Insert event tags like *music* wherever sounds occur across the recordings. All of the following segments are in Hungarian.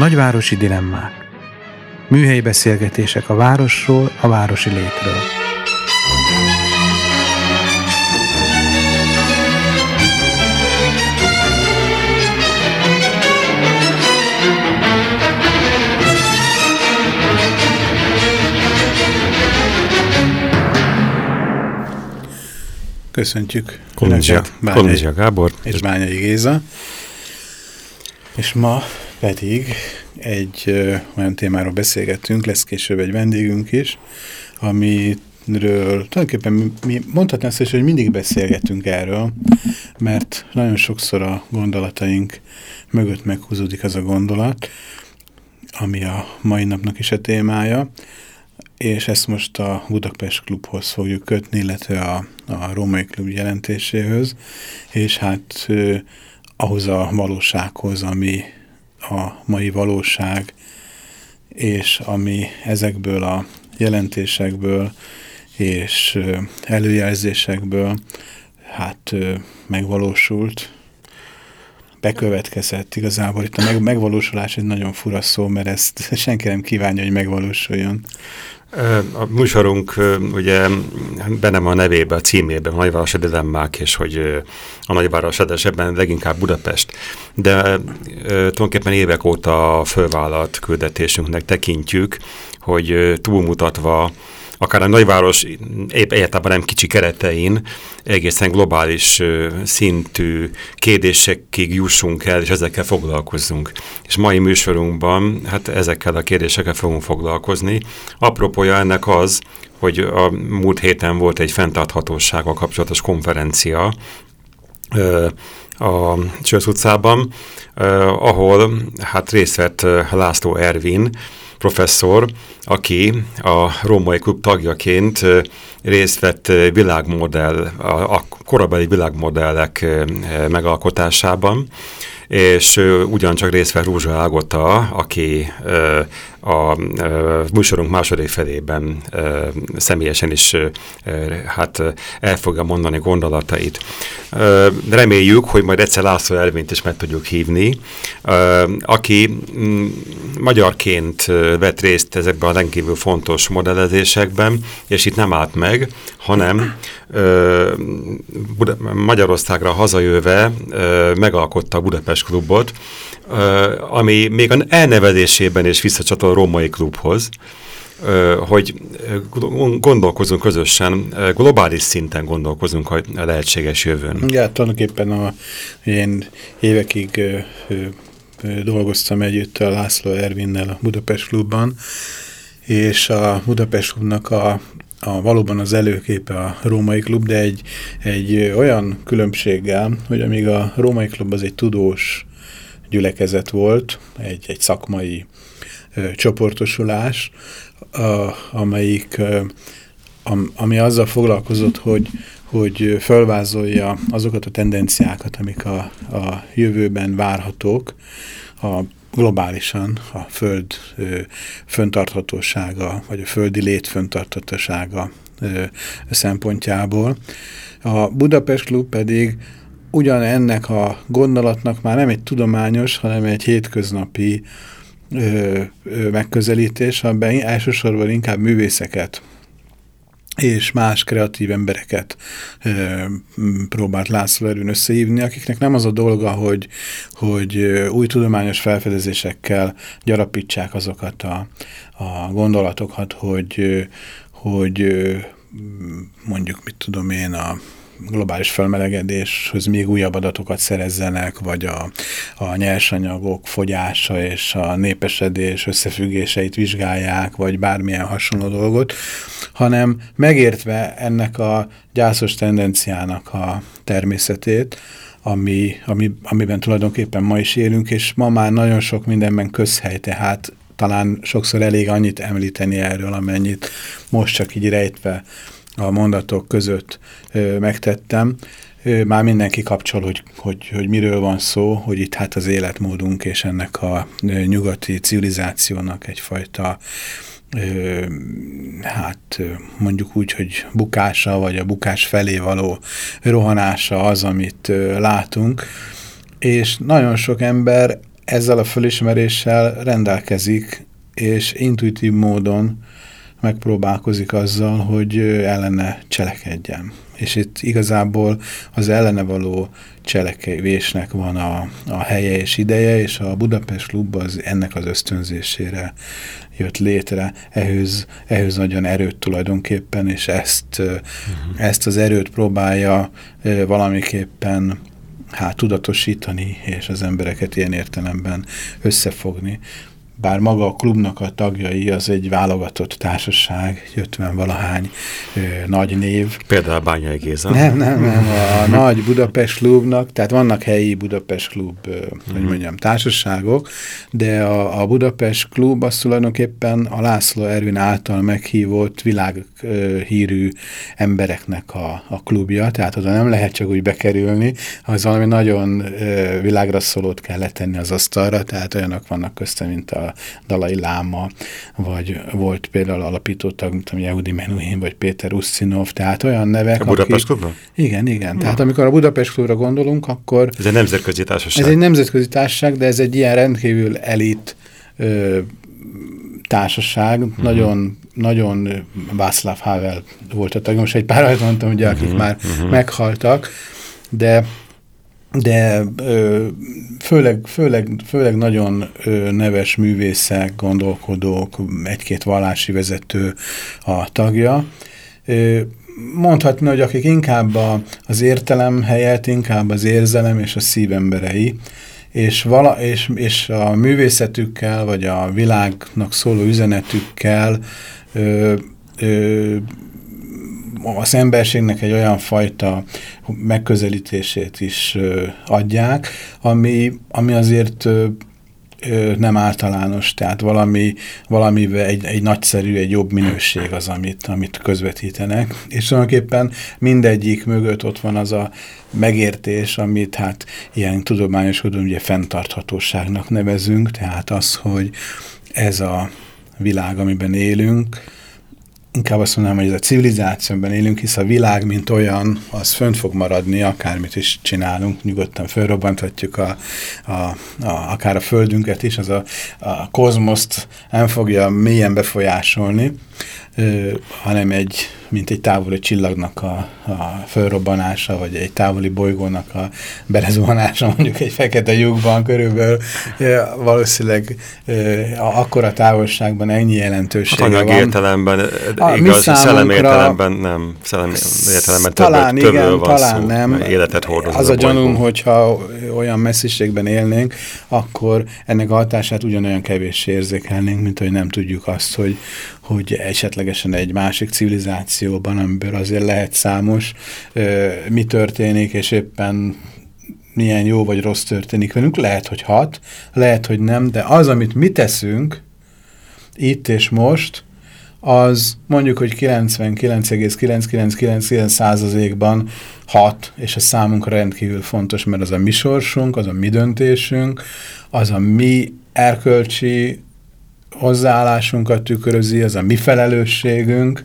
Nagyvárosi dilemmák. Műhelyi beszélgetések a városról, a városi létről. Köszöntjük Kolondzsia Gábor és Bányai Géza. És ma pedig egy ö, olyan témáról beszélgettünk, lesz később egy vendégünk is, amiről tulajdonképpen mi, mi mondhatnám azt is, hogy mindig beszélgetünk erről, mert nagyon sokszor a gondolataink mögött meghúzódik az a gondolat, ami a mai napnak is a témája, és ezt most a Budapest Klubhoz fogjuk kötni, illetve a, a Római Klub jelentéséhöz, és hát ö, ahhoz a valósághoz, ami a mai valóság, és ami ezekből a jelentésekből és előjelzésekből hát megvalósult, bekövetkezett. Igazából itt a meg megvalósulás egy nagyon fura szó, mert ezt *laughs* senki nem kívánja, hogy megvalósuljon. A műsorunk ugye benne van a nevében, a címében, a nagyvárosi dilemmák, és hogy a nagyváros ebben leginkább Budapest. De tulajdonképpen évek óta fölvállalt küldetésünknek tekintjük, hogy túlmutatva akár a nagyváros épp egyáltalán nem kicsi keretein egészen globális szintű kérdésekig jussunk el, és ezekkel foglalkozzunk. És mai műsorunkban hát ezekkel a kérdésekkel fogunk foglalkozni. Apropója ennek az, hogy a múlt héten volt egy fenntarthatósággal kapcsolatos konferencia, a Csősz utcában, ahol hát részt vett László Ervin, professzor, aki a római klub tagjaként részt vett világmodell, a korabeli világmodellek megalkotásában, és ugyancsak részt vett Rúzsa Ágota, aki a műsorunk második felében személyesen is hát el fogja mondani gondolatait. Reméljük, hogy majd egyszer László Elvényt is meg tudjuk hívni, aki mm, magyarként vett részt ezekben a rendkívül fontos modellezésekben, és itt nem állt meg, hanem Magyarországra hazajöve megalkotta a Budapest klubot, ami még a elnevezésében is visszacsatol a római klubhoz, hogy gondolkozunk közösen, globális szinten gondolkozunk a lehetséges jövőn. Ja, tulajdonképpen a, én évekig ö, ö, dolgoztam együtt a László Ervinnel a Budapest klubban, és a Budapest klubnak a, a valóban az előképe a római klub, de egy, egy olyan különbséggel, hogy amíg a római klub az egy tudós gyülekezet volt, egy, egy szakmai ö, csoportosulás, a, amelyik, ö, am, ami azzal foglalkozott, hogy, hogy fölvázolja azokat a tendenciákat, amik a, a jövőben várhatók, a globálisan a föld ö, föntarthatósága, vagy a földi lét föntarthatósága ö, szempontjából. A Budapest Klub pedig ugyan ennek a gondolatnak már nem egy tudományos, hanem egy hétköznapi ö, ö, megközelítés, amiben elsősorban inkább művészeket és más kreatív embereket ö, próbált László erőn összehívni, akiknek nem az a dolga, hogy, hogy új tudományos felfedezésekkel gyarapítsák azokat a, a gondolatokat, hogy, hogy mondjuk, mit tudom én, a globális felmelegedéshez még újabb adatokat szerezzenek, vagy a, a nyersanyagok fogyása és a népesedés összefüggéseit vizsgálják, vagy bármilyen hasonló dolgot, hanem megértve ennek a gyászos tendenciának a természetét, ami, ami, amiben tulajdonképpen ma is élünk, és ma már nagyon sok mindenben közhely, tehát talán sokszor elég annyit említeni erről, amennyit most csak így rejtve a mondatok között megtettem. Már mindenki kapcsol, hogy, hogy, hogy miről van szó, hogy itt hát az életmódunk és ennek a nyugati civilizációnak egyfajta hát mondjuk úgy, hogy bukása, vagy a bukás felé való rohanása az, amit látunk, és nagyon sok ember ezzel a fölismeréssel rendelkezik, és intuitív módon megpróbálkozik azzal, hogy ellene cselekedjen. És itt igazából az ellene való cselekvésnek van a, a helye és ideje, és a Budapest Klub az ennek az ösztönzésére jött létre, ehhez, ehhez nagyon erőt tulajdonképpen, és ezt, uh -huh. ezt az erőt próbálja valamiképpen hát tudatosítani, és az embereket ilyen értelemben összefogni bár maga a klubnak a tagjai az egy válogatott társaság, 50 valahány ö, nagy név. Például Bányai Géza. Nem, nem, nem, a nagy Budapest klubnak, tehát vannak helyi Budapest klub, ö, hogy mhm. mondjam, társaságok, de a, a Budapest klub az tulajdonképpen a László Ervin által meghívott világhírű embereknek a, a klubja, tehát oda nem lehet csak úgy bekerülni, az valami nagyon ö, világra szólót kell letenni az asztalra, tehát olyanok vannak köztem, mint a Dalai Láma, vagy volt például alapítótag, mint a Yehudi Menuhin, vagy Péter Uszinov, tehát olyan nevek, A Budapest klubban? Igen, igen. Na. Tehát amikor a Budapest klubra gondolunk, akkor... Ez egy nemzetközi társaság. Ez egy nemzetközi társaság, de ez egy ilyen rendkívül elit ö, társaság, uh mhm. -huh. nagyon, nagyon Václav Havel volt a tag, most egy pár mondtam, ugye, akik uh mhm, -huh. már uh mhm. -huh. meghaltak, de de ö, főleg, főleg, főleg nagyon ö, neves művészek, gondolkodók, egy-két vallási vezető a tagja. Ö, mondhatni, hogy akik inkább a, az értelem helyett, inkább az érzelem és a szívemberei, és, vala, és, és a művészetükkel, vagy a világnak szóló üzenetükkel ö, ö, az emberségnek egy olyan fajta megközelítését is adják, ami, ami azért nem általános, tehát valami, valami egy, egy nagyszerű, egy jobb minőség az, amit, amit közvetítenek. És tulajdonképpen mindegyik mögött ott van az a megértés, amit hát ilyen tudományoskodón ugye fenntarthatóságnak nevezünk, tehát az, hogy ez a világ, amiben élünk, inkább azt mondanám, hogy ez a civilizációban élünk, hisz a világ, mint olyan, az fönt fog maradni, akármit is csinálunk, nyugodtan felrobbanthatjuk a, a, a, akár a földünket is, az a, a kozmoszt nem fogja mélyen befolyásolni, ö, hanem egy mint egy távoli csillagnak a, a fölrobbanása, vagy egy távoli bolygónak a belezuhanása, *laughs* mondjuk egy fekete lyukban körülbelül valószínűleg akkora távolságban ennyi jelentősége hát, van. értelemben a, igaz, szellemi értelemben nem, szellemi értelemben talán többől, igen, van talán szó, nem. életet hordoz Az a, a gyanúm, hogyha olyan messziségben élnénk, akkor ennek a hatását ugyanolyan kevés érzékelnénk, mint hogy nem tudjuk azt, hogy, hogy esetlegesen egy másik civilizációban, amiből azért lehet számos, mi történik, és éppen milyen jó vagy rossz történik velünk. Lehet, hogy hat, lehet, hogy nem, de az, amit mi teszünk itt és most, az mondjuk, hogy 99,9999%-ban hat, és a számunkra rendkívül fontos, mert az a mi sorsunk, az a mi döntésünk, az a mi erkölcsi hozzáállásunkat tükrözi, az a mi felelősségünk,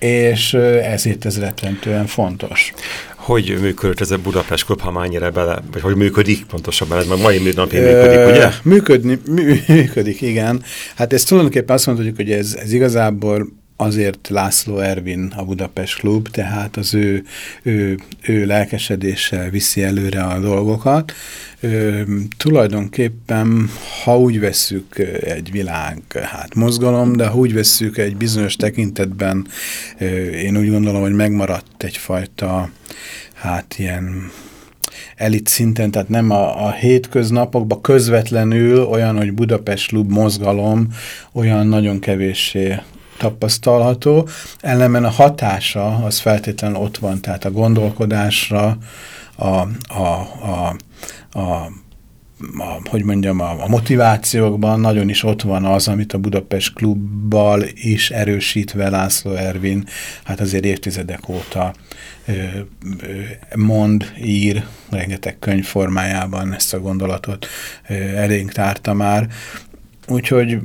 és ezért ez rettentően fontos. Hogy működött ez a Budapest Klub, ha mennyire bele, vagy hogy működik pontosabban, ez meg mai napig működik, ugye? Működni, mű, *laughs* működik, igen. Hát ez tulajdonképpen azt mondjuk, hogy ez, ez igazából azért László Ervin a Budapest Klub, tehát az ő, ő, ő lelkesedéssel viszi előre a dolgokat. Ö, tulajdonképpen, ha úgy vesszük egy világ hát mozgalom, de ha úgy vesszük egy bizonyos tekintetben, ö, én úgy gondolom, hogy megmaradt egyfajta hát ilyen elit szinten, tehát nem a, a hétköznapokban közvetlenül olyan, hogy Budapest Klub mozgalom olyan nagyon kevéssé tapasztalható, ellenben a hatása az feltétlenül ott van, tehát a gondolkodásra, a, a, a, a a, hogy mondjam, a, a motivációkban nagyon is ott van az, amit a Budapest klubbal is erősítve László Ervin, hát azért évtizedek óta ö, ö, mond, ír, rengeteg könyv formájában ezt a gondolatot ö, elénk tárta már. Úgyhogy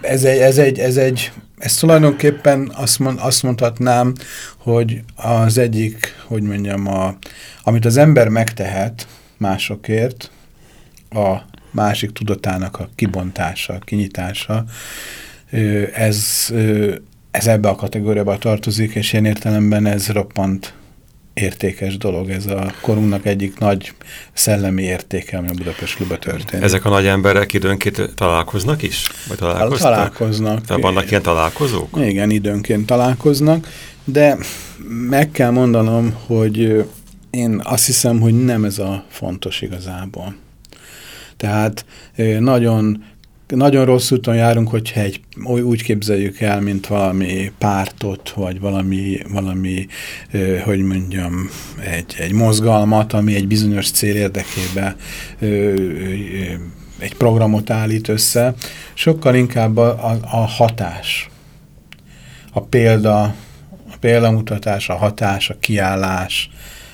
ez egy, ez egy, ez egy ez tulajdonképpen azt, mond, azt mondhatnám, hogy az egyik, hogy mondjam, a, amit az ember megtehet másokért, a másik tudatának a kibontása, a kinyitása, ez, ez ebbe a kategóriába tartozik, és ilyen értelemben ez roppant értékes dolog. Ez a korunknak egyik nagy szellemi értéke, ami a Budapest Klubba történik. Ezek a nagy emberek időnként találkoznak is? Vagy találkoztak? Találkoznak. Tehát vannak ilyen találkozók? Igen, időnként találkoznak, de meg kell mondanom, hogy én azt hiszem, hogy nem ez a fontos igazából. Tehát nagyon nagyon rossz úton járunk, hogyha egy, úgy képzeljük el, mint valami pártot, vagy valami, valami hogy mondjam, egy, egy mozgalmat, ami egy bizonyos cél érdekébe egy programot állít össze. Sokkal inkább a, a, a hatás, a példa, a példamutatás, a hatás, a kiállás,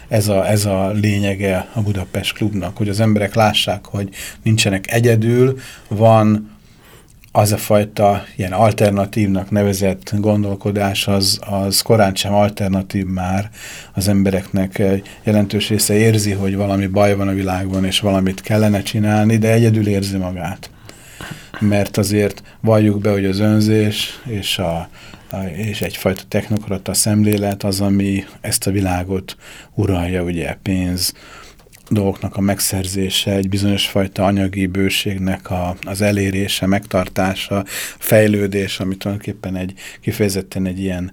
ez a, ez a lényege a Budapest klubnak, hogy az emberek lássák, hogy nincsenek egyedül, van az a fajta ilyen alternatívnak nevezett gondolkodás, az, az korán sem alternatív már. Az embereknek jelentős része érzi, hogy valami baj van a világban, és valamit kellene csinálni, de egyedül érzi magát. Mert azért valljuk be, hogy az önzés és a, és egyfajta technokrata szemlélet az, ami ezt a világot uralja, ugye pénz, dolgoknak a megszerzése, egy bizonyos fajta anyagi bőségnek a, az elérése, megtartása, fejlődés, ami tulajdonképpen egy kifejezetten egy ilyen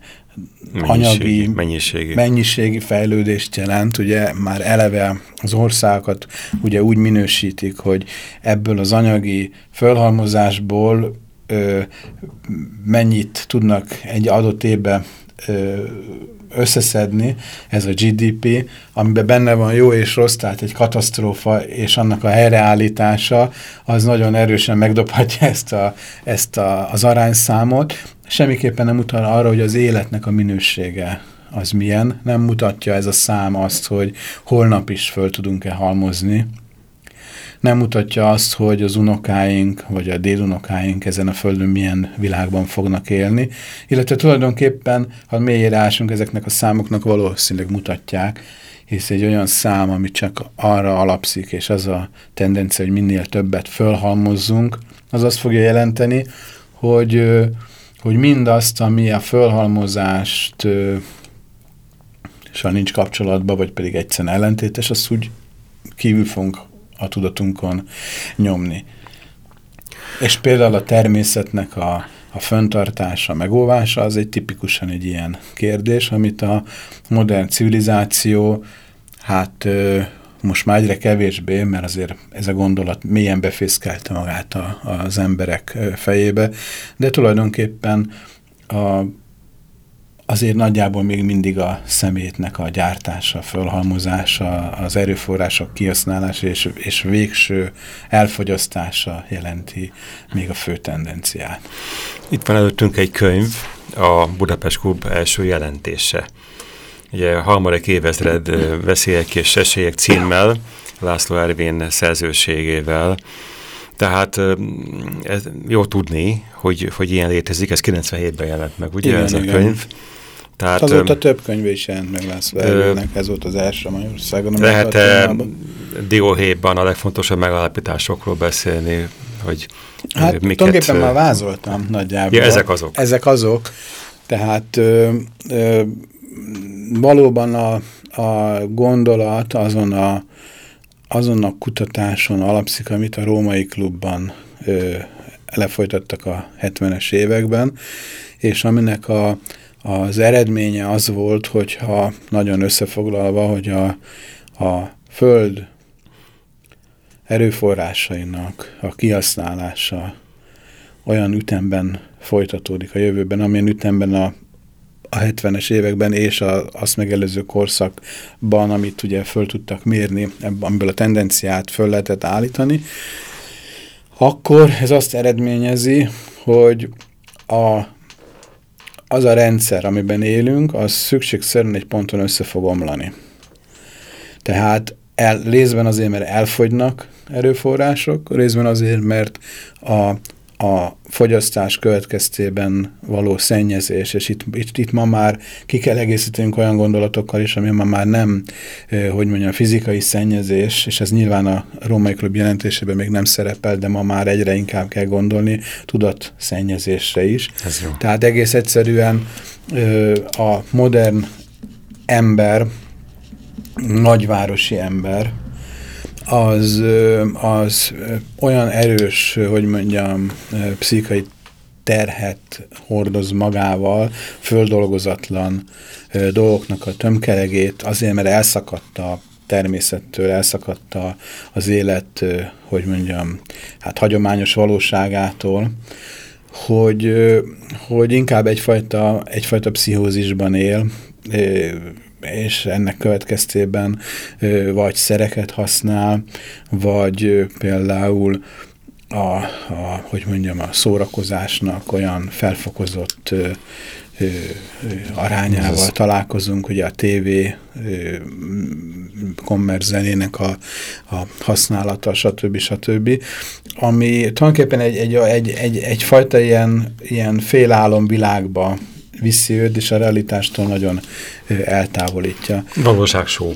mennyiségi, anyagi, mennyiségi. mennyiségi fejlődést jelent. Ugye már eleve az országokat ugye úgy minősítik, hogy ebből az anyagi fölhalmozásból mennyit tudnak egy adott évben összeszedni, ez a GDP, amiben benne van jó és rossz, tehát egy katasztrófa és annak a helyreállítása, az nagyon erősen megdobhatja ezt, a, ezt a, az arányszámot. Semmiképpen nem utal arra, hogy az életnek a minősége az milyen, nem mutatja ez a szám azt, hogy holnap is föl tudunk-e halmozni, nem mutatja azt, hogy az unokáink, vagy a dédunokáink ezen a földön milyen világban fognak élni, illetve tulajdonképpen, ha mélyére ásunk ezeknek a számoknak, valószínűleg mutatják, hisz egy olyan szám, ami csak arra alapszik, és az a tendencia, hogy minél többet fölhalmozzunk, az azt fogja jelenteni, hogy, hogy mindazt, ami a fölhalmozást és ha nincs kapcsolatban, vagy pedig egyszerűen ellentétes, azt úgy kívül fogunk a tudatunkon nyomni. És például a természetnek a, a föntartása, megóvása az egy tipikusan egy ilyen kérdés, amit a modern civilizáció, hát most már egyre kevésbé, mert azért ez a gondolat mélyen befészkelte magát a, az emberek fejébe, de tulajdonképpen a azért nagyjából még mindig a szemétnek a gyártása, fölhalmozása, az erőforrások kihasználása és, és végső elfogyasztása jelenti még a fő tendenciát. Itt van előttünk egy könyv, a Budapest Klub első jelentése. Ugye harmadik évezred veszélyek és esélyek címmel, László Ervén szerzőségével, tehát ez jó tudni, hogy, hogy ilyen létezik, ez 97-ben jelent meg, ugye igen, ez a igen. könyv. Tehát, Azóta több könyv is jelent meg László Erőnek, ez volt az első Magyarországon. Lehet-e dióhéjban a legfontosabb megalapításokról beszélni, hogy hát, miket... tulajdonképpen már vázoltam nagyjából. Ja, ezek azok. Ezek azok. Tehát ö, ö, valóban a, a gondolat azon a, azon a kutatáson alapszik, amit a római klubban ö, lefolytattak a 70-es években, és aminek a az eredménye az volt, hogyha nagyon összefoglalva, hogy a, a Föld erőforrásainak a kihasználása olyan ütemben folytatódik a jövőben, amilyen ütemben a, a 70-es években és a, azt megelőző korszakban, amit ugye föl tudtak mérni, amiből a tendenciát föl lehetett állítani, akkor ez azt eredményezi, hogy a, az a rendszer, amiben élünk, az szükségszerűen egy ponton össze fog omlani. Tehát el, részben azért, mert elfogynak erőforrások, részben azért, mert a a fogyasztás következtében való szennyezés, és itt, itt, itt ma már ki kell egészítenünk olyan gondolatokkal is, ami ma már nem, hogy mondjam, fizikai szennyezés, és ez nyilván a Római Klub jelentésében még nem szerepel, de ma már egyre inkább kell gondolni tudat szennyezésre is. Ez jó. Tehát egész egyszerűen a modern ember, nagyvárosi ember, az, az olyan erős, hogy mondjam, pszichai terhet hordoz magával, földolgozatlan dolgoknak a tömkelegét, azért, mert elszakadt a természettől, elszakadt az élet, hogy mondjam, hát hagyományos valóságától, hogy, hogy inkább egyfajta, egyfajta pszichózisban él, és ennek következtében vagy szereket használ, vagy például a, a, hogy mondjam, a szórakozásnak olyan felfokozott ö, ö, arányával találkozunk, ugye a TV kommerzenének a, a használata, stb. stb. Ami tulajdonképpen egy, egy, egy, egy, egyfajta ilyen, ilyen félálom világba viszi őt, és a realitástól nagyon eltávolítja. Valóságsó.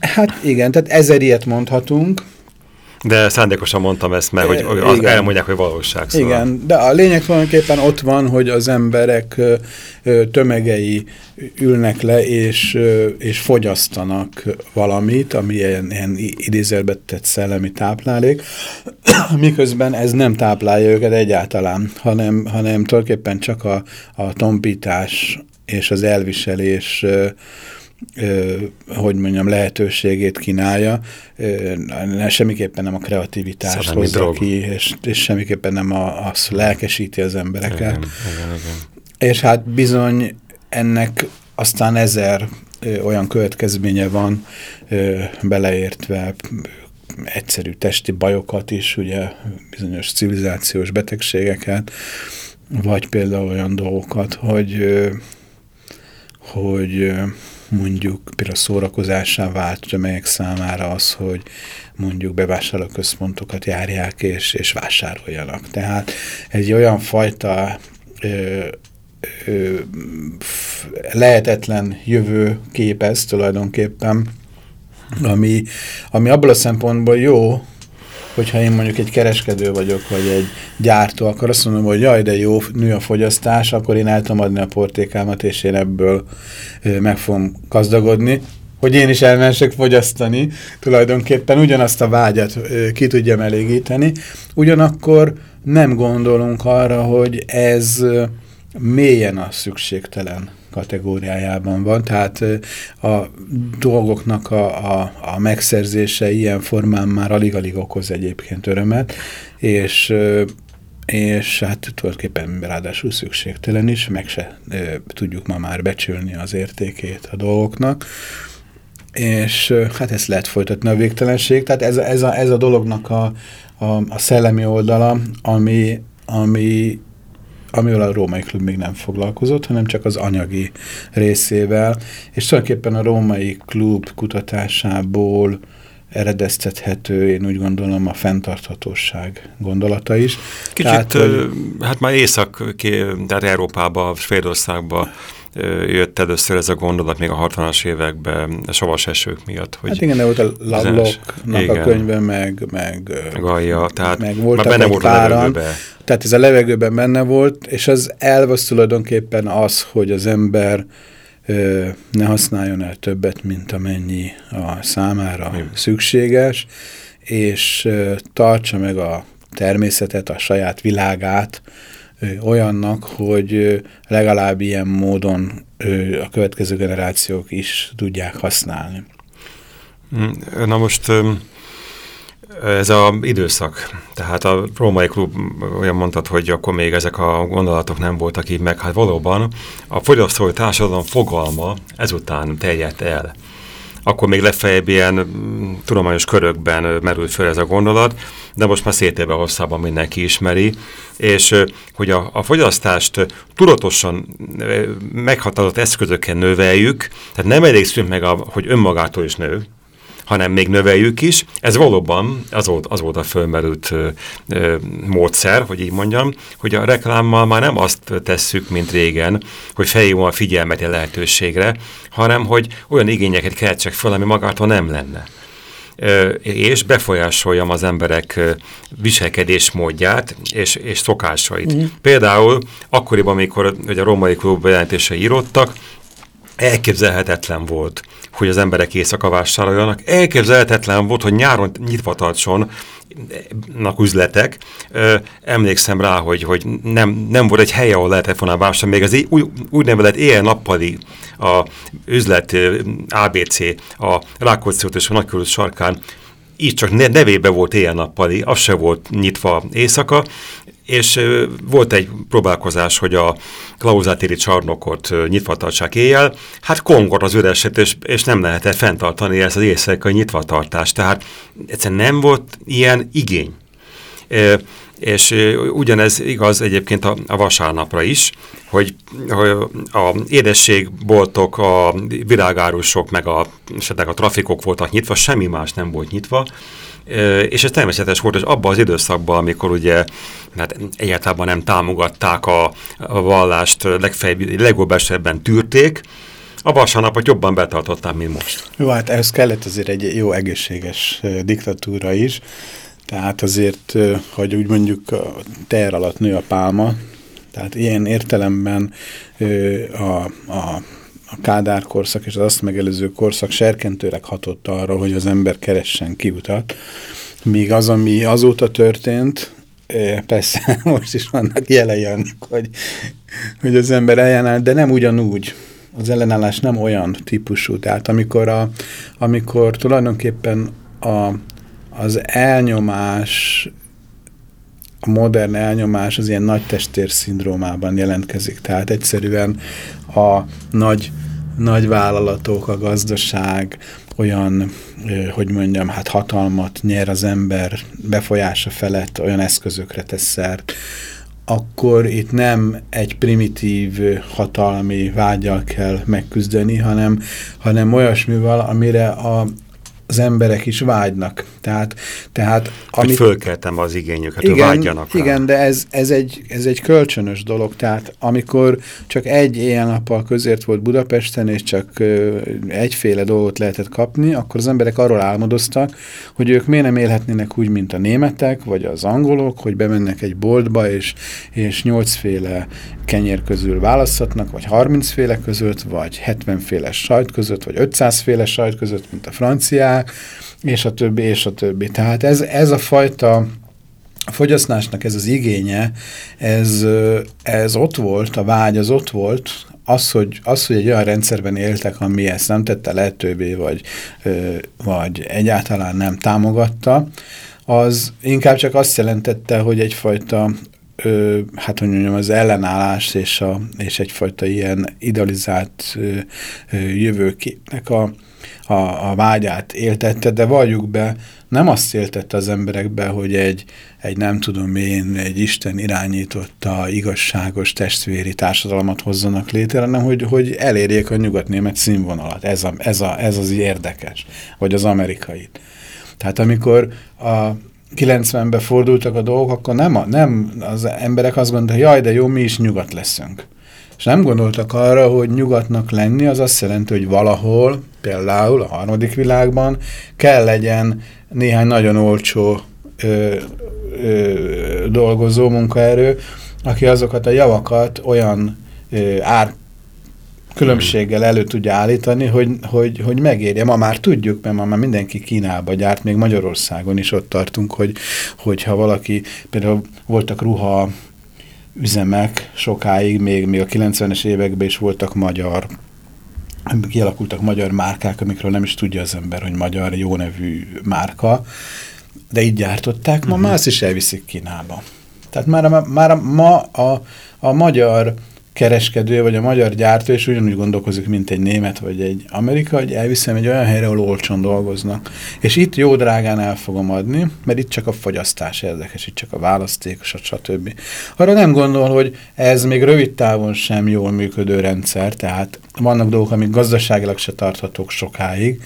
Hát igen, tehát ezer ilyet mondhatunk. De szándékosan mondtam ezt, mert hogy az elmondják, hogy valóság. Szóval. Igen, de a lényeg tulajdonképpen ott van, hogy az emberek tömegei ülnek le, és, és fogyasztanak valamit, ami ilyen, ilyen idézelbet tett szellemi táplálék, *clears throat* miközben ez nem táplálja őket egyáltalán, hanem, hanem tulajdonképpen csak a, a tompítás és az elviselés hogy mondjam, lehetőségét kínálja, ö, semmiképpen nem a kreativitást Szerelmi hozza drog. ki, és, és semmiképpen nem a, az lelkesíti az embereket. Igen, igen, igen. És hát bizony ennek aztán ezer olyan következménye van, beleértve egyszerű testi bajokat is, ugye bizonyos civilizációs betegségeket, vagy például olyan dolgokat, hogy, hogy mondjuk például szórakozásá vált tömegek számára az, hogy mondjuk bevásárlóközpontokat járják és, és vásároljanak. Tehát egy olyan fajta ö, ö, lehetetlen jövő képez tulajdonképpen, ami, ami abból a szempontból jó, hogyha én mondjuk egy kereskedő vagyok, vagy egy gyártó, akkor azt mondom, hogy jaj, de jó, nő a fogyasztás, akkor én el tudom adni a portékámat, és én ebből meg fogom gazdagodni, hogy én is elmensek fogyasztani, tulajdonképpen ugyanazt a vágyat ki tudjam elégíteni, ugyanakkor nem gondolunk arra, hogy ez mélyen a szükségtelen kategóriájában van, tehát a dolgoknak a, a, a megszerzése ilyen formán már alig-alig okoz egyébként örömet, és és hát tulajdonképpen ráadásul szükségtelen is, meg se tudjuk ma már becsülni az értékét a dolgoknak, és hát ezt lehet folytatni a végtelenség, tehát ez, ez, a, ez a dolognak a, a, a szellemi oldala, ami, ami amivel a római klub még nem foglalkozott, hanem csak az anyagi részével, és tulajdonképpen a római klub kutatásából eredeztethető, én úgy gondolom, a fenntarthatóság gondolata is. Kicsit, Tehát, hogy... hát már észak, tehát Európába, Svédországba jött először ez a gondolat még a 60-as években a savas esők miatt. Hogy hát igen, de volt a Lovelocknak a könyve, meg, meg, Gaia, tehát meg voltak benne volt páran, a Tehát ez a levegőben benne volt, és az elv az tulajdonképpen az, hogy az ember ö, ne használjon el többet, mint amennyi a számára Mi? szükséges, és ö, tartsa meg a természetet, a saját világát, olyannak, hogy legalább ilyen módon a következő generációk is tudják használni. Mm, na most Ez a időszak. Tehát a római klub olyan mondtad, hogy akkor még ezek a gondolatok nem voltak így meg. Hát valóban a fogyasztói társadalom fogalma ezután terjedt el. Akkor még legfeljebb ilyen mm, tudományos körökben merült föl ez a gondolat, de most már szétébe hosszában mindenki ismeri, és hogy a, a fogyasztást tudatosan meghatározott eszközökkel növeljük, tehát nem elég meg, a, hogy önmagától is nő, hanem még növeljük is. Ez valóban azóta, azóta fölmerült ö, ö, módszer, hogy így mondjam, hogy a reklámmal már nem azt tesszük, mint régen, hogy felhívom a figyelmet a lehetőségre, hanem hogy olyan igényeket keltsek fel, ami magától nem lenne és befolyásoljam az emberek viselkedésmódját és, és szokásait. Mm. Például akkoriban, amikor hogy a romai klub jelentései írottak, elképzelhetetlen volt, hogy az emberek éjszaka vásároljanak. Elképzelhetetlen volt, hogy nyáron nyitva tartson üzletek. Ö, emlékszem rá, hogy, hogy nem, nem volt egy hely, ahol lehetett volna vásárolni. Még az új, úgynevezett éjjel-nappali a üzlet ABC, a Rákóczi és a Nagykörút sarkán így csak nevébe volt éjjel-nappali, az se volt nyitva éjszaka, és volt egy próbálkozás, hogy a klauzátéri csarnokot nyitva tartsák éjjel, hát kongor az üreset, és, és nem lehetett fenntartani ezt az éjszakai nyitvatartást, tehát egyszerűen nem volt ilyen igény. És ugyanez igaz egyébként a, a vasárnapra is, hogy, hogy a édességboltok, a virágárusok, meg a, esetleg a trafikok voltak nyitva, semmi más nem volt nyitva, és ez természetes volt, hogy abban az időszakban, amikor ugye hát egyáltalán nem támogatták a, a vallást, legjobb esetben tűrték, a vasárnapot jobban betartották, mint most. Jó, hát ehhez kellett azért egy jó egészséges diktatúra is, tehát azért, hogy úgy mondjuk ter alatt nő a pálma, tehát ilyen értelemben a, a a Kádár korszak és az azt megelőző korszak serkentőleg hatott arra, hogy az ember keressen kiutat. Míg az, ami azóta történt, persze *laughs* most is vannak jelei annak, hogy, hogy az ember ellenáll, de nem ugyanúgy. Az ellenállás nem olyan típusú. Tehát amikor, a, amikor tulajdonképpen a, az elnyomás a modern elnyomás az ilyen nagy testér szindrómában jelentkezik. Tehát egyszerűen a nagy, nagy vállalatok, a gazdaság olyan, hogy mondjam, hát hatalmat nyer az ember befolyása felett, olyan eszközökre tesz szert, akkor itt nem egy primitív hatalmi vágyal kell megküzdeni, hanem, hanem olyasmival, amire a, az emberek is vágynak. Tehát, tehát amit, hogy fölkeltem az igényüket, igen, hogy vágyjanak rá. Igen, de ez, ez, egy, ez egy kölcsönös dolog. Tehát amikor csak egy éjjel-nappal közért volt Budapesten, és csak ö, egyféle dolgot lehetett kapni, akkor az emberek arról álmodoztak, hogy ők miért nem élhetnének úgy, mint a németek, vagy az angolok, hogy bemennek egy boltba, és, és nyolcféle kenyér közül választhatnak, vagy 30 féle között, vagy 70 féle sajt között, vagy 500 féle sajt között, mint a franciák, és a többi, és a többi. Tehát ez, ez a fajta a fogyasztásnak ez az igénye, ez, ez ott volt, a vágy az ott volt, az hogy, az, hogy egy olyan rendszerben éltek, ami ezt nem tette lehetővé, vagy, vagy egyáltalán nem támogatta, az inkább csak azt jelentette, hogy egyfajta ö, hát hogy mondjam, az ellenállás és, a, és egyfajta ilyen idealizált ö, ö, jövőképnek a, a, a vágyát éltette, de valljuk be, nem azt éltette az emberekbe, hogy egy, egy nem tudom én, egy Isten irányította igazságos testvéri társadalmat hozzanak létre, hanem hogy, hogy elérjék a nyugatnémet színvonalat. Ez, a, ez, a, ez az érdekes, vagy az amerikai. Tehát amikor a 90-ben fordultak a dolgok, akkor nem, a, nem az emberek azt gondolták, jaj, de jó, mi is nyugat leszünk. És nem gondoltak arra, hogy nyugatnak lenni, az azt jelenti, hogy valahol, például a harmadik világban kell legyen néhány nagyon olcsó ö, ö, dolgozó munkaerő, aki azokat a javakat olyan ö, ár különbséggel elő tudja állítani, hogy, hogy, hogy megérje. Ma már tudjuk, mert ma már mindenki Kínába gyárt, még Magyarországon is ott tartunk, hogy, hogyha valaki, például voltak ruha üzemek sokáig, még, még a 90-es években is voltak magyar kialakultak magyar márkák, amikről nem is tudja az ember, hogy magyar jó nevű márka, de így gyártották, ma uh -huh. más is elviszik Kínába. Tehát már, már ma a, a magyar kereskedő, vagy a magyar gyártó, és ugyanúgy gondolkozik, mint egy német, vagy egy amerika, hogy elviszem egy olyan helyre, ahol olcsón dolgoznak. És itt jó drágán el fogom adni, mert itt csak a fogyasztás érdekes, itt csak a választékos, stb. Arra nem gondol, hogy ez még rövid távon sem jól működő rendszer, tehát vannak dolgok, amik gazdaságilag se tarthatók sokáig,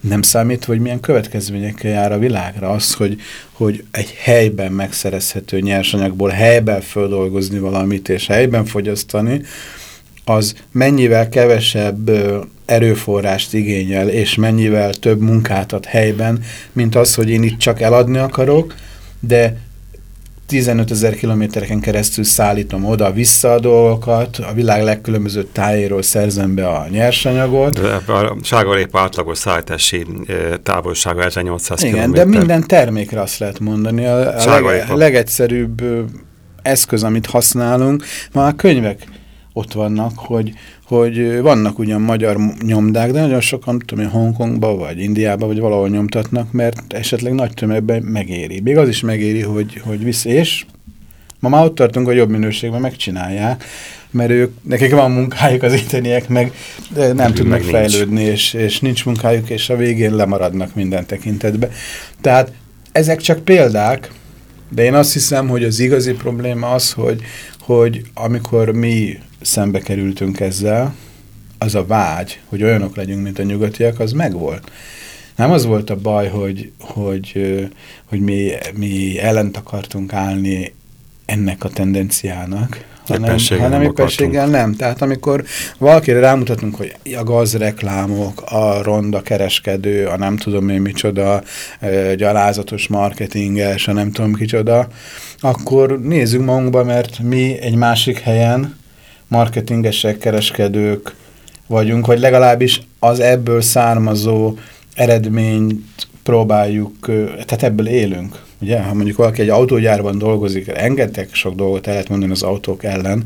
nem számít, hogy milyen következményekkel jár a világra. Az, hogy, hogy egy helyben megszerezhető nyersanyagból helyben földolgozni valamit és helyben fogyasztani, az mennyivel kevesebb erőforrást igényel, és mennyivel több munkát ad helyben, mint az, hogy én itt csak eladni akarok, de 15 ezer kilométereken keresztül szállítom oda-vissza a dolgokat, a világ legkülönbözőbb tájéről szerzem be a nyersanyagot. A sárgarép átlagos szállítási távolsága 1800 Igen, kilométer. de minden termékre azt lehet mondani. A, a leg, legegyszerűbb eszköz, amit használunk, ma a könyvek ott vannak, hogy, hogy vannak ugyan magyar nyomdák, de nagyon sokan, tudom én, Hongkongba, vagy Indiába, vagy valahol nyomtatnak, mert esetleg nagy tömegben megéri. Még az is megéri, hogy, hogy visz, és ma már ott tartunk, hogy jobb minőségben megcsinálják, mert ők, nekik van munkájuk, az itteniek meg nem Ő tudnak meg fejlődni, és, és nincs munkájuk, és a végén lemaradnak minden tekintetbe. Tehát ezek csak példák, de én azt hiszem, hogy az igazi probléma az, hogy, hogy amikor mi szembe kerültünk ezzel, az a vágy, hogy olyanok legyünk, mint a nyugatiak, az megvolt. Nem az volt a baj, hogy, hogy, hogy mi, mi ellent akartunk állni ennek a tendenciának, hanem, hanem éppenséggel nem. Tehát amikor valakire rámutatunk, hogy a gazreklámok, a ronda kereskedő, a nem tudom én micsoda, gyalázatos marketinges, a nem tudom kicsoda, akkor nézzünk magunkba, mert mi egy másik helyen marketingesek, kereskedők vagyunk, vagy legalábbis az ebből származó eredményt próbáljuk, tehát ebből élünk. Ugye, ha mondjuk valaki egy autógyárban dolgozik, engedtek sok dolgot el lehet mondani az autók ellen,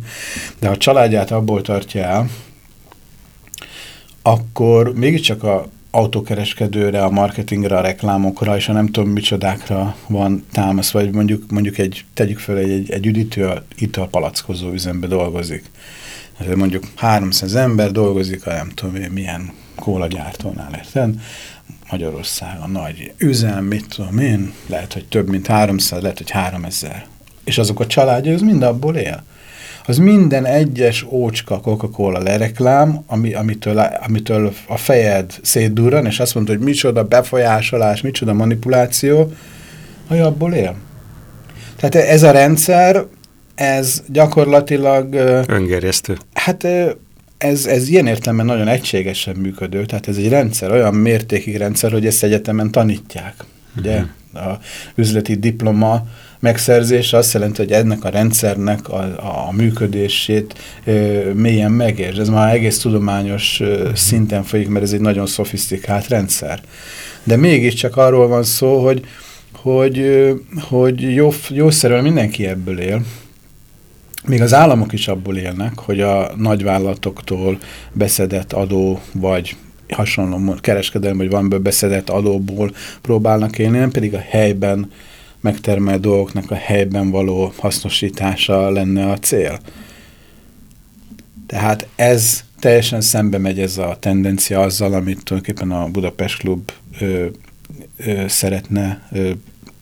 de ha a családját abból tartja el, akkor mégiscsak a autókereskedőre, a marketingre, a reklámokra, és a nem tudom micsodákra van támasz, vagy mondjuk, mondjuk egy, tegyük fel, egy, egy, egy üdítő italpalackozó üzembe dolgozik. Mondjuk 300 ember dolgozik a nem tudom milyen kólagyártónál, érted? Magyarországon nagy üzem, mit tudom én, lehet, hogy több mint 300, lehet, hogy 3000. És azok a családja, az mind abból él az minden egyes ócska Coca-Cola lereklám, ami, amitől, amitől a fejed szétdurran, és azt mondta, hogy micsoda befolyásolás, micsoda manipuláció, hogy abból él. Tehát ez a rendszer, ez gyakorlatilag... Öngerjesztő. Hát ez, ez ilyen értelemben nagyon egységesen működő, tehát ez egy rendszer, olyan mértékig rendszer, hogy ezt egyetemen tanítják. Ugye? Uh -huh. A üzleti diploma megszerzése azt jelenti, hogy ennek a rendszernek a, a működését ö, mélyen megérts. Ez már egész tudományos ö, szinten folyik, mert ez egy nagyon szofisztikált rendszer. De mégiscsak arról van szó, hogy, hogy, hogy jó, jószerűen mindenki ebből él, még az államok is abból élnek, hogy a nagyvállalatoktól beszedett adó, vagy hasonló kereskedelmi, vagy van beszedett adóból próbálnak élni, nem pedig a helyben megtermelt dolgoknak a helyben való hasznosítása lenne a cél. Tehát ez teljesen szembe megy ez a tendencia azzal, amit tulajdonképpen a Budapest Klub ö, ö, szeretne ö,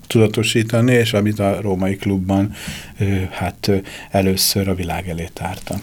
tudatosítani, és amit a római klubban ö, hát ö, először a világ elé tárta.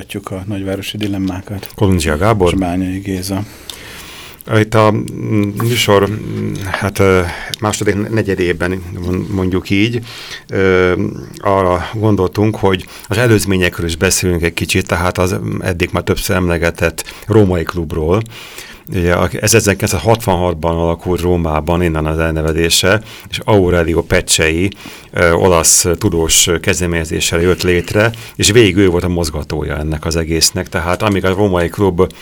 Folytatjuk a nagyvárosi dilemmákat. Kolundzsia Gábor. És Bányai Géza. Itt a műsor hát második negyedében mondjuk így arra gondoltunk, hogy az előzményekről is beszélünk egy kicsit, tehát az eddig már többször emlegetett római klubról, Ugye, ez 1966-ban alakult Rómában, innen az elnevezése, és Aurelio Pecsei, olasz tudós kezdeményezéssel jött létre, és végig ő volt a mozgatója ennek az egésznek. Tehát amíg a római klub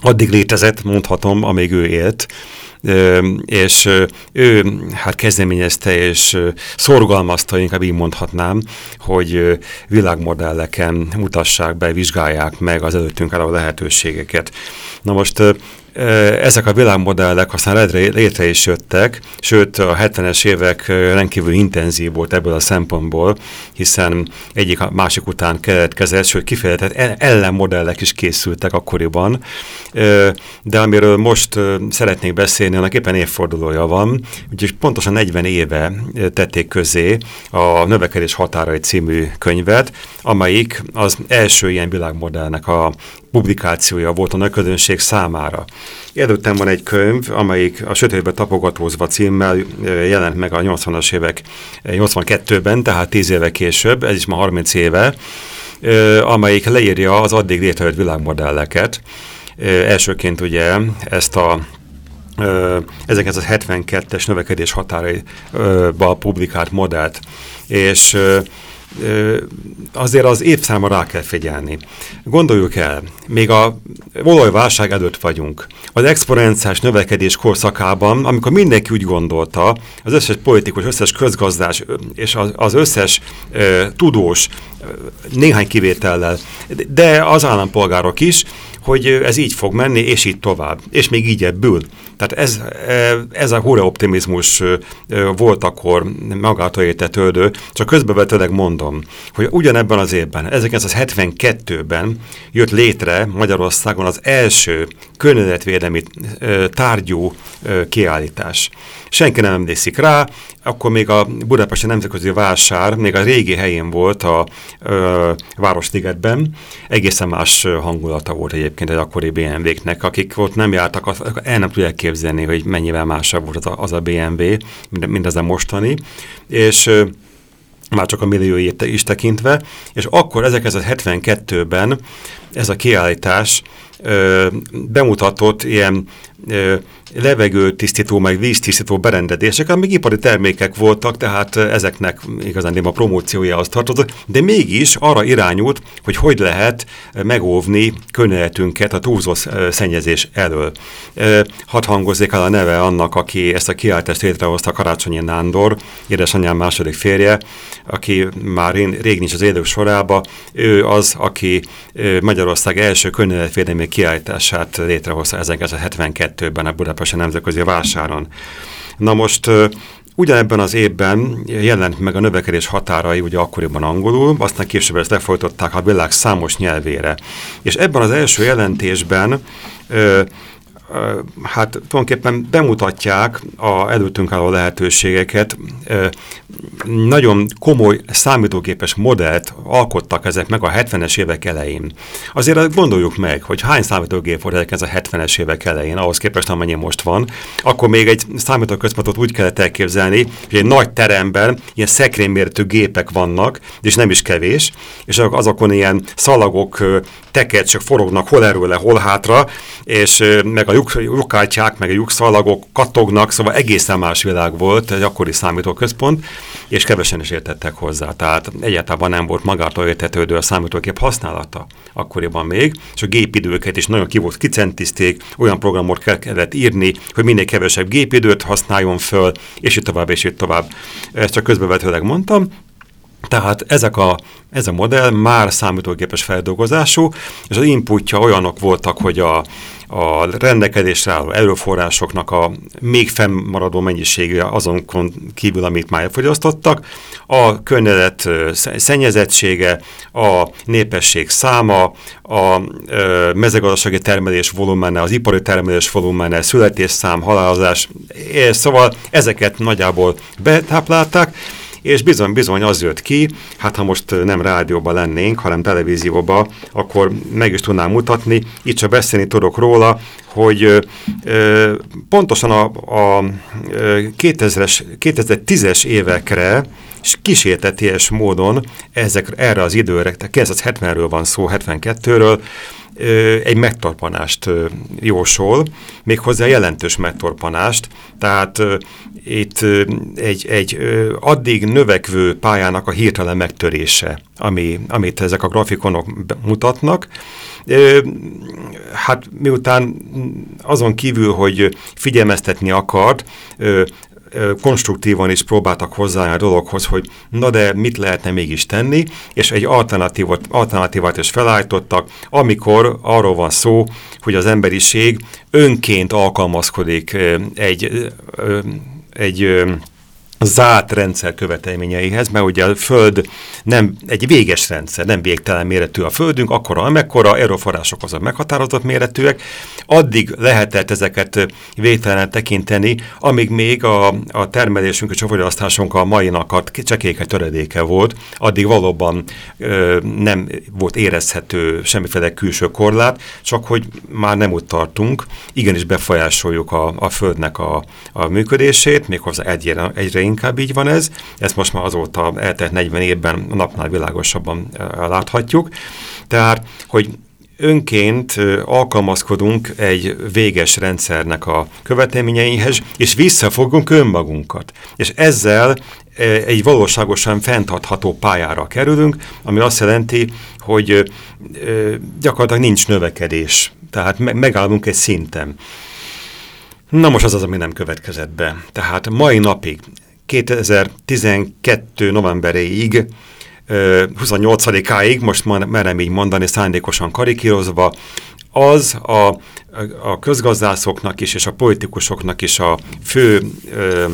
addig létezett, mondhatom, amíg ő élt, és ő hát kezdeményezte és szorgalmazta, inkább így mondhatnám, hogy világmodelleken mutassák be, vizsgálják meg az előttünk álló lehetőségeket. Na most ezek a világmodellek aztán létre is jöttek, sőt a 70-es évek rendkívül intenzív volt ebből a szempontból, hiszen egyik másik után keletkezett, sőt kifejezett ellenmodellek is készültek akkoriban, de amiről most szeretnék beszélni, annak éppen évfordulója van, úgyhogy pontosan 40 éve tették közé a Növekedés határai című könyvet, amelyik az első ilyen világmodellnek a publikációja volt a nagyközönség számára. Előttem van egy könyv, amelyik a Sötétbe tapogatózva címmel jelent meg a 80-as évek 82-ben, tehát 10 éve később, ez is ma 30 éve, amelyik leírja az addig létrejött világmodelleket. Elsőként ugye ezt a 1972-es növekedés határaiba publikált modellt, és azért az évszáma rá kell figyelni. Gondoljuk el, még a olajválság előtt vagyunk. Az exponenciás növekedés korszakában, amikor mindenki úgy gondolta, az összes politikus, összes közgazdás és az összes tudós, néhány kivétellel, de az állampolgárok is, hogy ez így fog menni, és így tovább. És még így ebből. Tehát ez, ez a hura optimizmus volt akkor magától értetődő, csak közbevetőleg mondom, hogy ugyanebben az évben, 1972-ben jött létre Magyarországon az első környezetvédelmi tárgyú kiállítás. Senki nem emlékszik rá, akkor még a Budapesti Nemzetközi Vásár még a régi helyén volt a ö, Városligetben, egészen más hangulata volt egyébként egy akkori BMW-knek, akik ott nem jártak, el nem tudják képzelni, hogy mennyivel másabb volt az a, az a BMW, mint, az a mostani, és ö, már csak a millióit is tekintve, és akkor 1972-ben ez a kiállítás ö, bemutatott ilyen ö, levegőtisztító, meg víztisztító berendezések, amik ipari termékek voltak, tehát ezeknek igazán a promóciója az tartozott, de mégis arra irányult, hogy hogy lehet megóvni környezetünket a túlzó szennyezés elől. Hadd hangozzék el a neve annak, aki ezt a kiáltást létrehozta, Karácsonyi Nándor, édesanyám második férje, aki már rég nincs az élők sorába, ő az, aki Magyarország első környezetvédelmi kiállítását létrehozta 1972-ben a Budapest Budapesti Nemzetközi Vásáron. Na most Ugyanebben az évben jelent meg a növekedés határai, ugye akkoriban angolul, aztán később ezt lefolytották a világ számos nyelvére. És ebben az első jelentésben hát tulajdonképpen bemutatják a előttünk álló lehetőségeket. Nagyon komoly számítógépes modellt alkottak ezek meg a 70-es évek elején. Azért gondoljuk meg, hogy hány számítógép volt ez a 70-es évek elején, ahhoz képest amennyi most van, akkor még egy számítóközpontot úgy kellett elképzelni, hogy egy nagy teremben ilyen szekrényméretű gépek vannak, és nem is kevés, és azokon ilyen szalagok, csak forognak hol erről le, hol hátra, és meg a lyukátyák, meg a lyukszalagok kattognak, szóval egészen más világ volt, egy akkori számítóközpont, és kevesen is értettek hozzá. Tehát egyáltalán nem volt magától értetődő a számítógép használata akkoriban még, és a gépidőket is nagyon ki volt kicentizték, olyan programot kellett írni, hogy minél kevesebb gépidőt használjon föl, és itt tovább, és itt tovább. Ezt csak közbevetőleg mondtam, tehát ezek a, ez a modell már számítógépes feldolgozású, és az inputja olyanok voltak, hogy a, a rendelkezésre álló erőforrásoknak a még fennmaradó mennyisége azon kívül, amit már elfogyasztottak, a környezet szennyezettsége, a népesség száma, a mezőgazdasági termelés volumene, az ipari termelés volumene, születésszám, halálozás, szóval ezeket nagyjából betáplálták, és bizony-bizony az jött ki, hát ha most nem rádióban lennénk, hanem televízióban, akkor meg is tudnám mutatni, itt csak beszélni tudok róla, hogy ö, pontosan a, a 2000-es, 2010-es évekre és kísérteties módon ezek, erre az időre, 1970-ről van szó, 72-ről, egy megtorpanást jósol, méghozzá jelentős megtorpanást, tehát itt egy, egy addig növekvő pályának a hirtelen megtörése, ami, amit ezek a grafikonok mutatnak. Hát miután azon kívül, hogy figyelmeztetni akart, konstruktívan is próbáltak hozzáállni a dologhoz, hogy na de mit lehetne mégis tenni, és egy alternatívot, alternatívát is felállítottak, amikor arról van szó, hogy az emberiség önként alkalmazkodik egy, egy zárt rendszer követelményeihez, mert ugye a Föld nem egy véges rendszer, nem végtelen méretű a Földünk, akkora, amekkora, erőforrások azok meghatározott méretűek, addig lehetett ezeket végtelen tekinteni, amíg még a, a termelésünk és a fogyasztásunk a mai nakat csekéke töredéke volt, addig valóban ö, nem volt érezhető semmiféle külső korlát, csak hogy már nem úgy tartunk, igenis befolyásoljuk a, a Földnek a, a működését, méghozzá egyre, egyre inkább így van ez. Ezt most már azóta eltelt 40 évben a napnál világosabban láthatjuk. Tehát, hogy önként alkalmazkodunk egy véges rendszernek a követelményeihez, és visszafogunk önmagunkat. És ezzel egy valóságosan fenntartható pályára kerülünk, ami azt jelenti, hogy gyakorlatilag nincs növekedés. Tehát megállunk egy szinten. Na most az az, ami nem következett be. Tehát mai napig 2012 novemberéig, 28-áig, most már merem így mondani, szándékosan karikírozva, az a, a közgazdászoknak is és a politikusoknak is a fő ö,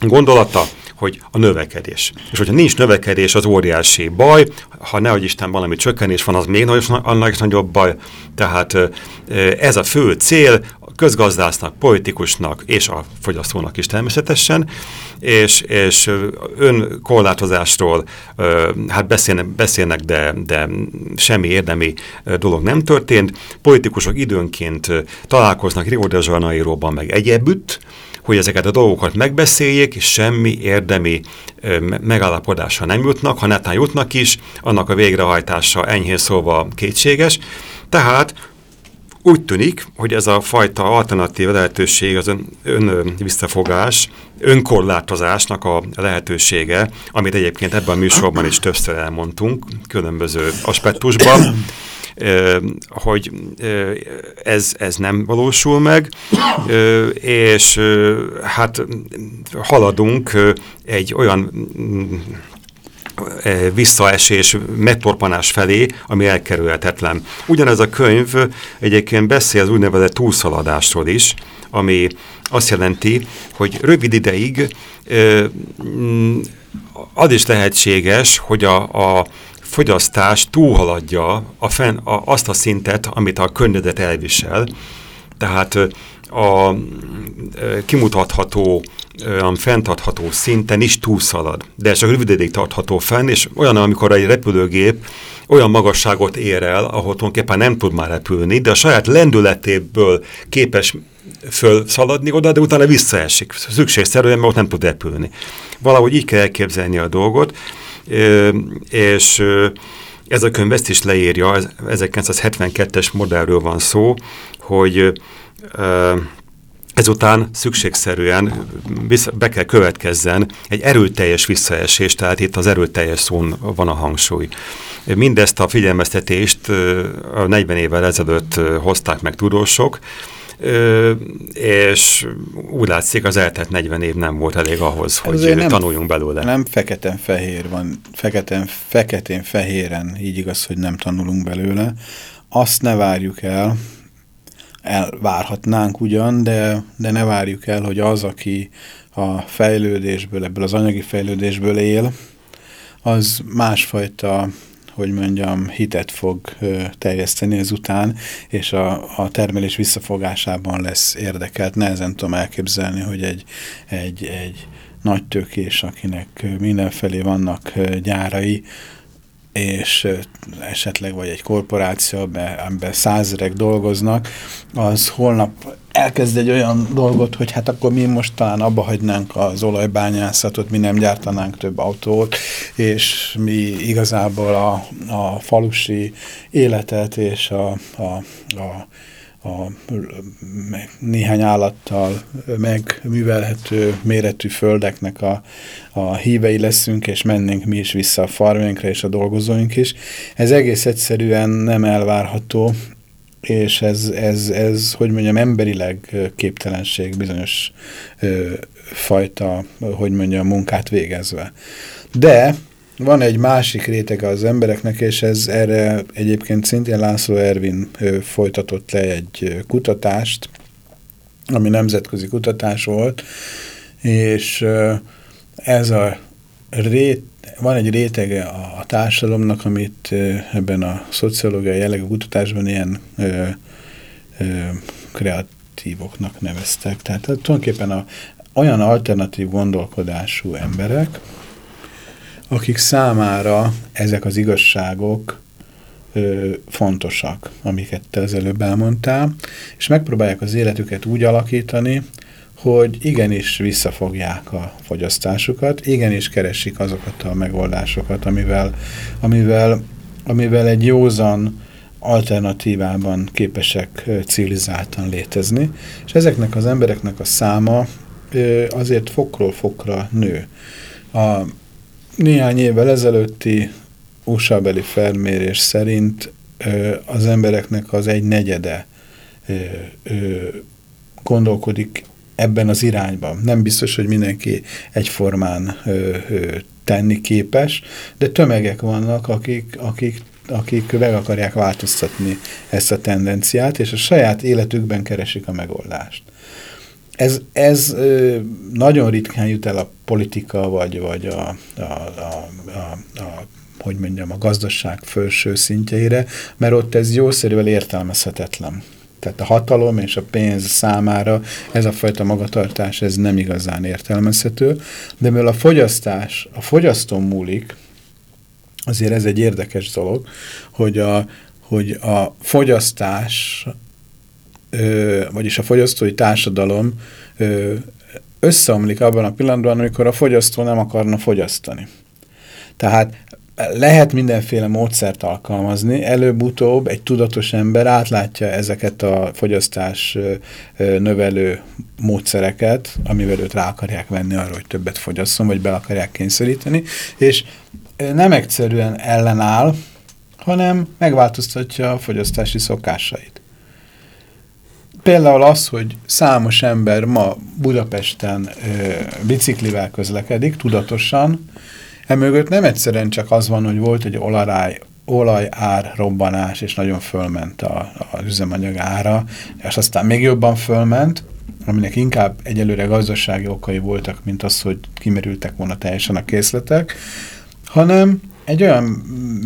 gondolata, hogy a növekedés. És hogyha nincs növekedés, az óriási baj, ha nehogy Isten valami csökkenés van, az még nagyobb, annak is nagyobb baj. Tehát ez a fő cél, közgazdásznak, politikusnak és a fogyasztónak is természetesen, és, és önkorlátozásról hát beszélnek, beszélnek de, de semmi érdemi dolog nem történt. Politikusok időnként találkoznak Rio de Janeiroban meg egyebütt, hogy ezeket a dolgokat megbeszéljék, és semmi érdemi megállapodásra nem jutnak, ha netán jutnak is, annak a végrehajtása enyhén szólva kétséges. Tehát úgy tűnik, hogy ez a fajta alternatív lehetőség, az ön, ön visszafogás, önkorlátozásnak a lehetősége, amit egyébként ebben a műsorban is többször elmondtunk, különböző aspektusban, hogy ez, ez nem valósul meg, és hát haladunk egy olyan visszaesés, megtorpanás felé, ami elkerülhetetlen. Ugyanez a könyv egyébként beszél az úgynevezett túlszaladásról is, ami azt jelenti, hogy rövid ideig az is lehetséges, hogy a, a fogyasztás túlhaladja a fenn, a, azt a szintet, amit a környezet elvisel. Tehát a kimutatható, olyan fenntartható szinten is túlszalad. De csak rövid ideig tartható fenn, és olyan, amikor egy repülőgép olyan magasságot ér el, ahol tulajdonképpen nem tud már repülni, de a saját lendületéből képes fölszaladni oda, de utána visszaesik. Szükségszerűen, mert ott nem tud repülni. Valahogy így kell elképzelni a dolgot, és ez a könyv ezt is leírja, 1972-es modellről van szó, hogy ezután szükségszerűen be kell következzen egy erőteljes visszaesés, tehát itt az erőteljes szón van a hangsúly. Mindezt a figyelmeztetést a 40 évvel ezelőtt hozták meg tudósok, és úgy látszik az eltelt 40 év nem volt elég ahhoz, hogy nem, tanuljunk belőle. Nem feketen-fehér van, feketen, feketén-fehéren így igaz, hogy nem tanulunk belőle. Azt ne várjuk el, elvárhatnánk ugyan, de, de ne várjuk el, hogy az, aki a fejlődésből, ebből az anyagi fejlődésből él, az másfajta hogy mondjam, hitet fog terjeszteni ezután, és a, a termelés visszafogásában lesz érdekelt. Nehezen tudom elképzelni, hogy egy, egy, egy nagy tökés, akinek mindenfelé vannak gyárai, és esetleg vagy egy korporáció, amiben százerek dolgoznak, az holnap elkezd egy olyan dolgot, hogy hát akkor mi most talán abba hagynánk az olajbányászatot, mi nem gyártanánk több autót, és mi igazából a, a falusi életet és a, a, a a néhány állattal megművelhető méretű földeknek a, a hívei leszünk, és mennénk mi is vissza a farmjainkra és a dolgozóink is. Ez egész egyszerűen nem elvárható, és ez, ez, ez hogy mondjam, emberileg képtelenség bizonyos ö, fajta, hogy mondjam, munkát végezve. De van egy másik rétege az embereknek, és ez erre egyébként szintén László Ervin folytatott le egy kutatást, ami nemzetközi kutatás volt, és ez a rét, van egy rétege a, társadalomnak, amit ebben a szociológiai jellegű kutatásban ilyen ö, ö, kreatívoknak neveztek. Tehát tulajdonképpen a, olyan alternatív gondolkodású emberek, akik számára ezek az igazságok ö, fontosak, amiket te az előbb elmondtál, és megpróbálják az életüket úgy alakítani, hogy igenis visszafogják a fogyasztásukat, igenis keresik azokat a megoldásokat, amivel, amivel, amivel egy józan alternatívában képesek civilizáltan létezni, és ezeknek az embereknek a száma azért fokról fokra nő. A néhány évvel ezelőtti USA-beli felmérés szerint az embereknek az egy negyede gondolkodik ebben az irányban. Nem biztos, hogy mindenki egyformán tenni képes, de tömegek vannak, akik, akik, akik meg akarják változtatni ezt a tendenciát, és a saját életükben keresik a megoldást. Ez, ez nagyon ritkán jut el a politika, vagy, vagy a, a, a, a, a hogy mondjam, a gazdaság felső szintjeire, mert ott ez jószerűvel értelmezhetetlen. Tehát a hatalom és a pénz számára ez a fajta magatartás, ez nem igazán értelmezhető, de mivel a fogyasztás, a fogyasztó múlik, azért ez egy érdekes dolog, hogy a, hogy a fogyasztás, vagyis a fogyasztói társadalom ö, összeomlik abban a pillanatban, amikor a fogyasztó nem akarna fogyasztani. Tehát lehet mindenféle módszert alkalmazni, előbb-utóbb egy tudatos ember átlátja ezeket a fogyasztás növelő módszereket, amivel őt rá akarják venni arra, hogy többet fogyasszon, vagy be akarják kényszeríteni, és nem egyszerűen ellenáll, hanem megváltoztatja a fogyasztási szokásait. Például az, hogy számos ember ma Budapesten ö, biciklivel közlekedik, tudatosan, Emögött nem egyszerűen csak az van, hogy volt egy olaráj, olajár robbanás, és nagyon fölment a, az üzemanyag ára, és aztán még jobban fölment, aminek inkább egyelőre gazdasági okai voltak, mint az, hogy kimerültek volna teljesen a készletek, hanem egy olyan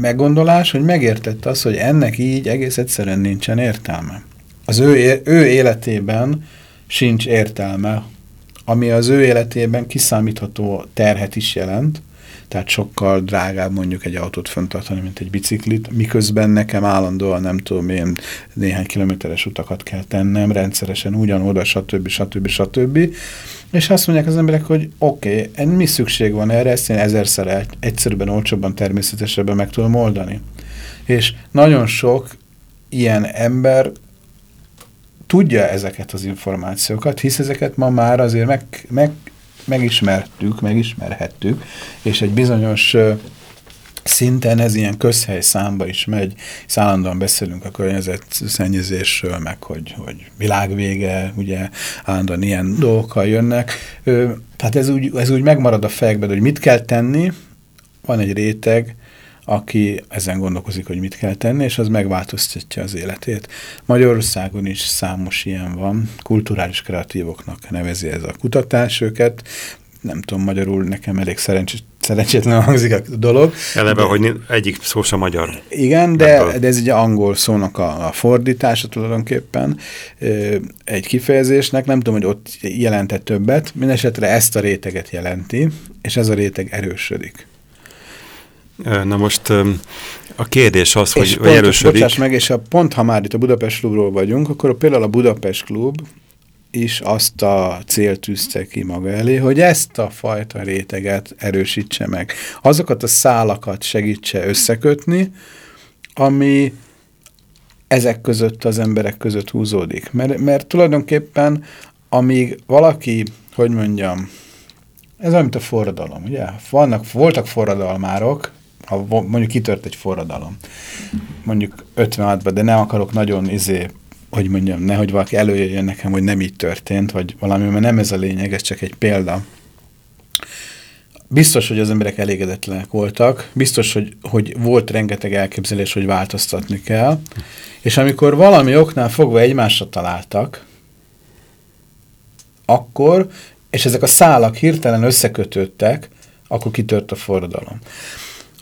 meggondolás, hogy megértette az, hogy ennek így egész egyszerűen nincsen értelme. Az ő, ő életében sincs értelme, ami az ő életében kiszámítható terhet is jelent, tehát sokkal drágább mondjuk egy autót föntartani, mint egy biciklit, miközben nekem állandóan nem tudom én néhány kilométeres utakat kell tennem, rendszeresen ugyanoda, stb. stb. stb. És azt mondják az emberek, hogy oké, okay, mi szükség van erre, ezt én ezerszer egyszerűbben, olcsóbban, természetesebben meg tudom oldani. És nagyon sok ilyen ember tudja ezeket az információkat, hisz ezeket ma már azért meg, meg megismertük, megismerhettük, és egy bizonyos szinten ez ilyen közhely számba is megy, szállandóan beszélünk a környezet szennyezésről, meg hogy, hogy világvége, ugye állandóan ilyen dolgokkal jönnek. Tehát ez úgy, ez úgy megmarad a fejekben, hogy mit kell tenni, van egy réteg, aki ezen gondolkozik, hogy mit kell tenni, és az megváltoztatja az életét. Magyarországon is számos ilyen van, kulturális kreatívoknak nevezi ez a kutatás őket, nem tudom magyarul, nekem elég szerencsés, szerencsétlen hangzik a dolog. Eleve, de, hogy egyik szó sem magyar. Igen, de, de ez egy angol szónak a, a fordítása tulajdonképpen egy kifejezésnek, nem tudom, hogy ott jelentett többet, mindesetre ezt a réteget jelenti, és ez a réteg erősödik. Na most a kérdés az, és hogy pont, erősödik. Bocsáss meg, és a pont ha már itt a Budapest klubról vagyunk, akkor például a Budapest klub is azt a célt tűzte ki maga elé, hogy ezt a fajta réteget erősítse meg. Azokat a szálakat segítse összekötni, ami ezek között, az emberek között húzódik. Mert, mert tulajdonképpen, amíg valaki, hogy mondjam, ez olyan, mint a forradalom, ugye? Vannak, voltak forradalmárok, ha mondjuk kitört egy forradalom, mondjuk 56-ban, de nem akarok nagyon izé hogy mondjam, nehogy valaki előjöjjön nekem, hogy nem így történt, vagy valami, mert nem ez a lényeg, ez csak egy példa. Biztos, hogy az emberek elégedetlenek voltak, biztos, hogy, hogy volt rengeteg elképzelés, hogy változtatni kell, és amikor valami oknál fogva egymásra találtak, akkor, és ezek a szálak hirtelen összekötődtek, akkor kitört a forradalom.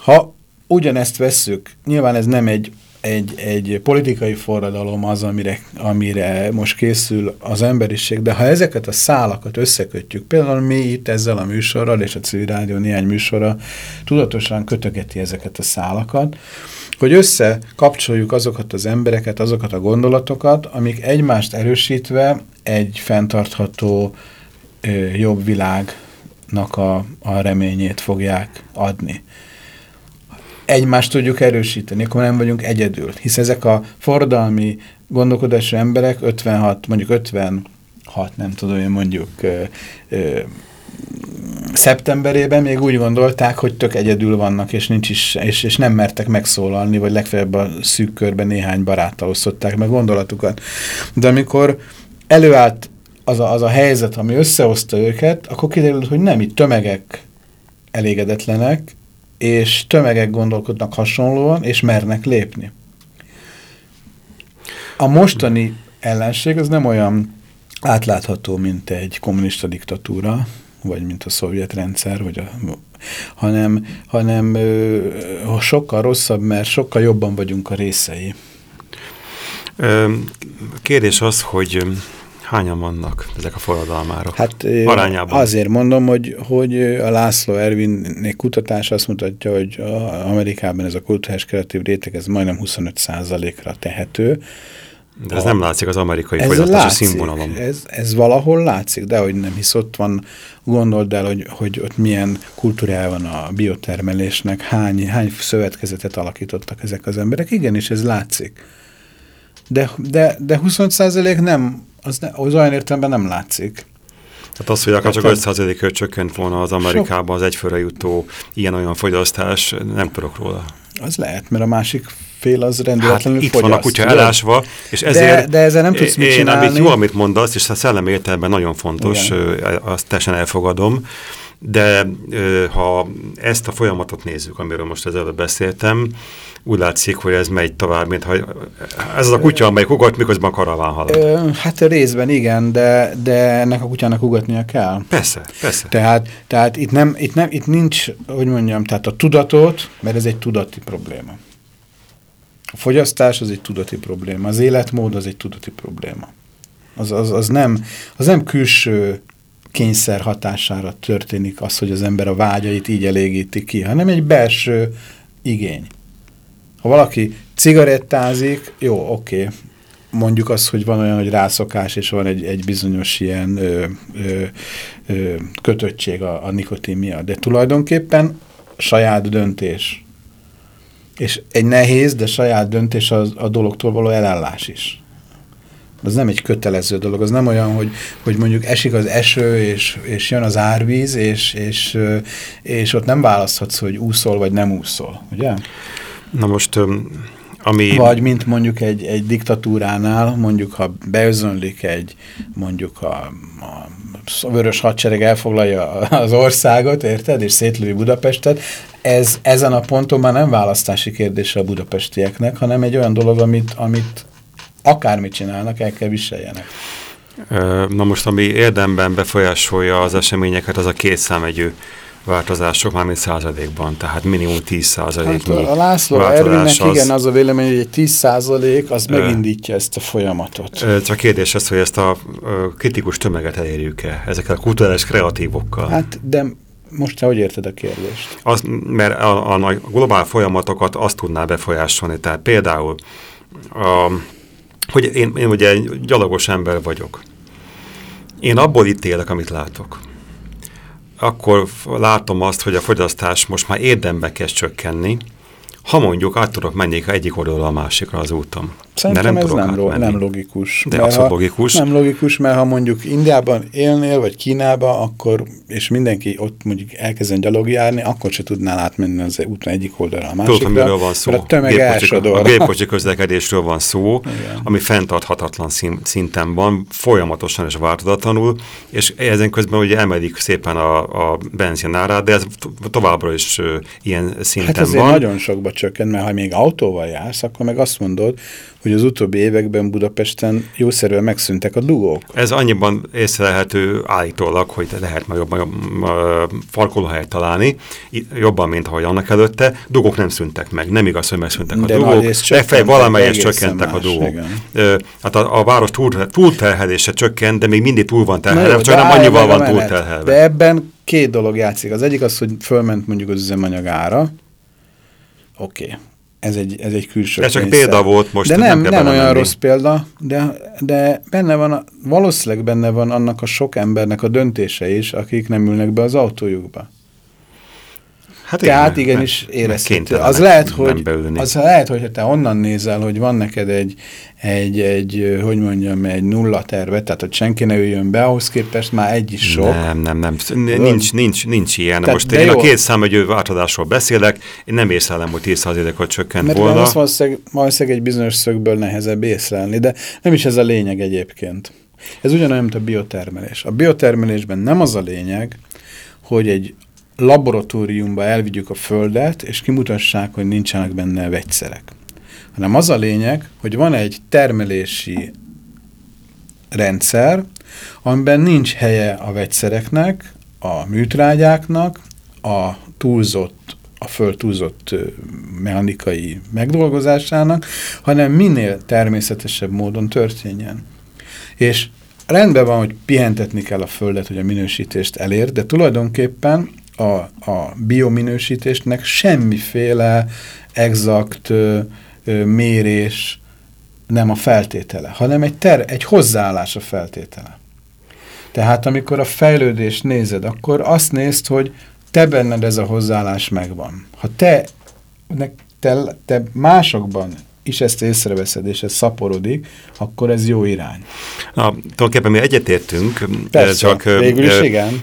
Ha ugyanezt vesszük, nyilván ez nem egy egy, egy politikai forradalom az, amire, amire most készül az emberiség, de ha ezeket a szálakat összekötjük, például mi itt ezzel a műsorral, és a civil rádió néhány műsora tudatosan kötögeti ezeket a szálakat, hogy összekapcsoljuk azokat az embereket, azokat a gondolatokat, amik egymást erősítve egy fenntartható, jobb világnak a, a reményét fogják adni egymást tudjuk erősíteni, akkor nem vagyunk egyedül. Hisz ezek a forradalmi gondolkodású emberek 56, mondjuk 56, nem tudom én mondjuk ö, ö, szeptemberében még úgy gondolták, hogy tök egyedül vannak, és, nincs is, és, és nem mertek megszólalni, vagy legfeljebb a szűk körben néhány baráttal osztották meg gondolatukat. De amikor előállt az a, az a helyzet, ami összehozta őket, akkor kiderült, hogy nem, itt tömegek elégedetlenek, és tömegek gondolkodnak hasonlóan, és mernek lépni. A mostani ellenség az nem olyan átlátható, mint egy kommunista diktatúra, vagy mint a szovjet rendszer, vagy a, hanem, hanem ö, sokkal rosszabb, mert sokkal jobban vagyunk a részei. Kérdés az, hogy Hányan vannak ezek a forradalmárok? Hát Arányában. azért mondom, hogy, hogy a László Ervin kutatás azt mutatja, hogy Amerikában ez a kultúrás kreatív réteg ez majdnem 25%-ra tehető. De ez a, nem látszik az amerikai ez fogyasztási színvonalon. Ez, ez valahol látszik, de hogy nem, hisz ott van, gondold el, hogy, hogy ott milyen kultúrája van a biotermelésnek, hány, hány szövetkezetet alakítottak ezek az emberek. Igen, és ez látszik. De, de, de 25% nem az, ne, az olyan értelemben nem látszik. Tehát az, hogy akár csak 5%-ot csökkent volna az Amerikában az egyfőre jutó ilyen-olyan fogyasztás, nem tudok róla. Az lehet, mert a másik fél az rendületlenül hát itt fogyaszt. van a kutya elásva, és ezért... De, de ezzel nem tudsz mit csinálni. Én, jó, amit mondasz, és a szellemi értelemben nagyon fontos, Igen. azt teljesen elfogadom, de ha ezt a folyamatot nézzük, amiről most ezzel beszéltem, úgy látszik, hogy ez megy tovább, mintha ez az a kutya, amelyik ugat, miközben a karaván halad. Hát részben igen, de, de ennek a kutyának ugatnia kell. Persze, persze. Tehát, tehát itt, nem, itt, nem, itt nincs, hogy mondjam, tehát a tudatot, mert ez egy tudati probléma. A fogyasztás az egy tudati probléma, az életmód az egy tudati probléma. Az, az, az, nem, az nem külső kényszer hatására történik az, hogy az ember a vágyait így elégíti ki, hanem egy belső igény. Ha valaki cigarettázik, jó, oké, okay. mondjuk azt, hogy van olyan, hogy rászokás, és van egy, egy bizonyos ilyen ö, ö, ö, kötöttség a, a nikotin miatt, de tulajdonképpen saját döntés. És egy nehéz, de saját döntés az, a dologtól való elállás is. Az nem egy kötelező dolog, az nem olyan, hogy, hogy mondjuk esik az eső, és, és jön az árvíz, és, és, és ott nem választhatsz, hogy úszol, vagy nem úszol, ugye? Na most, ami... Vagy mint mondjuk egy, egy diktatúránál, mondjuk ha beözönlik egy, mondjuk a, a vörös hadsereg elfoglalja az országot, érted, és szétlői Budapestet, ez ezen a ponton már nem választási kérdése a budapestieknek, hanem egy olyan dolog, amit, amit akármit csinálnak, el kell viseljenek. Na most, ami érdemben befolyásolja az eseményeket, az a kétszámegyű változások, mármint százalékban, tehát minimum 10 százaléknyi hát a László Ervinnek az... igen, az a vélemény, hogy egy 10 százalék az megindítja ezt a folyamatot. Csak kérdés az, hogy ezt a kritikus tömeget elérjük-e ezekkel a kulturális kreatívokkal? Hát, de most hogy érted a kérdést? Az, mert a, a, a globál folyamatokat azt tudná befolyásolni, tehát például, a, hogy én, én ugye egy gyalogos ember vagyok. Én abból ítélek, amit látok akkor látom azt, hogy a fogyasztás most már érdembe kezd csökkenni, ha mondjuk át tudok menni egyik oldalra a másikra az úton. Szerintem nem ez nem, lo nem logikus. De abszolút logikus. Nem logikus, mert ha mondjuk Indiában élnél, vagy Kínában, akkor, és mindenki ott mondjuk elkezden gyalogjárni, akkor se tudnál átmenni az úton egyik oldalra a másikra. Tudom, miről van szó. a tömeg A gépkocsi közlekedésről van szó, Igen. ami fenntarthatatlan szinten van, folyamatosan és változatlanul, és ezen közben ugye emelik szépen a, a benzinárát, de ez továbbra is ilyen szinten hát van. nagyon sokba csökkent, mert ha még autóval jársz, akkor meg azt mondod, hogy az utóbbi években Budapesten jószerűen megszűntek a dugók. Ez annyiban észrevehető állítólag, hogy lehet majd jobban jobb, farkolóhelyet találni, jobban, mint ahogy annak előtte. Dugók nem szűntek meg. Nem igaz, hogy megszűntek a de dugók. Legfelj valamelyes csökkentek más, a dugók. Igen. Hát a, a város túl, túlterhelése csökkent, de még mindig túl van terhelve, csak nem annyival van túlterhelve. De ebben két dolog játszik. Az egyik az, hogy fölment mondjuk az üzemanyag ára, oké, okay ez egy, ez egy külső Ez csak kényszer. példa volt most. De nem, nem, nem olyan menni. rossz példa, de, de benne van, valószínűleg benne van annak a sok embernek a döntése is, akik nem ülnek be az autójukba. Hát Tehát igen, igenis érezhető. Az lehet, hogy, az lehet, hogy te onnan nézel, hogy van neked egy, egy, egy, hogy mondjam, egy nulla terve, tehát hogy senki ne üljön be, ahhoz képest már egy is sok. Nem, nem, nem. Nincs, nincs, nincs ilyen. Tehát, Most én jó. a két számegyő változásról beszélek, én nem észlelem, hogy 10 hogy csökkent Mert volna. Mert valószínűleg, valószínűleg egy bizonyos szögből nehezebb észlelni, de nem is ez a lényeg egyébként. Ez ugyanolyan, mint a biotermelés. A biotermelésben nem az a lényeg, hogy egy laboratóriumba elvigyük a földet, és kimutassák, hogy nincsenek benne vegyszerek. Hanem az a lényeg, hogy van egy termelési rendszer, amiben nincs helye a vegyszereknek, a műtrágyáknak, a túlzott, a föld túlzott mechanikai megdolgozásának, hanem minél természetesebb módon történjen. És rendben van, hogy pihentetni kell a földet, hogy a minősítést elér, de tulajdonképpen a, a biominősítésnek semmiféle exakt ö, ö, mérés nem a feltétele, hanem egy, ter, egy hozzáállás a feltétele. Tehát amikor a fejlődést nézed, akkor azt nézd, hogy te benned ez a hozzáállás megvan. Ha te, ne, te, te másokban is ezt észreveszed, és ez szaporodik, akkor ez jó irány. Na, tulajdonképpen mi egyetértünk. Persze, csak, végül is igen.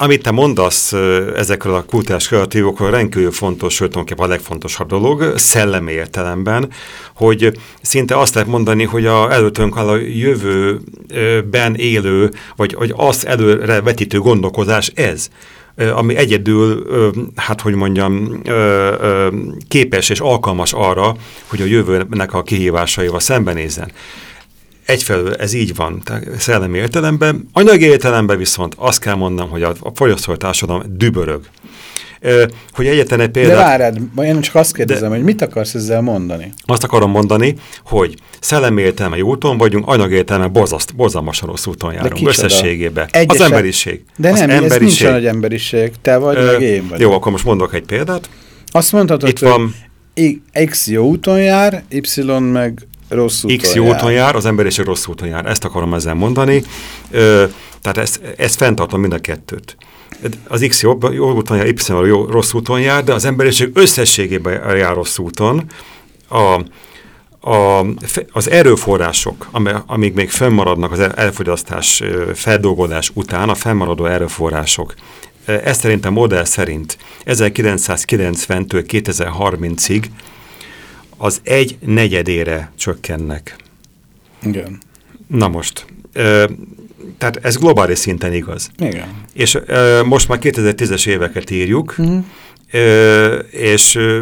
Amit te mondasz ezekről a kultúrás kreatívokról, rendkívül fontos, sőt, a legfontosabb dolog, szellemi értelemben, hogy szinte azt lehet mondani, hogy a előttünk a jövőben élő, vagy, vagy azt előre vetítő gondolkozás ez ami egyedül, hát hogy mondjam, képes és alkalmas arra, hogy a jövőnek a kihívásaival szembenézzen. Egyfelől ez így van, tehát szellemi értelemben, anyagi értelemben viszont azt kell mondanom, hogy a, a fogyasztó társadalom dübörög. hogy egyetlen egy példát... De várjad, én csak azt kérdezem, de, hogy mit akarsz ezzel mondani? Azt akarom mondani, hogy szellemi értelme úton vagyunk, anyagi értelme borzaszt, borzalmasan rossz úton járunk, összességében. Az emberiség. De nem, az emberiség. ez nincs nagy emberiség, te vagy, Ö, meg én vagyok. Jó, akkor most mondok egy példát. Azt mondhatod, Itt hogy van, X jó úton jár, Y meg rossz úton X jó jár. úton jár, az emberiség rossz úton jár. Ezt akarom ezzel mondani. Ö, tehát ezt, ezt fenntartom mind a kettőt. Az X jó, jó úton jár, Y jó, rossz úton jár, de az emberiség összességében jár rossz úton. A, a, az erőforrások, amíg még fennmaradnak az elfogyasztás, feldolgozás után, a fennmaradó erőforrások, ez szerint a modell szerint 1990-től 2030-ig az egy negyedére csökkennek. Igen. Na most, ö, tehát ez globális szinten igaz. Igen. És ö, most már 2010-es éveket írjuk, uh mhm. -huh. Ö, és ö,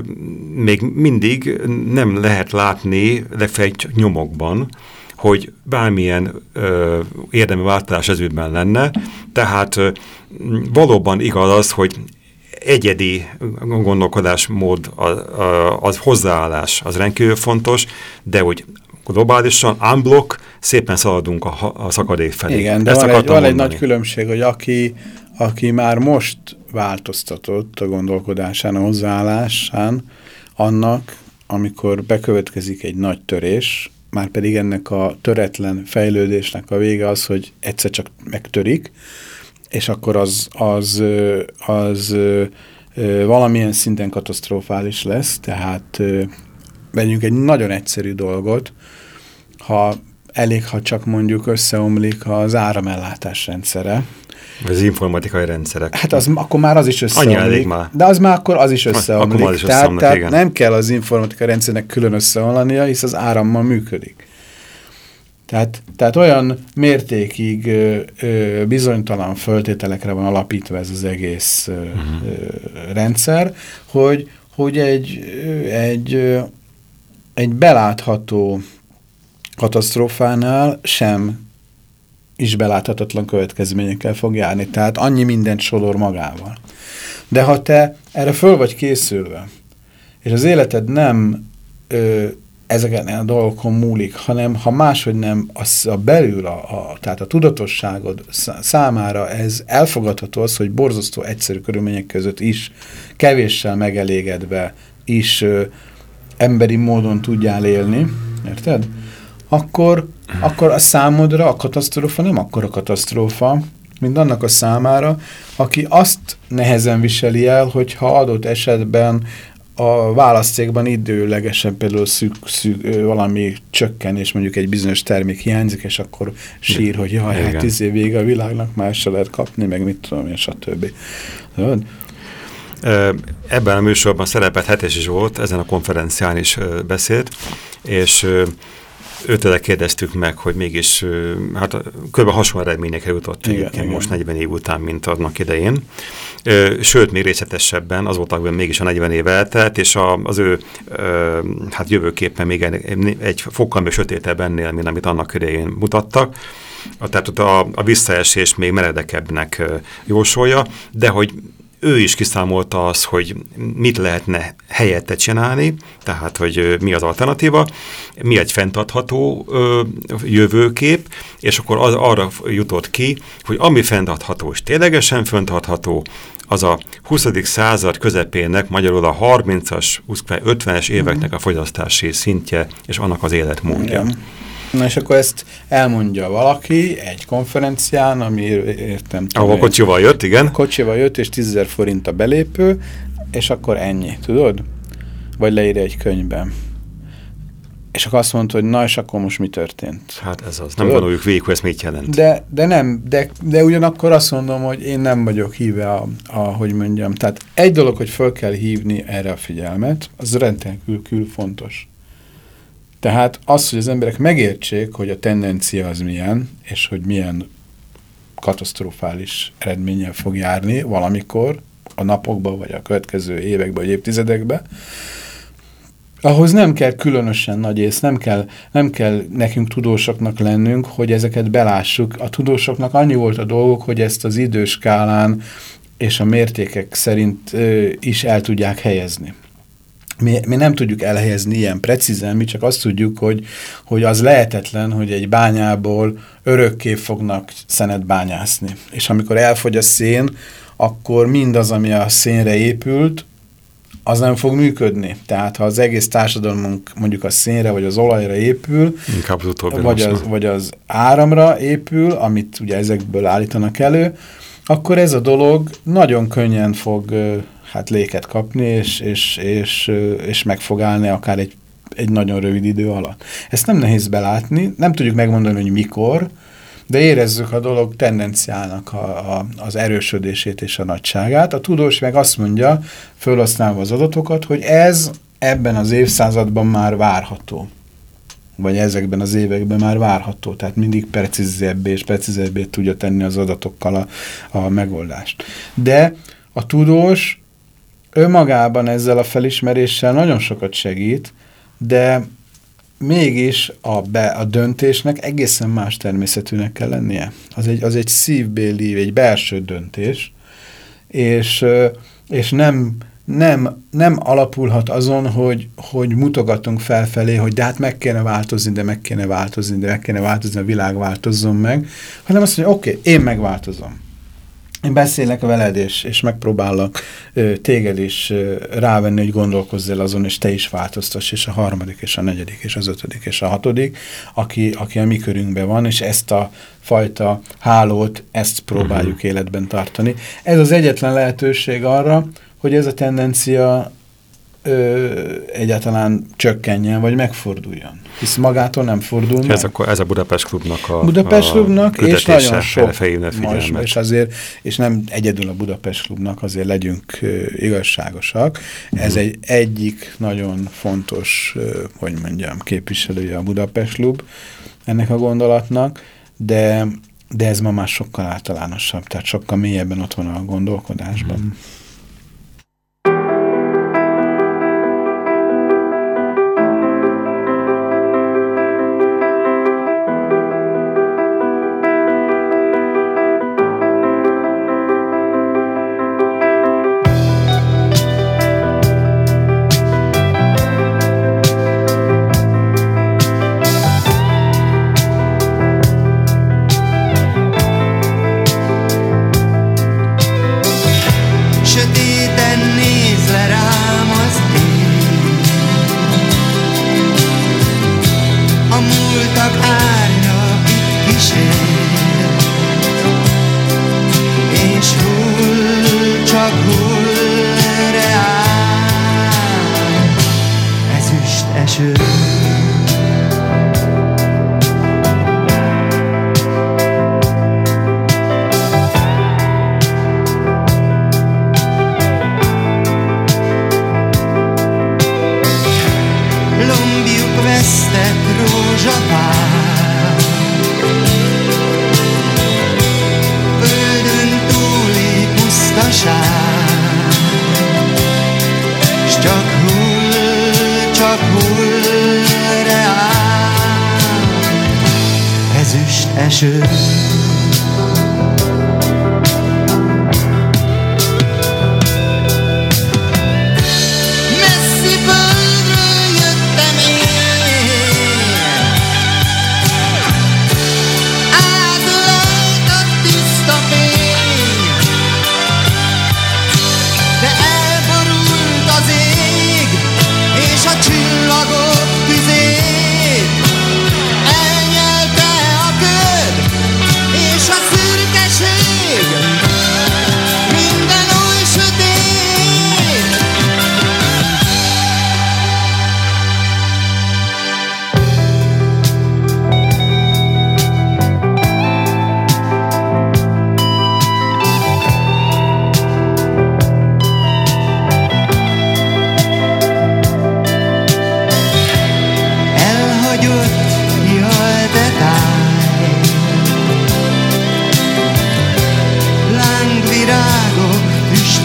még mindig nem lehet látni legfeljebb nyomokban, hogy bármilyen ö, érdemi változás ezügyben lenne, tehát ö, valóban igaz az, hogy egyedi gondolkodásmód, az, az hozzáállás, az rendkívül fontos, de hogy globálisan, unblock, szépen szaladunk a, a szakadék felé. Igen, de Ezt van, egy, van egy nagy különbség, hogy aki, aki már most változtatott a gondolkodásán, a hozzáállásán, annak, amikor bekövetkezik egy nagy törés, már pedig ennek a töretlen fejlődésnek a vége az, hogy egyszer csak megtörik, és akkor az, az, az, az valamilyen szinten katasztrofális lesz, tehát vegyünk egy nagyon egyszerű dolgot, ha elég, ha csak mondjuk összeomlik az áramellátás rendszere, az informatikai rendszerek. Hát az, akkor már az is összeomlik. Már. De az már akkor az is összeomlik. Akkor az is tehát, összeomlik, tehát igen. nem kell az informatikai rendszernek külön összeomlania, hisz az árammal működik. Tehát, tehát olyan mértékig ö, ö, bizonytalan föltételekre van alapítva ez az egész ö, uh mhm. -huh. ö, rendszer, hogy, hogy egy, egy, egy belátható katasztrófánál sem is beláthatatlan következményekkel fog járni. Tehát annyi mindent sodor magával. De ha te erre föl vagy készülve, és az életed nem ö, ezeken a dolgokon múlik, hanem ha máshogy nem, az a belül, a, a, tehát a tudatosságod számára ez elfogadható az, hogy borzasztó egyszerű körülmények között is, kevéssel megelégedve is ö, emberi módon tudjál élni, érted? Akkor, akkor a számodra a katasztrófa nem akkor a katasztrófa, mint annak a számára, aki azt nehezen viseli el, hogyha adott esetben a választékban időlegesen például szűk, szűk, valami csökken, és mondjuk egy bizonyos termék hiányzik, és akkor sír, hogy jaj, hát izé vége a világnak, más se lehet kapni, meg mit tudom én, stb. Ebben a műsorban szerepet Hetesi Zsolt, ezen a konferencián is beszélt, és őtőle kérdeztük meg, hogy mégis hát kb. hasonló eredményekre jutott igen, igen. most 40 év után, mint annak idején. Sőt, még részletesebben, azóta mégis a 40 év eltelt, és a, az ő hát jövőképpen még egy, egy fokkal még sötétebb ennél, mint amit annak idején mutattak. Tehát a, a visszaesés még meredekebbnek jósolja, de hogy ő is kiszámolta az, hogy mit lehetne helyette csinálni, tehát, hogy mi az alternatíva, mi egy fenntartható ö, jövőkép, és akkor az, arra jutott ki, hogy ami fenntartható és ténylegesen fenntartható, az a 20. század közepének, magyarul a 30-as, 50-es éveknek a fogyasztási szintje, és annak az életmódja. Igen. Na és akkor ezt elmondja valaki egy konferencián, ami értem... Ahol a kocsival jött, igen? Kocsival jött, és 10 forint a belépő, és akkor ennyi, tudod? Vagy leírja egy könyvben. És akkor azt mondta, hogy na, és akkor most mi történt? Hát ez az, nem gondoljuk végig, hogy ez mit jelent. De, de nem, de, de ugyanakkor azt mondom, hogy én nem vagyok híve, a, a, hogy mondjam. Tehát egy dolog, hogy föl kell hívni erre a figyelmet, az rendkívül fontos. Tehát az, hogy az emberek megértsék, hogy a tendencia az milyen, és hogy milyen katasztrofális eredménnyel fog járni valamikor, a napokban, vagy a következő években, vagy évtizedekben, ahhoz nem kell különösen nagy ész, nem kell, nem kell nekünk tudósoknak lennünk, hogy ezeket belássuk. A tudósoknak annyi volt a dolgok, hogy ezt az időskálán és a mértékek szerint ö, is el tudják helyezni mi, mi nem tudjuk elhelyezni ilyen precízen, mi csak azt tudjuk, hogy, hogy az lehetetlen, hogy egy bányából örökké fognak szenet bányászni. És amikor elfogy a szén, akkor mindaz, ami a szénre épült, az nem fog működni. Tehát ha az egész társadalmunk mondjuk a szénre vagy az olajra épül, Inkább az vagy, az, vagy az áramra épül, amit ugye ezekből állítanak elő, akkor ez a dolog nagyon könnyen fog hát léket kapni, és, és, és, és meg fog állni akár egy, egy nagyon rövid idő alatt. Ezt nem nehéz belátni, nem tudjuk megmondani, hogy mikor, de érezzük a dolog tendenciának a, a, az erősödését és a nagyságát. A tudós meg azt mondja, felhasználva az adatokat, hogy ez ebben az évszázadban már várható. Vagy ezekben az években már várható. Tehát mindig precízebbé és precízebbé tudja tenni az adatokkal a, a megoldást. De a tudós önmagában ezzel a felismeréssel nagyon sokat segít, de mégis a, be, a döntésnek egészen más természetűnek kell lennie. Az egy, az egy szívbéli, egy belső döntés, és és nem, nem, nem alapulhat azon, hogy, hogy mutogatunk felfelé, hogy de hát meg kéne változni, de meg kéne változni, de meg kéne változni, a világ változzon meg, hanem azt mondja, oké, okay, én megváltozom. Én beszélek veled, és, és megpróbálok ö, téged is ö, rávenni, hogy gondolkozzél azon, és te is változtass, és a harmadik, és a negyedik, és az ötödik, és a hatodik, aki, aki a mi körünkben van, és ezt a fajta hálót, ezt próbáljuk uh -huh. életben tartani. Ez az egyetlen lehetőség arra, hogy ez a tendencia ö, egyáltalán csökkenjen, vagy megforduljon. Hisz magától nem fordul ez meg. A, ez a Budapest klubnak a Budapest klubnak, és nagyon sok most, és azért, és nem egyedül a Budapest klubnak, azért legyünk ö, igazságosak. Ez. -huh. egy egyik nagyon fontos, ö, hogy mondjam, képviselője a Budapest klub ennek a gondolatnak, de, de ez ma már sokkal általánosabb, tehát sokkal mélyebben ott van a gondolkodásban. Uh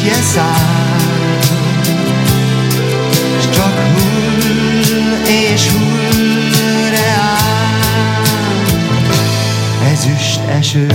ugye száll, s csak hull és hull reál, ezüst eső.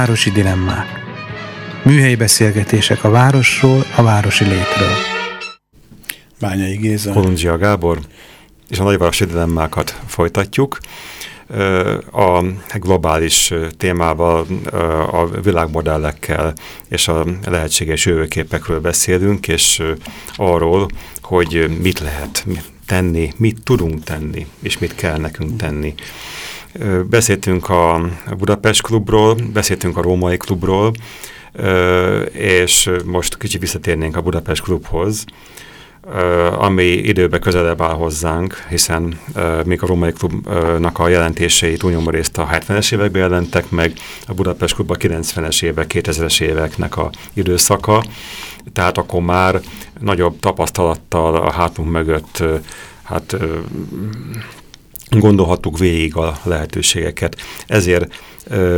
Nagyvárosi dilemmák. Műhelyi beszélgetések a városról, a városi létről. Bányai Géza. Kolundzsia Gábor, és a nagyvárosi dilemmákat folytatjuk. A globális témával, a világmodellekkel és a lehetséges jövőképekről beszélünk, és arról, hogy mit lehet tenni, mit tudunk tenni, és mit kell nekünk tenni. Beszéltünk a Budapest klubról, beszéltünk a Római klubról, és most kicsit visszatérnénk a Budapest klubhoz, ami időbe közelebb áll hozzánk, hiszen még a Római Klubnak a jelentései túlnyomó részt a 70-es években jelentek meg, a Budapest Klub a 90-es évek, 2000-es éveknek a időszaka, tehát akkor már nagyobb tapasztalattal a hátunk mögött hát gondolhattuk végig a lehetőségeket. Ezért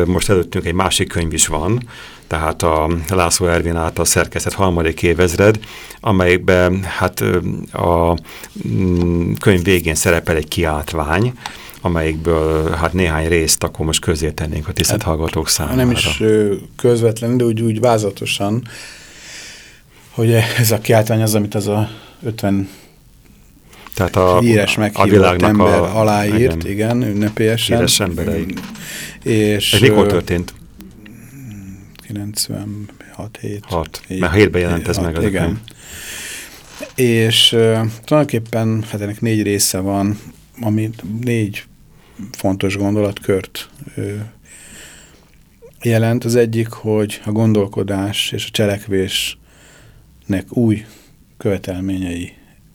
most előttünk egy másik könyv is van, tehát a László Ervin által szerkesztett harmadik évezred, amelyikben hát a mm, könyv végén szerepel egy kiáltvány, amelyikből hát néhány részt akkor most közé tennénk a tisztelt hát, hallgatók számára. Nem is közvetlenül, de úgy, úgy vázatosan, hogy ez a kiáltvány az, amit az a 50 tehát a, híres meghívott ember a, aláírt, igen, igen ünnepélyesen. Híres emberei. És, ez mikor történt? 96 7. 6. Mert 7-ben jelent ez 6, meg. Igen. És uh, tulajdonképpen hát ennek négy része van, ami négy fontos gondolatkört uh, jelent. Az egyik, hogy a gondolkodás és a cselekvésnek új követelményei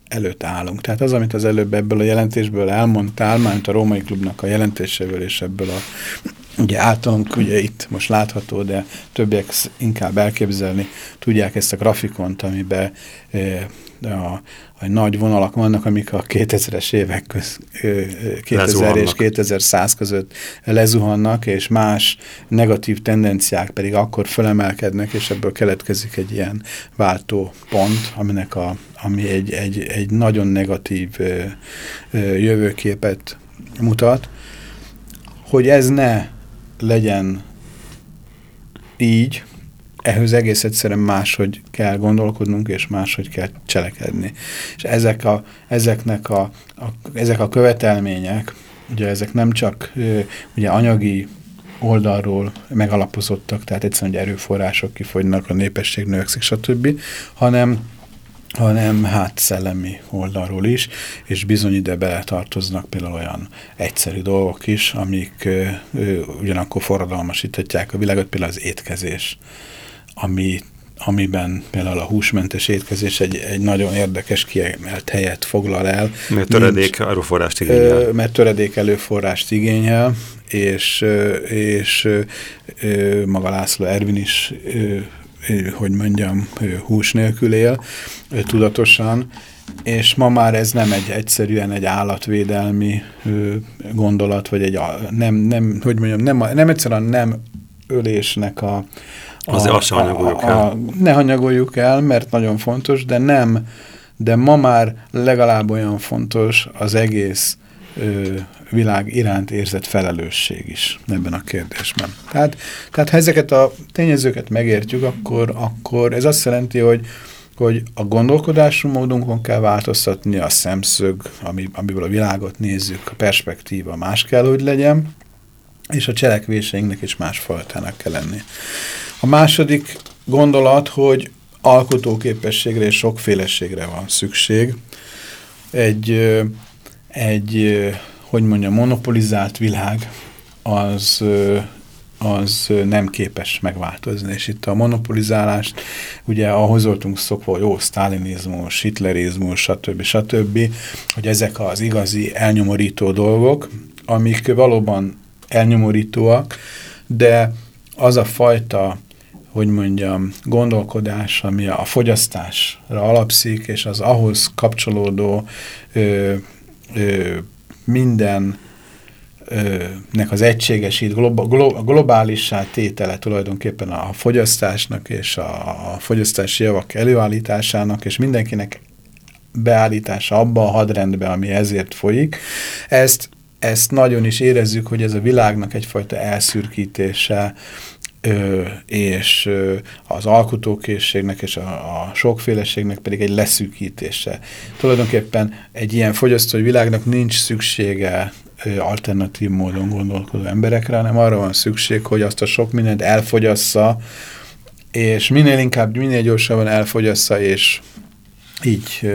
előtt állunk. Tehát az, amit az előbb ebből a jelentésből elmondtál, mármint a Római Klubnak a jelentéséből és ebből a Ugye általunk ugye itt most látható, de többiek inkább elképzelni tudják ezt a grafikont, amiben e, a, a nagy vonalak vannak, amik a 2000-es évek köz, e, 2000 lezuhannak. és 2100 között lezuhannak, és más negatív tendenciák pedig akkor fölemelkednek, és ebből keletkezik egy ilyen váltó pont, aminek a, ami egy, egy, egy nagyon negatív jövőképet mutat, hogy ez ne legyen így, ehhez egész egyszerűen máshogy kell gondolkodnunk, és máshogy kell cselekedni. És ezek a, ezeknek a, a, ezek a követelmények, ugye ezek nem csak ugye anyagi oldalról megalapozottak, tehát egyszerűen, hogy erőforrások kifogynak, a népesség növekszik, stb., hanem hanem hát szellemi oldalról is, és bizony ide beletartoznak például olyan egyszerű dolgok is, amik ö, ö, ugyanakkor forradalmasíthatják a világot, például az étkezés, ami, amiben például a húsmentes étkezés egy, egy nagyon érdekes kiemelt helyet foglal el. Mert töredék Nincs, erőforrást igényel. Ö, mert töredék előforrást igényel, és, és maga László Ervin is hogy mondjam, hús nélkül él tudatosan, és ma már ez nem egy egyszerűen egy állatvédelmi gondolat, vagy egy nem, nem hogy mondjam, nem, nem egyszerűen nem ölésnek a, a, Azért azt hanyagoljuk a, el. A, ne hanyagoljuk el, mert nagyon fontos, de nem, de ma már legalább olyan fontos az egész világ iránt érzett felelősség is ebben a kérdésben. Tehát, tehát ha ezeket a tényezőket megértjük, akkor, akkor ez azt jelenti, hogy, hogy a gondolkodású módunkon kell változtatni, a szemszög, ami, amiből a világot nézzük, a perspektíva más kell, hogy legyen, és a cselekvéseinknek is más fajtának kell lenni. A második gondolat, hogy alkotóképességre és sokféleségre van szükség. Egy, egy hogy mondja, monopolizált világ az, az nem képes megváltozni. És itt a monopolizálást, ugye ahhoz voltunk szokva, jó, sztálinizmus, hitlerizmus, stb. stb., hogy ezek az igazi elnyomorító dolgok, amik valóban elnyomorítóak, de az a fajta hogy mondjam, gondolkodás, ami a fogyasztásra alapszik, és az ahhoz kapcsolódó ö, ö, minden nek az egységesít, globa, globálissá tétele tulajdonképpen a fogyasztásnak és a, a fogyasztási javak előállításának, és mindenkinek beállítása abba a hadrendbe, ami ezért folyik. Ezt, ezt nagyon is érezzük, hogy ez a világnak egyfajta elszürkítése, és az alkotókészségnek és a, a sokféleségnek pedig egy leszűkítése. Tulajdonképpen egy ilyen fogyasztói világnak nincs szüksége alternatív módon gondolkodó emberekre, hanem arra van szükség, hogy azt a sok mindent elfogyassza, és minél inkább, minél gyorsabban elfogyassza, és így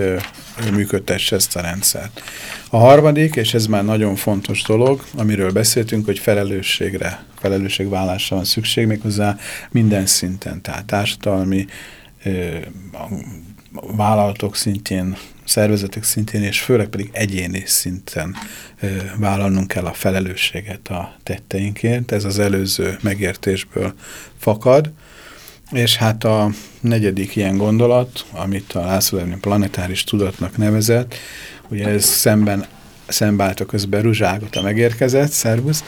működtesse ezt a rendszert. A harmadik, és ez már nagyon fontos dolog, amiről beszéltünk, hogy felelősségre, felelősségvállásra van szükség, méghozzá minden szinten, tehát társadalmi, vállalatok szintjén, szervezetek szintén, és főleg pedig egyéni szinten ö, vállalnunk kell a felelősséget a tetteinkért. Ez az előző megértésből fakad. És hát a negyedik ilyen gondolat, amit a László Ervin planetáris tudatnak nevezett, ugye ez szemben, szembeállta közben Ruzságot a megérkezett, szervusz,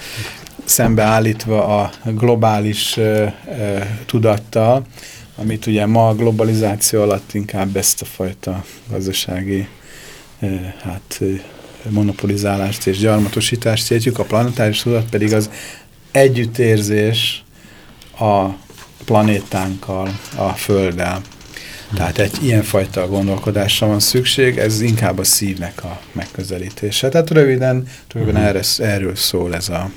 szembeállítva a globális ö, ö, tudattal, amit ugye ma a globalizáció alatt inkább ezt a fajta gazdasági ö, hát, monopolizálást és gyarmatosítást értjük, a planetáris tudat pedig az együttérzés a planétánkkal, a Földdel. Tehát egy ilyenfajta gondolkodásra van szükség, ez inkább a szívnek a megközelítése. Tehát röviden, röviden -huh. erre, erről szól ez a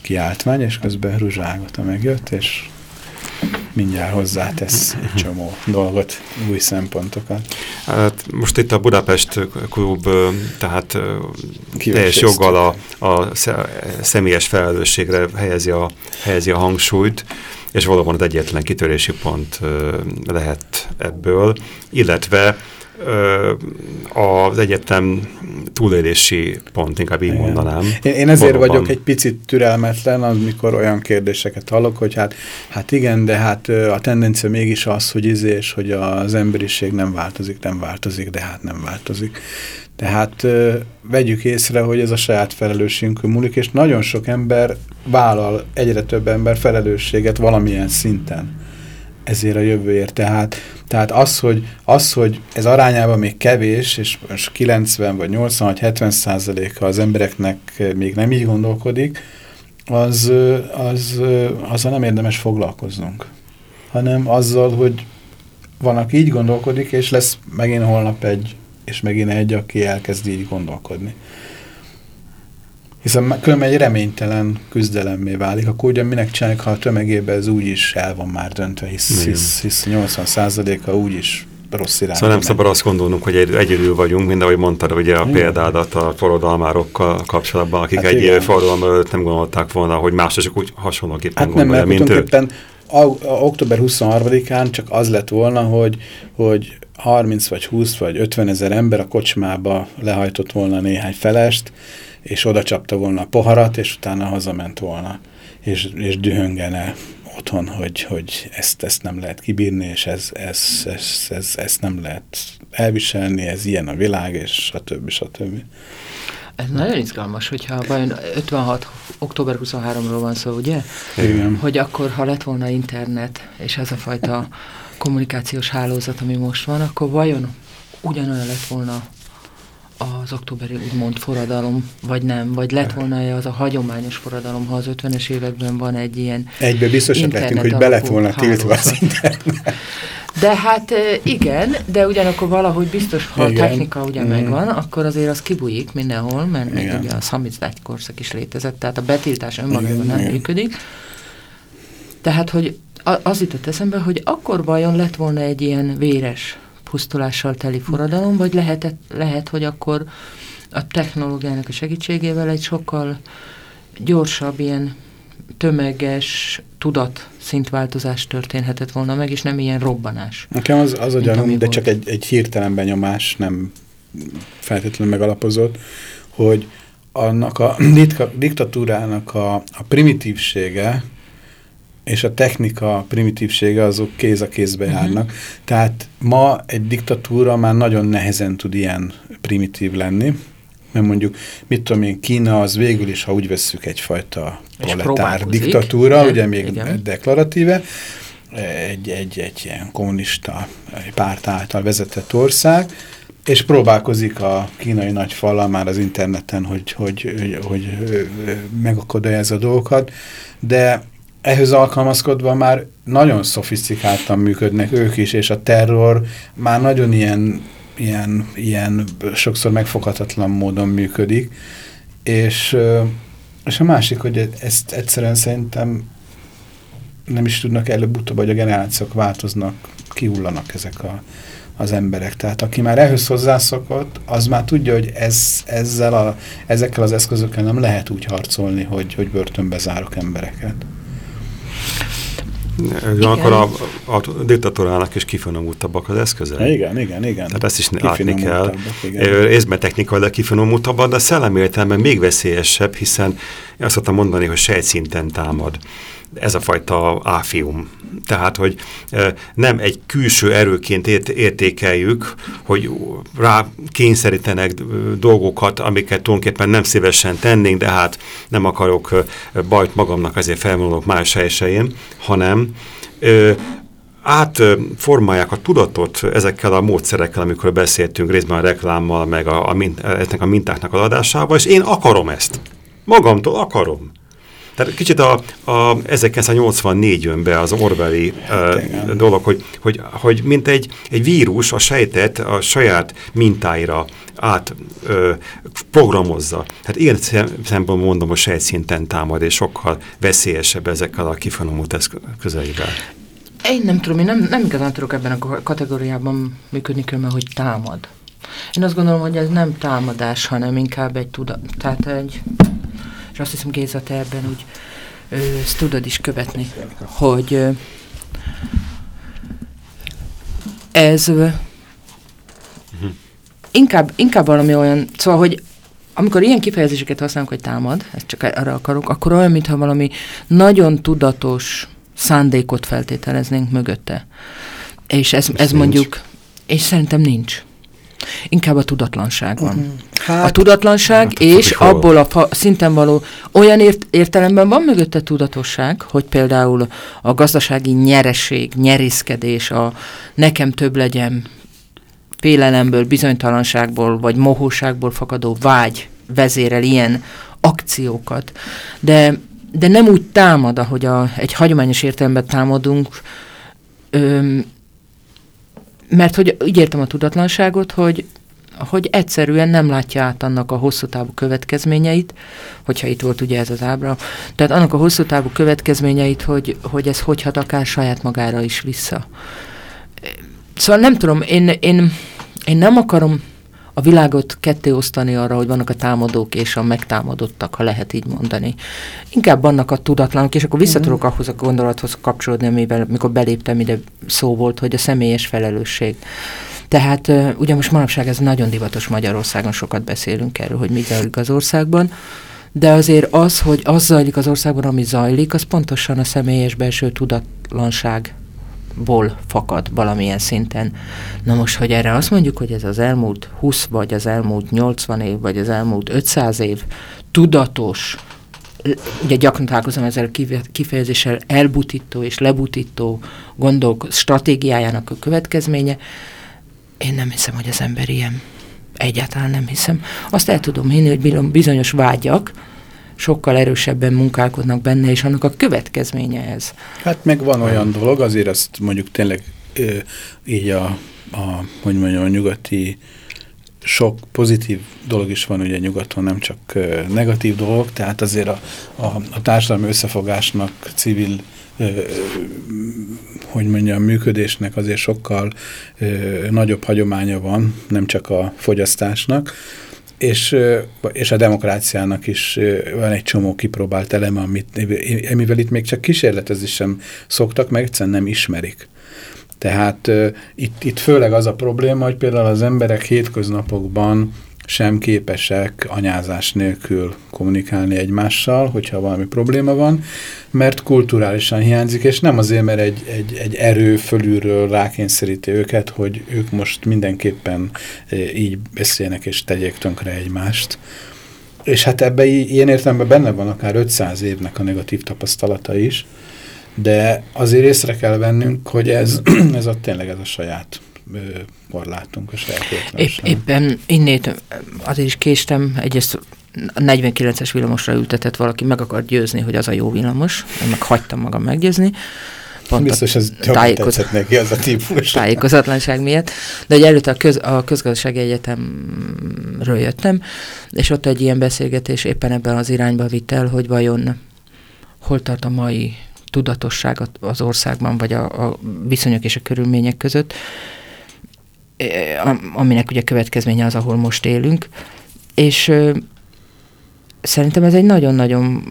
kiáltmány, és közben Ruzságota megjött, és mindjárt hozzátesz egy csomó dolgot, új szempontokat. Hát most itt a Budapest klub, tehát teljes joggal a, a személyes felelősségre helyezi a, helyezi a hangsúlyt, és valóban az egyetlen kitörési pont lehet ebből, illetve az egyetem túlélési pont, inkább így Igen. mondanám. Én, én ezért valóban. vagyok egy picit türelmetlen, amikor olyan kérdéseket hallok, hogy hát, hát igen, de hát a tendencia mégis az, hogy izés, hogy az emberiség nem változik, nem változik, de hát nem változik. Tehát vegyük észre, hogy ez a saját felelősségünkön múlik, és nagyon sok ember vállal, egyre több ember felelősséget valamilyen szinten ezért a jövőért. Tehát, tehát az, hogy, az, hogy ez arányában még kevés, és most 90 vagy 80 vagy 70 százaléka az embereknek még nem így gondolkodik, az, az, azzal nem érdemes foglalkoznunk, hanem azzal, hogy van, aki így gondolkodik, és lesz megint holnap egy és megint egy, aki elkezd így gondolkodni. Hiszen különben egy reménytelen küzdelemmé válik, akkor ugyan minek csinálják, ha a tömegében ez úgyis el van már döntve, hisz, hisz, hisz 80%-a úgyis rossz irányba. Szóval nem szabad azt gondolnunk, hogy egy, egyedül vagyunk, mint ahogy mondtad ugye a példádat a forradalmárokkal kapcsolatban, akik hát egy forradalom előtt nem gondolták volna, hogy mások úgy hasonlóképpen hát gondolja, nem, mint ő. A, a, október 23-án csak az lett volna, hogy, hogy 30 vagy 20 vagy 50 ezer ember a kocsmába lehajtott volna néhány felest, és oda csapta volna a poharat, és utána hazament volna, és, és dühöngene otthon, hogy, hogy ezt, ezt nem lehet kibírni, és ez, ez, ez, ez, ezt nem lehet elviselni, ez ilyen a világ, és stb. stb. Ez nagyon izgalmas, hogyha vajon 56. október 23-ról van szó, ugye? Igen. Hogy akkor, ha lett volna internet, és ez a fajta kommunikációs hálózat, ami most van, akkor vajon ugyanolyan lett volna az októberi úgymond forradalom, vagy nem, vagy lett volna-e az a hagyományos forradalom, ha az 50-es években van egy ilyen Egybe biztosan lehetünk, hogy be lett volna tiltva az internet. De hát igen, de ugyanakkor valahogy biztos, ha igen. a technika ugye mm. megvan, akkor azért az kibújik mindenhol, mert még ugye a szamizdágy korszak is létezett, tehát a betiltás önmagában nem igen. működik. Tehát, hogy az jutott eszembe, hogy akkor vajon lett volna egy ilyen véres pusztulással teli forradalom, vagy lehetett, lehet, hogy akkor a technológiának a segítségével egy sokkal gyorsabb, ilyen tömeges tudat szintváltozás történhetett volna meg, és nem ilyen robbanás. Nekem az, az a gyanúm, de volt. csak egy, egy hirtelen benyomás, nem feltétlenül megalapozott, hogy annak a diktatúrának a, a primitívsége, és a technika primitívsége azok kéz a kézbe uh mhm. -huh. járnak. Tehát ma egy diktatúra már nagyon nehezen tud ilyen primitív lenni, mert mondjuk, mit tudom én, Kína az végül is, ha úgy vesszük, egyfajta proletár diktatúra, ugye még igen. deklaratíve, egy, egy, egy ilyen kommunista párt által vezetett ország, és próbálkozik a kínai nagyfallal már az interneten, hogy, hogy, hogy, hogy megakadályozza a dolgokat, de ehhez alkalmazkodva már nagyon szofisztikáltan működnek ők is, és a terror már nagyon ilyen, ilyen, ilyen sokszor megfoghatatlan módon működik, és, és a másik, hogy ezt egyszerűen szerintem nem is tudnak előbb-utóbb, hogy a generációk változnak, kihullanak ezek a, az emberek. Tehát aki már ehhez hozzászokott, az már tudja, hogy ez, ezzel a, ezekkel az eszközökkel nem lehet úgy harcolni, hogy, hogy börtönbe zárok embereket. Ugyanakkor a, a diktatúrának is kifinomultabbak az eszköze. Igen, igen, igen. Tehát ezt is látni kell. Részben technikai, de kifinomultabbak, de szellemi értelemben még veszélyesebb, hiszen azt szoktam mondani, hogy sejtszinten támad ez a fajta áfium. Tehát, hogy nem egy külső erőként ért, értékeljük, hogy rá kényszerítenek dolgokat, amiket tulajdonképpen nem szívesen tennénk, de hát nem akarok bajt magamnak, azért felvonulok más helysein, hanem átformálják a tudatot ezekkel a módszerekkel, amikor beszéltünk részben a reklámmal, meg a, a, mint, a mintáknak az adásával, és én akarom ezt. Magamtól akarom. Tehát kicsit a, a 1984 jön be az Orwelli uh, dolog, hogy, hogy, hogy mint egy, egy vírus a sejtet a saját mintáira át ö, programozza. Tehát ilyen szempontból mondom, hogy sejtszinten támad, és sokkal veszélyesebb ezekkel a kifonomult eszközeivel. Én nem tudom, én nem, nem igazán tudok ebben a kategóriában működni különben, hogy támad. Én azt gondolom, hogy ez nem támadás, hanem inkább egy tudat, tehát egy és azt hiszem Géza, te ebben úgy ö, ezt tudod is követni, hogy ö, ez ö, inkább, inkább valami olyan, szóval, hogy amikor ilyen kifejezéseket használunk, hogy támad, ezt csak arra akarok, akkor olyan, mintha valami nagyon tudatos szándékot feltételeznénk mögötte. És ez, ez mondjuk, és szerintem nincs. Inkább a tudatlanság van. Mhm. hát, a tudatlanság, hát, és abból a fa, szinten való, olyan ért, értelemben van mögötte tudatosság, hogy például a gazdasági nyereség, nyerészkedés, a nekem több legyen félelemből, bizonytalanságból, vagy mohóságból fakadó vágy vezérel ilyen akciókat. De, de nem úgy támad, ahogy a, egy hagyományos értelemben támadunk, öm, mert hogy így értem a tudatlanságot, hogy, hogy egyszerűen nem látja át annak a hosszú távú következményeit, hogyha itt volt ugye ez az ábra, tehát annak a hosszú távú következményeit, hogy, hogy ez hogy hat akár saját magára is vissza. Szóval nem tudom, én, én, én nem akarom a világot ketté osztani arra, hogy vannak a támadók és a megtámadottak, ha lehet így mondani. Inkább vannak a tudatlanok, és akkor visszatudok mm. ahhoz a gondolathoz kapcsolódni, amivel, mikor beléptem ide szó volt, hogy a személyes felelősség. Tehát ugye most manapság ez nagyon divatos Magyarországon, sokat beszélünk erről, hogy mi zajlik az országban, de azért az, hogy az zajlik az országban, ami zajlik, az pontosan a személyes belső tudatlanság ból fakad valamilyen szinten. Na most, hogy erre azt mondjuk, hogy ez az elmúlt 20, vagy az elmúlt 80 év, vagy az elmúlt 500 év tudatos, ugye gyakran találkozom ezzel kifejezéssel elbutító és lebutító gondolk stratégiájának a következménye, én nem hiszem, hogy az ember ilyen. Egyáltalán nem hiszem. Azt el tudom hinni, hogy bizonyos vágyak, sokkal erősebben munkálkodnak benne, és annak a következménye ez. Hát meg van olyan dolog, azért azt mondjuk tényleg így a, a, hogy mondjam, a nyugati sok pozitív dolog is van ugye nyugaton, nem csak negatív dolog, tehát azért a, a, a társadalmi összefogásnak, civil hogy mondjam, működésnek azért sokkal nagyobb hagyománya van, nem csak a fogyasztásnak, és, és a demokráciának is van egy csomó kipróbált eleme, amit, amivel itt még csak kísérletezni sem szoktak, meg egyszerűen nem ismerik. Tehát itt, itt főleg az a probléma, hogy például az emberek hétköznapokban sem képesek anyázás nélkül kommunikálni egymással, hogyha valami probléma van, mert kulturálisan hiányzik, és nem azért, mert egy, egy, egy erő fölülről rákényszeríti őket, hogy ők most mindenképpen e, így beszélnek és tegyék tönkre egymást. És hát ebben ilyen értelemben benne van akár 500 évnek a negatív tapasztalata is, de azért észre kell vennünk, hogy ez, *clears throat* ez a tényleg ez a saját korlátunk a saját Épp, Éppen innét azért is késtem, egyrészt a 49-es villamosra ültetett valaki, meg akar győzni, hogy az a jó villamos, én meg hagytam magam meggyőzni. Pont Biztos ez tájékoz... neki az a típus. Tájékozatlanság miatt. De egy előtte a, köz, a közgazdasági egyetemről jöttem, és ott egy ilyen beszélgetés éppen ebben az irányba vitt el, hogy vajon hol tart a mai tudatosság az országban, vagy a, a viszonyok és a körülmények között, aminek ugye következménye az, ahol most élünk. És szerintem ez egy nagyon-nagyon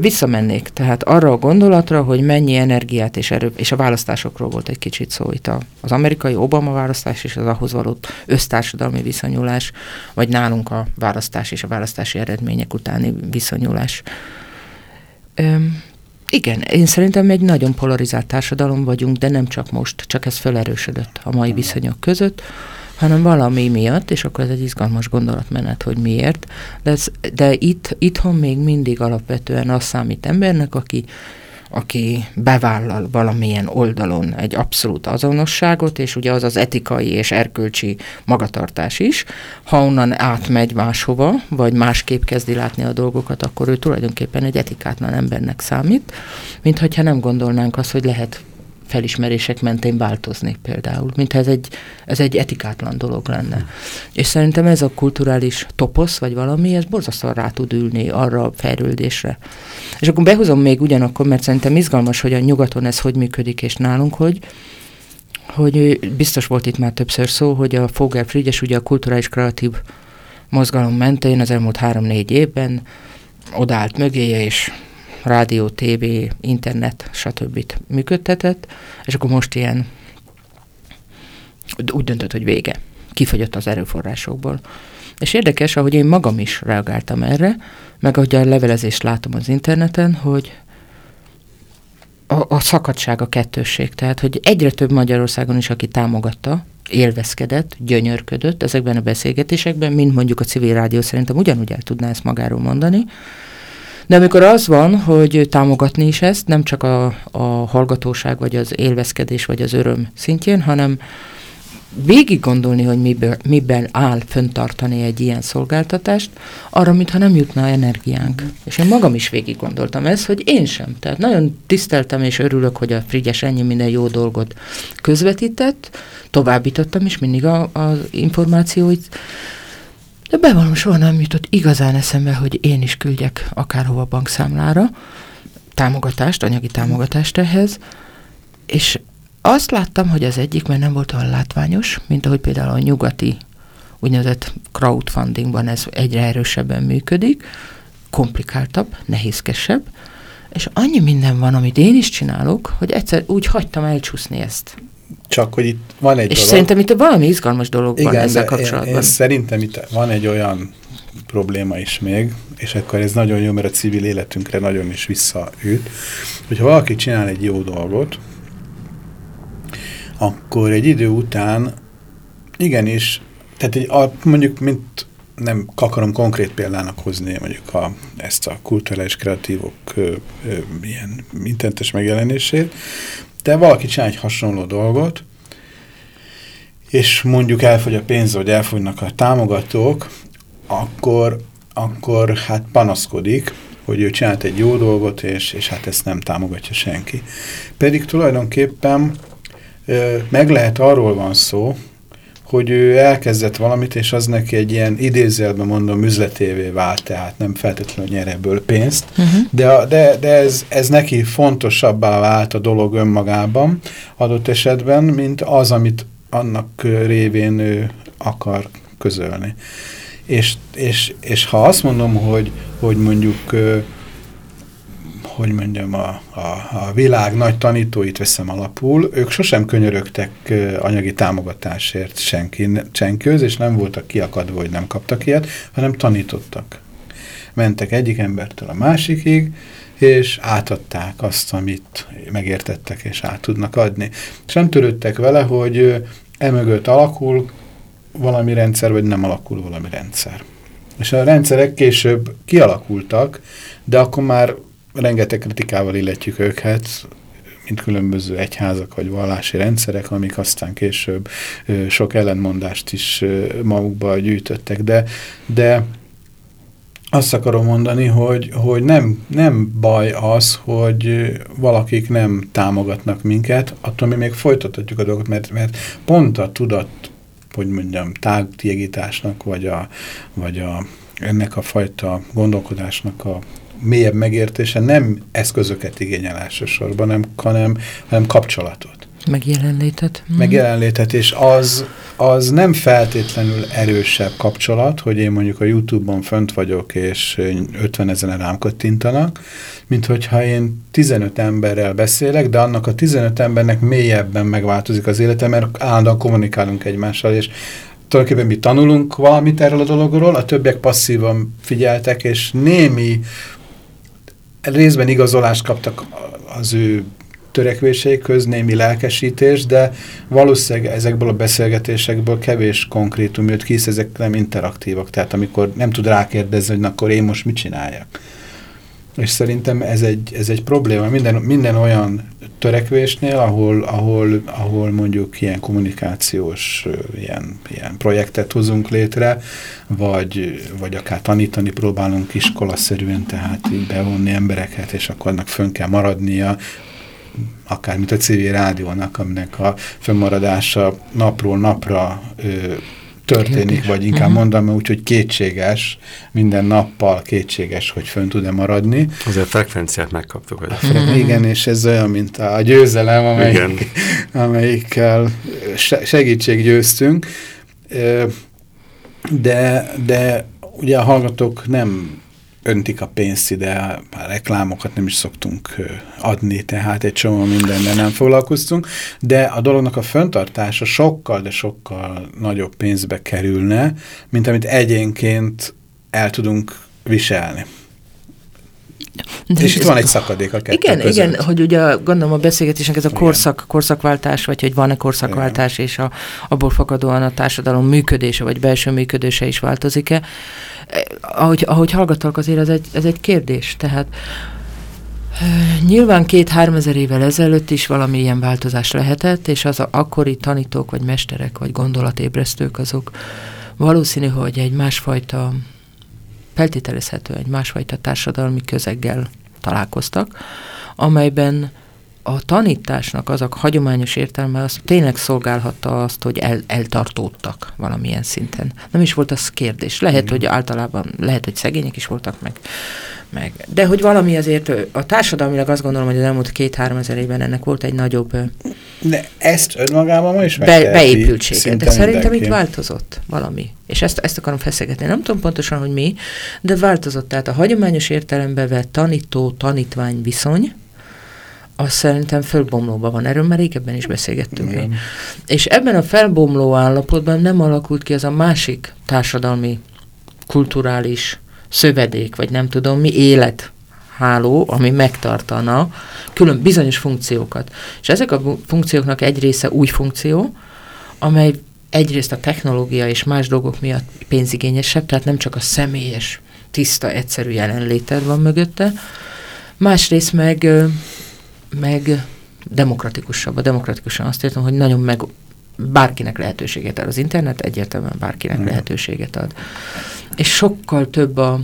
visszamennék, tehát arra a gondolatra, hogy mennyi energiát és erő, és a választásokról volt egy kicsit szó itt a, az amerikai Obama választás és az ahhoz való össztársadalmi viszonyulás, vagy nálunk a választás és a választási eredmények utáni viszonyulás. Öm, igen, én szerintem egy nagyon polarizált társadalom vagyunk, de nem csak most, csak ez felerősödött a mai viszonyok között hanem valami miatt, és akkor ez egy izgalmas gondolatmenet, hogy miért, de, ez, de itt, itthon még mindig alapvetően az számít embernek, aki aki bevállal valamilyen oldalon egy abszolút azonosságot, és ugye az az etikai és erkölcsi magatartás is. Ha onnan átmegy máshova, vagy másképp kezdi látni a dolgokat, akkor ő tulajdonképpen egy etikátlan embernek számít, mint hogyha nem gondolnánk azt, hogy lehet felismerések mentén változni például, mintha ez egy, ez egy etikátlan dolog lenne. És szerintem ez a kulturális toposz, vagy valami, ez borzasztóan rá tud ülni arra a fejlődésre. És akkor behozom még ugyanakkor, mert szerintem izgalmas, hogy a nyugaton ez hogy működik, és nálunk hogy, hogy biztos volt itt már többször szó, hogy a Fogel Frigyes ugye a kulturális kreatív mozgalom mentén az elmúlt három-négy évben odállt mögéje, és rádió, tévé, internet, stb. működtetett, és akkor most ilyen úgy döntött, hogy vége. Kifogyott az erőforrásokból. És érdekes, ahogy én magam is reagáltam erre, meg ahogy a levelezést látom az interneten, hogy a, a szakadság, a kettősség. Tehát, hogy egyre több Magyarországon is, aki támogatta, élvezkedett, gyönyörködött ezekben a beszélgetésekben, mint mondjuk a civil rádió szerintem ugyanúgy el tudná ezt magáról mondani, de amikor az van, hogy támogatni is ezt, nem csak a, a hallgatóság, vagy az élvezkedés, vagy az öröm szintjén, hanem végig gondolni, hogy miből, miben áll föntartani egy ilyen szolgáltatást, arra, mintha nem jutna energiánk. És én magam is végig gondoltam ezt, hogy én sem. Tehát nagyon tiszteltem és örülök, hogy a Frigyes ennyi minden jó dolgot közvetített, továbbítottam is mindig az információit, de bevallom, soha nem jutott igazán eszembe, hogy én is küldjek akárhova bankszámlára támogatást, anyagi támogatást ehhez, és azt láttam, hogy az egyik, mert nem volt olyan látványos, mint ahogy például a nyugati úgynevezett crowdfundingban ez egyre erősebben működik, komplikáltabb, nehézkesebb, és annyi minden van, amit én is csinálok, hogy egyszer úgy hagytam elcsúszni ezt. Csak, hogy itt van egy És dolog. szerintem itt valami izgalmas dolog Igen, van ezzel kapcsolatban. Én, én szerintem itt van egy olyan probléma is még, és akkor ez nagyon jó, mert a civil életünkre nagyon is visszaüt, hogyha valaki csinál egy jó dolgot, akkor egy idő után igenis, tehát egy, a, mondjuk, mint nem akarom konkrét példának hozni mondjuk a, ezt a kulturális kreatívok ö, ö, ilyen intentes megjelenését, de valaki csinál egy hasonló dolgot, és mondjuk elfogy a pénz, vagy elfogynak a támogatók, akkor, akkor hát panaszkodik, hogy ő csinált egy jó dolgot, és, és hát ezt nem támogatja senki. Pedig tulajdonképpen meg lehet arról van szó, hogy ő elkezdett valamit, és az neki egy ilyen idézőjelben mondom üzletévé vált, tehát nem feltétlenül nyer ebből pénzt, uh -huh. de, de, de ez, ez neki fontosabbá vált a dolog önmagában adott esetben, mint az, amit annak révén ő akar közölni. És, és, és ha azt mondom, hogy, hogy mondjuk hogy mondjam, a, a, a világ nagy tanítóit veszem alapul, ők sosem könyörögtek anyagi támogatásért senki, senkihoz, és nem voltak kiakadva, hogy nem kaptak ilyet, hanem tanítottak. Mentek egyik embertől a másikig, és átadták azt, amit megértettek, és át tudnak adni. És nem törődtek vele, hogy emögött alakul valami rendszer, vagy nem alakul valami rendszer. És a rendszerek később kialakultak, de akkor már rengeteg kritikával illetjük őket, mint különböző egyházak vagy vallási rendszerek, amik aztán később sok ellentmondást is magukba gyűjtöttek. De, de azt akarom mondani, hogy, hogy nem, nem baj az, hogy valakik nem támogatnak minket, attól mi még folytathatjuk a dolgot, mert, mert pont a tudat, hogy mondjam, tágtiegításnak, vagy, a, vagy a, ennek a fajta gondolkodásnak a mélyebb megértése nem eszközöket igényel elsősorban, nem, hanem, hanem kapcsolatot. Megjelenlétet. Mm. Megjelenlétet, és az, az nem feltétlenül erősebb kapcsolat, hogy én mondjuk a Youtube-on fönt vagyok, és 50 ezeren rám kattintanak, mint hogyha én 15 emberrel beszélek, de annak a 15 embernek mélyebben megváltozik az élete, mert állandóan kommunikálunk egymással, és tulajdonképpen mi tanulunk valamit erről a dologról, a többiek passzívan figyeltek, és némi részben igazolást kaptak az ő törekvéseik némi lelkesítés, de valószínűleg ezekből a beszélgetésekből kevés konkrétum jött ki, hisz ezek nem interaktívak, tehát amikor nem tud rákérdezni, hogy akkor én most mit csináljak. És szerintem ez egy, ez egy probléma. Minden, minden olyan törekvésnél, ahol, ahol, ahol mondjuk ilyen kommunikációs ilyen, ilyen projektet hozunk létre, vagy, vagy akár tanítani próbálunk iskolaszerűen, tehát bevonni embereket, és akkor annak fönn kell maradnia, akár mint a civil rádiónak, aminek a fönnmaradása napról napra ö, történik, vagy inkább uh mhm. -huh. mondom úgy, hogy kétséges, minden nappal kétséges, hogy fönn tud-e maradni. Azért a frekvenciát megkaptuk. A fre uh -huh. Igen, és ez olyan, mint a győzelem, amelyik, *laughs* amelyikkel segítség győztünk. De, de ugye a hallgatók nem öntik a pénzt ide, a reklámokat nem is szoktunk adni, tehát egy csomó mindennel nem foglalkoztunk, de a dolognak a föntartása sokkal, de sokkal nagyobb pénzbe kerülne, mint amit egyénként el tudunk viselni. De és itt van egy szakadék a kettő Igen, között. igen, hogy ugye gondolom a beszélgetésnek ez a korszak, korszakváltás, vagy hogy van-e korszakváltás, igen. és a, abból fakadóan a társadalom működése, vagy belső működése is változik-e. Eh, ahogy, ahogy hallgatok, azért ez egy, ez egy kérdés. Tehát eh, Nyilván két-három ezer évvel ezelőtt is valami ilyen változás lehetett, és az a akkori tanítók, vagy mesterek, vagy gondolatébresztők, azok valószínű, hogy egy másfajta feltételezhető egy másfajta társadalmi közeggel találkoztak, amelyben a tanításnak az a hagyományos értelme az tényleg szolgálhatta azt, hogy el, eltartódtak valamilyen szinten. Nem is volt az kérdés. Lehet, Igen. hogy általában, lehet, hogy szegények is voltak meg, meg. De hogy valami azért, a társadalmilag azt gondolom, hogy az elmúlt két-három ezer évben ennek volt egy nagyobb de ezt önmagában ma is be, beépültsége. De szerintem mindenki. itt változott valami. És ezt, ezt akarom feszegetni. Nem tudom pontosan, hogy mi, de változott. Tehát a hagyományos értelembe vett tanító-tanítvány viszony, az szerintem fölbomlóban van. Erről már régebben is beszélgettünk. Igen. És ebben a felbomló állapotban nem alakult ki az a másik társadalmi, kulturális szövedék, vagy nem tudom mi, élet háló, ami megtartana külön bizonyos funkciókat. És ezek a funkcióknak egy része új funkció, amely egyrészt a technológia és más dolgok miatt pénzigényesebb, tehát nem csak a személyes, tiszta, egyszerű jelenléted van mögötte, másrészt meg, meg demokratikusabb. A demokratikusan azt értem, hogy nagyon meg bárkinek lehetőséget ad az internet, egyértelműen bárkinek mm. lehetőséget ad. És sokkal több a,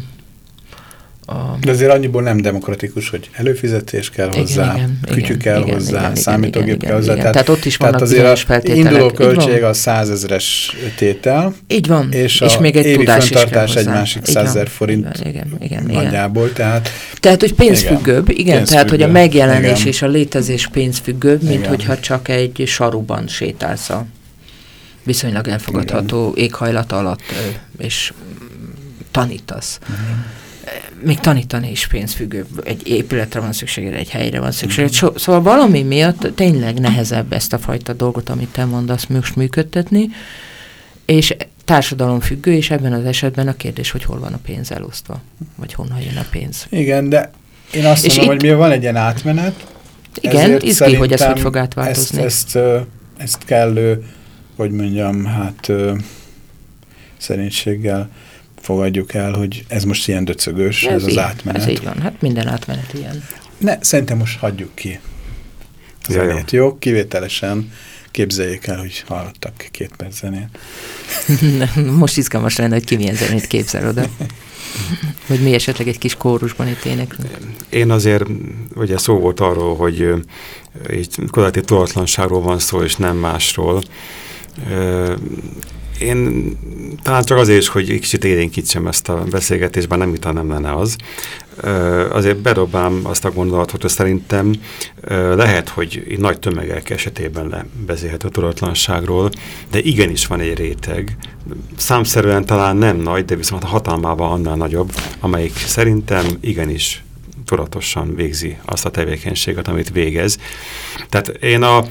a... De azért annyiból nem demokratikus, hogy előfizetés kell hozzá, igen, kütyű kell igen, hozzá, igen, számítógép kell hozzá. Tehát, tehát ott is vannak tehát azért a induló költség a százezres tétel. Így van. És, és még egy évi tudás is kell egy másik százezer forint igen, igen, nagyjából. Tehát, tehát hogy pénzfüggőbb, igen, igen tehát hogy a megjelenés igen. és a létezés pénzfüggőbb, mint igen. hogyha csak egy saruban sétálsz a viszonylag elfogadható igen. éghajlat alatt, és tanítasz. Igen még tanítani is pénzfüggő, egy épületre van szükséged, egy helyre van szükséged. So, szóval valami miatt tényleg nehezebb ezt a fajta dolgot, amit te mondasz, most működtetni, és társadalom függő, és ebben az esetben a kérdés, hogy hol van a pénz elosztva, vagy honnan jön a pénz. Igen, de én azt és mondom, itt, hogy mi van egy ilyen átmenet. Igen, izgi, hogy ez hogy fog átváltozni. Ezt, ezt, ezt kellő, hogy mondjam, hát szerénységgel fogadjuk el, hogy ez most ilyen döcögös, ez, ez az így, átmenet. Ez így van, hát minden átmenet ilyen. Ne, szerintem most hagyjuk ki. Zenét, jó? Kivételesen képzeljék el, hogy hallottak két perc zenét. *laughs* Most izgalmas lenne, hogy ki milyen zenét képzel oda. *laughs* Hogy mi esetleg egy kis kórusban itt éneklünk? Én azért, ugye szó volt arról, hogy így kollektív tudatlanságról van szó, és nem másról. Én talán csak azért is, hogy egy kicsit élénkítsem ezt a beszélgetésben, nem mintha nem lenne az. Azért bedobám azt a gondolatot, hogy szerintem lehet, hogy nagy tömegek esetében beszélhet a tudatlanságról, de igenis van egy réteg, számszerűen talán nem nagy, de viszont a hatalmában annál nagyobb, amelyik szerintem igenis tudatosan végzi azt a tevékenységet, amit végez. Tehát én a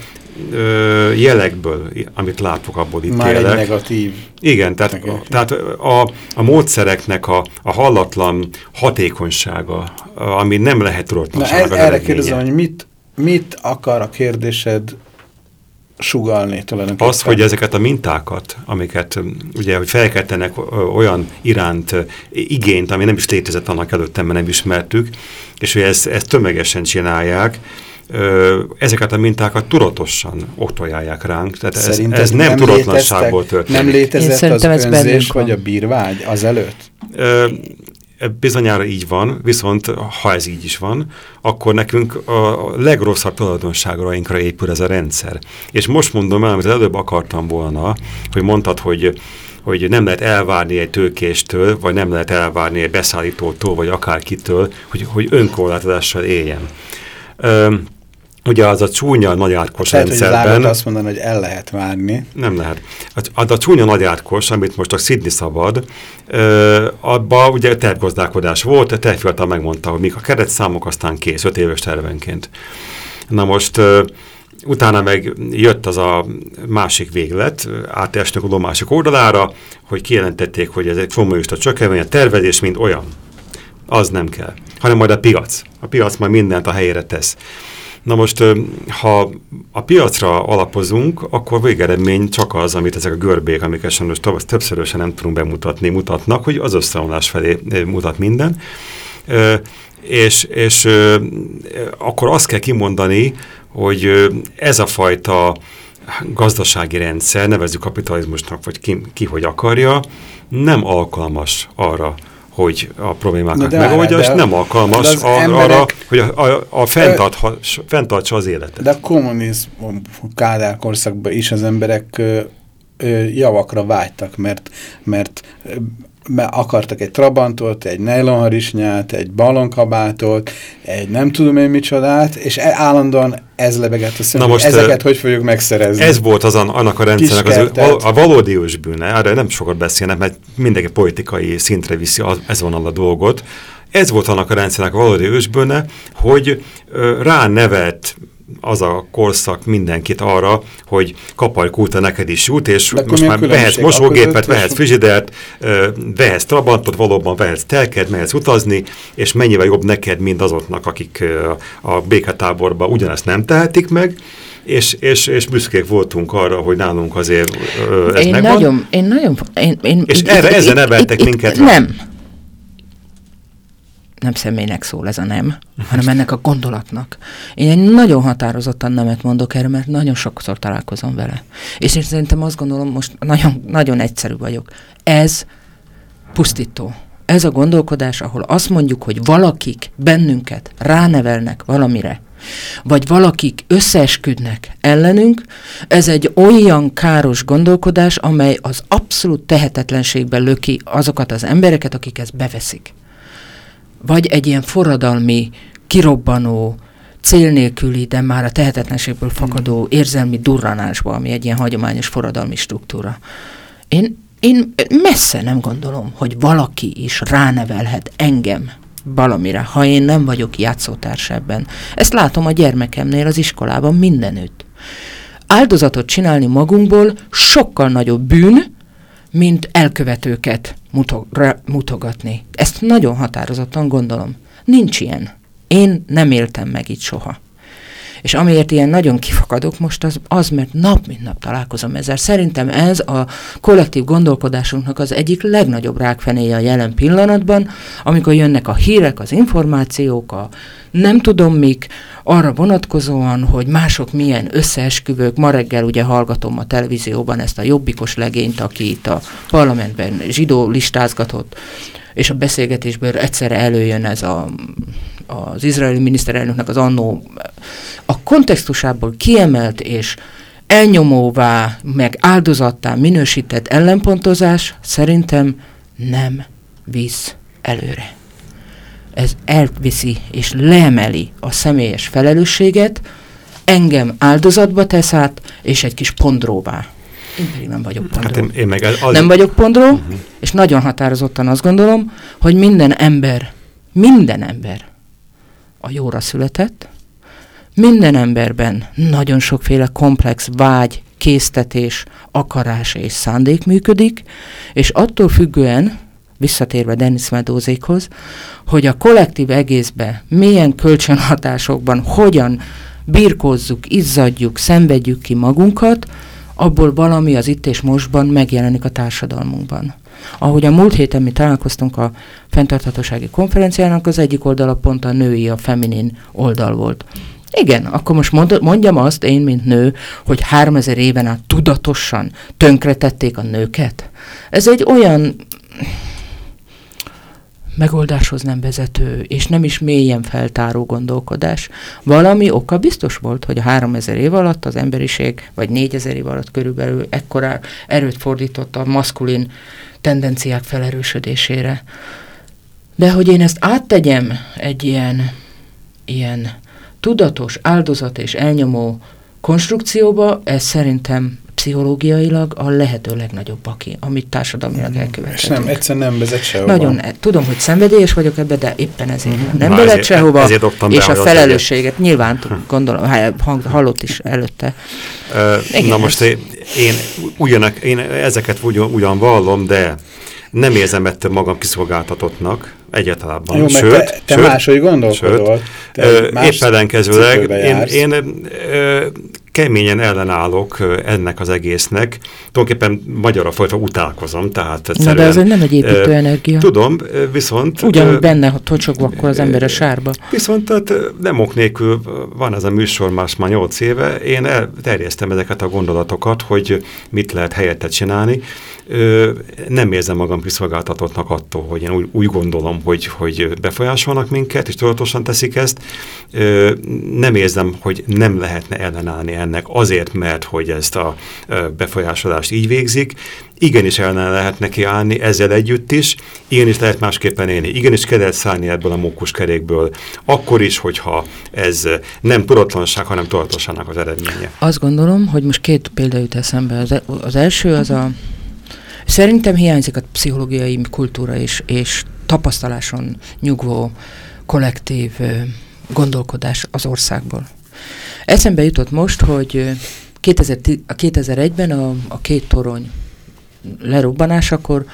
ö, jelekből, amit látok, abból itt Már egy negatív. Igen, tehát, negatív. tehát a, a módszereknek a, a hallatlan hatékonysága, ami nem lehet tudatlanság. Na, erre kérdezem, hogy mit, mit akar a kérdésed sugalni tulajdonképpen. Az, hogy ezeket a mintákat, amiket ugye hogy felkeltenek olyan iránt igényt, ami nem is létezett annak előttem, mert nem ismertük, és hogy ezt, ezt tömegesen csinálják, ezeket a mintákat tudatosan oktolják ránk. Tehát ez, ez nem, nem tudatlanságból történik. Nem létezett az önzés vagy a bírvágy azelőtt? Ö, bizonyára így van, viszont ha ez így is van, akkor nekünk a legrosszabb tulajdonságrainkra épül ez a rendszer. És most mondom el, amit előbb akartam volna, hogy mondtad, hogy hogy nem lehet elvárni egy tőkéstől, vagy nem lehet elvárni egy beszállítótól, vagy akárkitől, hogy, hogy önkorlátozással éljen. Ugye az a csúnya nagyárkos Lehet, rendszerben... Hogy azt mondani, hogy el lehet várni. Nem lehet. Az, az a csúnya nagyárkos, amit most a Sydney szabad, abban ugye tervgazdálkodás volt, a tervfiatal megmondta, hogy mik a keretszámok, aztán kész, öt éves tervenként. Na most ö, utána meg jött az a másik véglet, átesnek a másik oldalára, hogy kijelentették, hogy ez egy formalista csökkenvény, a tervezés, mint olyan. Az nem kell, hanem majd a piac. A piac majd mindent a helyére tesz. Na most, ha a piacra alapozunk, akkor végeredmény csak az, amit ezek a görbék, amiket sajnos többszörösen nem tudunk bemutatni, mutatnak, hogy az összeomlás felé mutat minden. És, és akkor azt kell kimondani, hogy ez a fajta gazdasági rendszer, nevezzük kapitalizmusnak, vagy ki, ki hogy akarja, nem alkalmas arra, hogy a problémákat de megoldja, és nem alkalmas ar emberek, arra, hogy a, a, a fenntartsa az életet. De a kommunizmus Kádár korszakban is az emberek ö, ö, javakra vágytak, mert, mert mert akartak egy trabantot, egy nejlonharisnyát, egy balonkabátot, egy nem tudom én micsodát, és e- állandóan ez lebegett a most ezeket hogy fogjuk megszerezni. Ez volt az annak a rendszernek az, a, a valódi ősbűne, erre nem sokat beszélnek, mert mindenki politikai szintre viszi az, ez van a dolgot. Ez volt annak a rendszernek a valódi ősbűne, hogy ránevelt az a korszak mindenkit arra, hogy kaparkúta neked is jut, és De most már vehetsz mosógépet, vehetsz frizsidert, vehetsz trabantot, valóban vehetsz telked, mehetsz utazni, és mennyivel jobb neked, mint azoknak, akik a béketáborban ugyanezt nem tehetik meg, és, és, és büszkék voltunk arra, hogy nálunk azért ez én megvan. Nagyon, én nagyon... Én, én, és erre, ezzel neveltek minket. Nem, nem személynek szól ez a nem, *laughs* hanem ennek a gondolatnak. Én egy nagyon határozottan nemet mondok erre, mert nagyon sokszor találkozom vele. És én szerintem azt gondolom, most nagyon, nagyon egyszerű vagyok. Ez pusztító. Ez a gondolkodás, ahol azt mondjuk, hogy valakik bennünket ránevelnek valamire, vagy valakik összeesküdnek ellenünk, ez egy olyan káros gondolkodás, amely az abszolút tehetetlenségben löki azokat az embereket, akik ezt beveszik vagy egy ilyen forradalmi, kirobbanó, cél nélküli, de már a tehetetlenségből fakadó érzelmi durranásba, ami egy ilyen hagyományos forradalmi struktúra. Én, én messze nem gondolom, hogy valaki is ránevelhet engem valamire, ha én nem vagyok játszótárs ebben. Ezt látom a gyermekemnél az iskolában mindenütt. Áldozatot csinálni magunkból sokkal nagyobb bűn, mint elkövetőket mutogatni. Ezt nagyon határozottan gondolom. Nincs ilyen. Én nem éltem meg itt soha. És amiért ilyen nagyon kifakadok most, az, az mert nap mint nap találkozom ezzel. Szerintem ez a kollektív gondolkodásunknak az egyik legnagyobb rákfenéje a jelen pillanatban, amikor jönnek a hírek, az információk, a nem tudom mik, arra vonatkozóan, hogy mások milyen összeesküvők, ma reggel ugye hallgatom a televízióban ezt a jobbikos legényt, aki itt a parlamentben zsidó listázgatott, és a beszélgetésből egyszerre előjön ez a, az izraeli miniszterelnöknek az annó a kontextusából kiemelt és elnyomóvá, meg áldozattá minősített ellenpontozás szerintem nem visz előre. Ez elviszi és leemeli a személyes felelősséget, engem áldozatba tesz át, és egy kis pondróvá. Én pedig nem vagyok pondró. Hát én, én meg az... Nem vagyok pondró, uh-huh. és nagyon határozottan azt gondolom, hogy minden ember, minden ember a jóra született, minden emberben nagyon sokféle komplex vágy, késztetés, akarás és szándék működik, és attól függően, visszatérve Dennis Medózékhoz, hogy a kollektív egészbe milyen kölcsönhatásokban hogyan birkózzuk, izzadjuk, szenvedjük ki magunkat, abból valami az itt és mostban megjelenik a társadalmunkban. Ahogy a múlt héten mi találkoztunk a fenntarthatósági konferenciának, az egyik oldala pont a női, a feminin oldal volt. Igen, akkor most mond, mondjam azt én, mint nő, hogy 3000 éven át tudatosan tönkretették a nőket. Ez egy olyan megoldáshoz nem vezető, és nem is mélyen feltáró gondolkodás. Valami oka biztos volt, hogy a 3000 év alatt az emberiség, vagy 4000 év alatt körülbelül ekkora erőt fordított a maszkulin tendenciák felerősödésére. De hogy én ezt áttegyem egy ilyen, ilyen tudatos, áldozat és elnyomó konstrukcióba, ez szerintem pszichológiailag a lehető legnagyobb baki, amit társadalmilag elkövethetünk. És nem, egyszer nem vezet sehova. Nagyon, e- tudom, hogy szenvedélyes vagyok ebbe, de éppen ezért mm. nem vezet ezért, sehova, ezért és a felelősséget nyilván gondolom, hang, hallott is előtte. Uh, Igen, na most én, én, ugyanak, én ezeket ugyan, ugyan vallom, de nem érzem ettől magam kiszolgáltatottnak, egyáltalán. Jó, sőt, te, te sőt, máshogy gondolkodol. Sőt, épp ellenkezőleg én, én ö, keményen ellenállok ennek az egésznek. Tulajdonképpen magyarra folytva utálkozom, tehát Na de ez nem egy építő energia. Tudom, viszont... Ugyanúgy benne, ha tocsog akkor az ember a sárba. Viszont tehát nem ok nélkül van ez a műsor más már nyolc éve, én terjesztem ezeket a gondolatokat, hogy mit lehet helyette csinálni, nem érzem magam kiszolgáltatottnak attól, hogy én úgy, úgy gondolom, hogy, hogy befolyásolnak minket, és tudatosan teszik ezt. Nem érzem, hogy nem lehetne ellenállni ennek azért, mert hogy ezt a befolyásolást így végzik. Igenis ellen lehet neki állni ezzel együtt is, igenis lehet másképpen élni, igenis kell szállni ebből a mókuskerékből, akkor is, hogyha ez nem tudatlanság, hanem tudatosságnak az eredménye. Azt gondolom, hogy most két példa jut eszembe. Az, e- az első az a Szerintem hiányzik a pszichológiai kultúra és, és tapasztaláson nyugvó kollektív gondolkodás az országból. Eszembe jutott most, hogy 2001-ben a, a két torony lerobbanásakor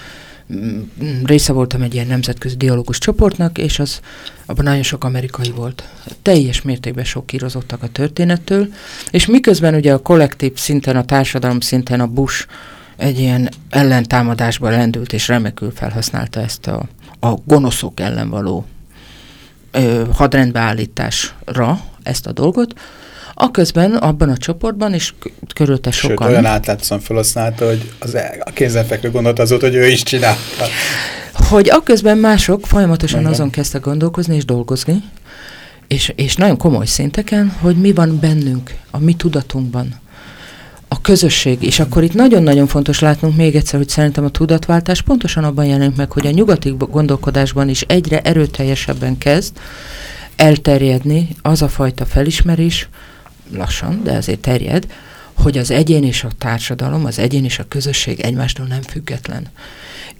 mm, része voltam egy ilyen nemzetközi dialógus csoportnak, és az abban nagyon sok amerikai volt. Teljes mértékben sok kírozottak a történettől, és miközben ugye a kollektív szinten, a társadalom szinten a Bush egy ilyen ellentámadásba lendült, és remekül felhasználta ezt a, a gonoszok ellen való ö, hadrendbeállításra ezt a dolgot, Aközben abban a csoportban is körülte sokan... Sőt, olyan átlátszóan felhasználta, hogy az a kézenfekvő gondolt az volt, hogy ő is csinálta. Hogy aközben mások folyamatosan Igen. azon kezdtek gondolkozni és dolgozni, és, és nagyon komoly szinteken, hogy mi van bennünk, a mi tudatunkban a közösség, és akkor itt nagyon-nagyon fontos látnunk még egyszer, hogy szerintem a tudatváltás pontosan abban jelenik meg, hogy a nyugati gondolkodásban is egyre erőteljesebben kezd elterjedni az a fajta felismerés, lassan, de azért terjed, hogy az egyén és a társadalom, az egyén és a közösség egymástól nem független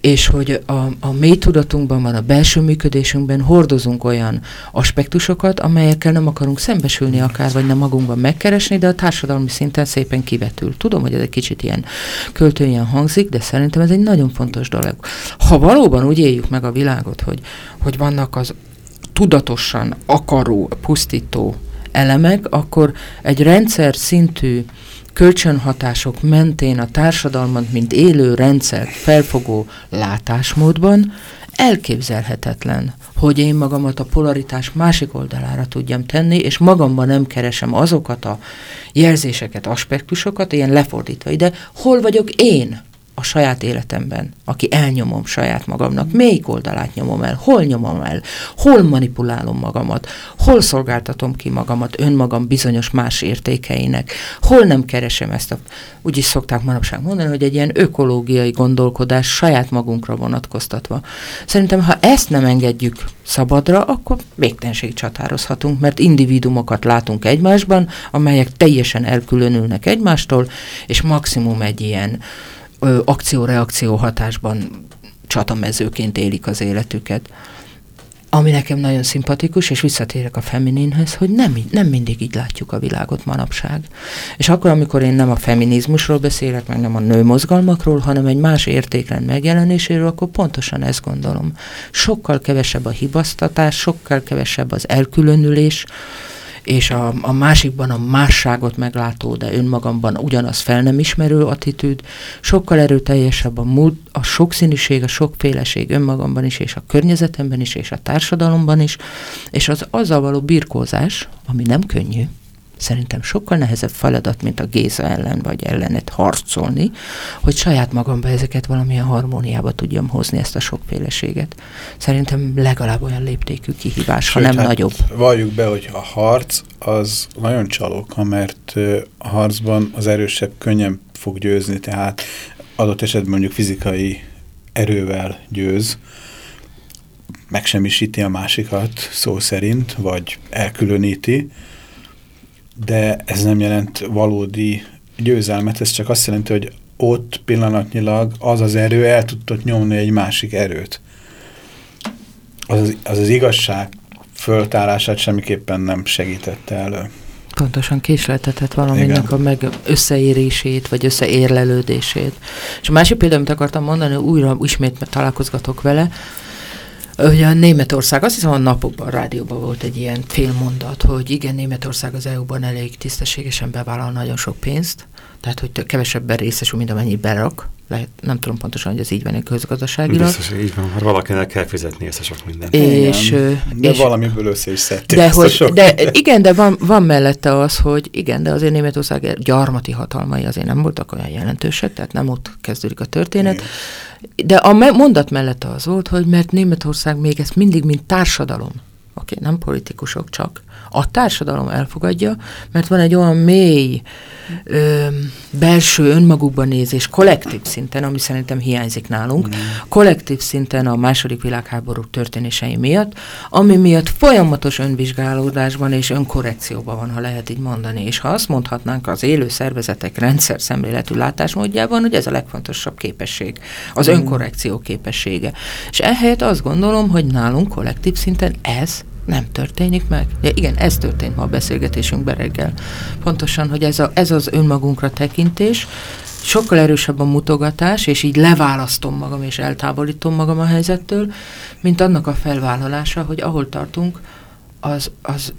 és hogy a, a mély tudatunkban van, a belső működésünkben hordozunk olyan aspektusokat, amelyekkel nem akarunk szembesülni akár, vagy nem magunkban megkeresni, de a társadalmi szinten szépen kivetül. Tudom, hogy ez egy kicsit ilyen költően hangzik, de szerintem ez egy nagyon fontos dolog. Ha valóban úgy éljük meg a világot, hogy, hogy vannak az tudatosan akaró, pusztító elemek, akkor egy rendszer szintű kölcsönhatások mentén a társadalmat, mint élő rendszer felfogó látásmódban elképzelhetetlen, hogy én magamat a polaritás másik oldalára tudjam tenni, és magamban nem keresem azokat a jelzéseket, aspektusokat, ilyen lefordítva ide, hol vagyok én? A saját életemben, aki elnyomom saját magamnak, melyik oldalát nyomom el, hol nyomom el, hol manipulálom magamat, hol szolgáltatom ki magamat önmagam bizonyos más értékeinek, hol nem keresem ezt a, úgy is szokták manapság mondani, hogy egy ilyen ökológiai gondolkodás saját magunkra vonatkoztatva. Szerintem, ha ezt nem engedjük szabadra, akkor végtelenség csatározhatunk, mert individumokat látunk egymásban, amelyek teljesen elkülönülnek egymástól, és maximum egy ilyen akció-reakció hatásban csatamezőként élik az életüket. Ami nekem nagyon szimpatikus, és visszatérek a femininhez, hogy nem, nem mindig így látjuk a világot manapság. És akkor, amikor én nem a feminizmusról beszélek, meg nem a nőmozgalmakról, hanem egy más értékrend megjelenéséről, akkor pontosan ezt gondolom. Sokkal kevesebb a hibasztatás, sokkal kevesebb az elkülönülés, és a, a másikban a másságot meglátó, de önmagamban ugyanaz fel nem ismerő attitűd, sokkal erőteljesebb a, múlt, a sokszínűség, a sokféleség önmagamban is, és a környezetemben is, és a társadalomban is, és az azzal való birkózás, ami nem könnyű, szerintem sokkal nehezebb feladat, mint a Géza ellen vagy ellenet harcolni, hogy saját magamba ezeket valamilyen harmóniába tudjam hozni ezt a sokféleséget. Szerintem legalább olyan léptékű kihívás, Sőt, ha nem hát nagyobb. Valljuk be, hogy a harc az nagyon csalóka, mert a harcban az erősebb könnyen fog győzni, tehát adott esetben mondjuk fizikai erővel győz, megsemmisíti a másikat szó szerint, vagy elkülöníti, de ez nem jelent valódi győzelmet, ez csak azt jelenti, hogy ott pillanatnyilag az az erő el tudtott nyomni egy másik erőt. Az az, az, az igazság föltárását semmiképpen nem segítette elő. Pontosan késleltetett valaminek a meg összeérését, vagy összeérlelődését. És a másik példa, amit akartam mondani, újra ismét találkozgatok vele, Ugye Németország, azt hiszem a napokban, a rádióban volt egy ilyen félmondat, hogy igen, Németország az EU-ban elég tisztességesen bevállal nagyon sok pénzt, tehát hogy kevesebben részesül, mint amennyi berak. Lehet, nem tudom pontosan, hogy ez így van egy közgazdaságilag. Biztos, hogy így van, mert valakinek kell fizetni ezt a sok mindent. És, igen, de és, valamiből össze is szedték de, hogy, sok de Igen, de van, van mellette az, hogy igen, de azért Németország gyarmati hatalmai azért nem voltak olyan jelentősek, tehát nem ott kezdődik a történet. Igen. De a mondat mellett az volt, hogy mert Németország még ezt mindig, mint társadalom, oké, okay, nem politikusok csak, a társadalom elfogadja, mert van egy olyan mély ö, belső önmagukban nézés, kollektív szinten, ami szerintem hiányzik nálunk, mm. kollektív szinten a második világháború történései miatt, ami miatt folyamatos önvizsgálódásban és önkorrekcióban van, ha lehet így mondani. És ha azt mondhatnánk az élő szervezetek rendszer szemléletű látásmódjában, hogy ez a legfontosabb képesség, az mm. önkorrekció képessége. És ehelyett azt gondolom, hogy nálunk kollektív szinten ez nem történik meg. Ja, igen, ez történt ma a beszélgetésünkben reggel. Pontosan, hogy ez, a, ez az önmagunkra tekintés, sokkal erősebb a mutogatás, és így leválasztom magam, és eltávolítom magam a helyzettől, mint annak a felvállalása, hogy ahol tartunk, az, az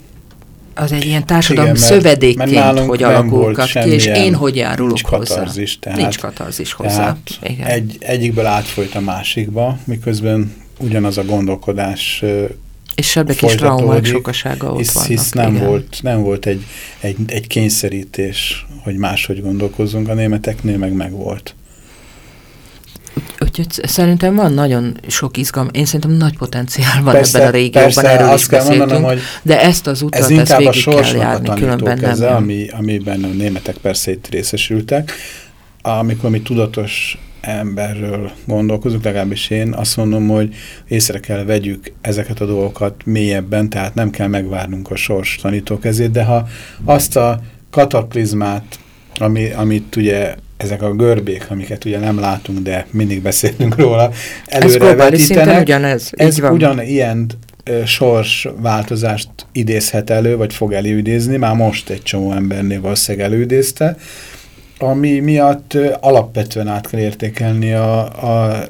az egy ilyen társadalmi Igen, mert, szövedékként, mert hogy alakulnak ki, és én hogy járulok nincs hozzá. Katarzis, tehát, nincs katarzis hozzá. Igen. Egy, egyikből átfolyt a másikba, miközben ugyanaz a gondolkodás és sebek és traumák sokasága ott hisz, vannak. Hisz nem volt, nem volt egy, egy, egy kényszerítés, hogy máshogy gondolkozzunk, a németeknél meg megvolt. Úgyhogy szerintem van nagyon sok izgalom. Én szerintem nagy potenciál van persze, ebben a régióban, persze, erről is kell mondanom, de ezt az utat, ez ezt végig a kell járni, különben nem. Ezzel, ami, amiben a németek persze itt részesültek, amikor mi tudatos emberről gondolkozunk, legalábbis én azt mondom, hogy észre kell vegyük ezeket a dolgokat mélyebben, tehát nem kell megvárnunk a sors tanítókezét, de ha azt a kataklizmát, ami, amit ugye ezek a görbék, amiket ugye nem látunk, de mindig beszélünk róla, előre vetítenek, ugyanez, ez ugyanilyen sors változást idézhet elő, vagy fog előidézni, már most egy csomó embernél valószínűleg előidézte, ami miatt alapvetően át kell értékelni a, a,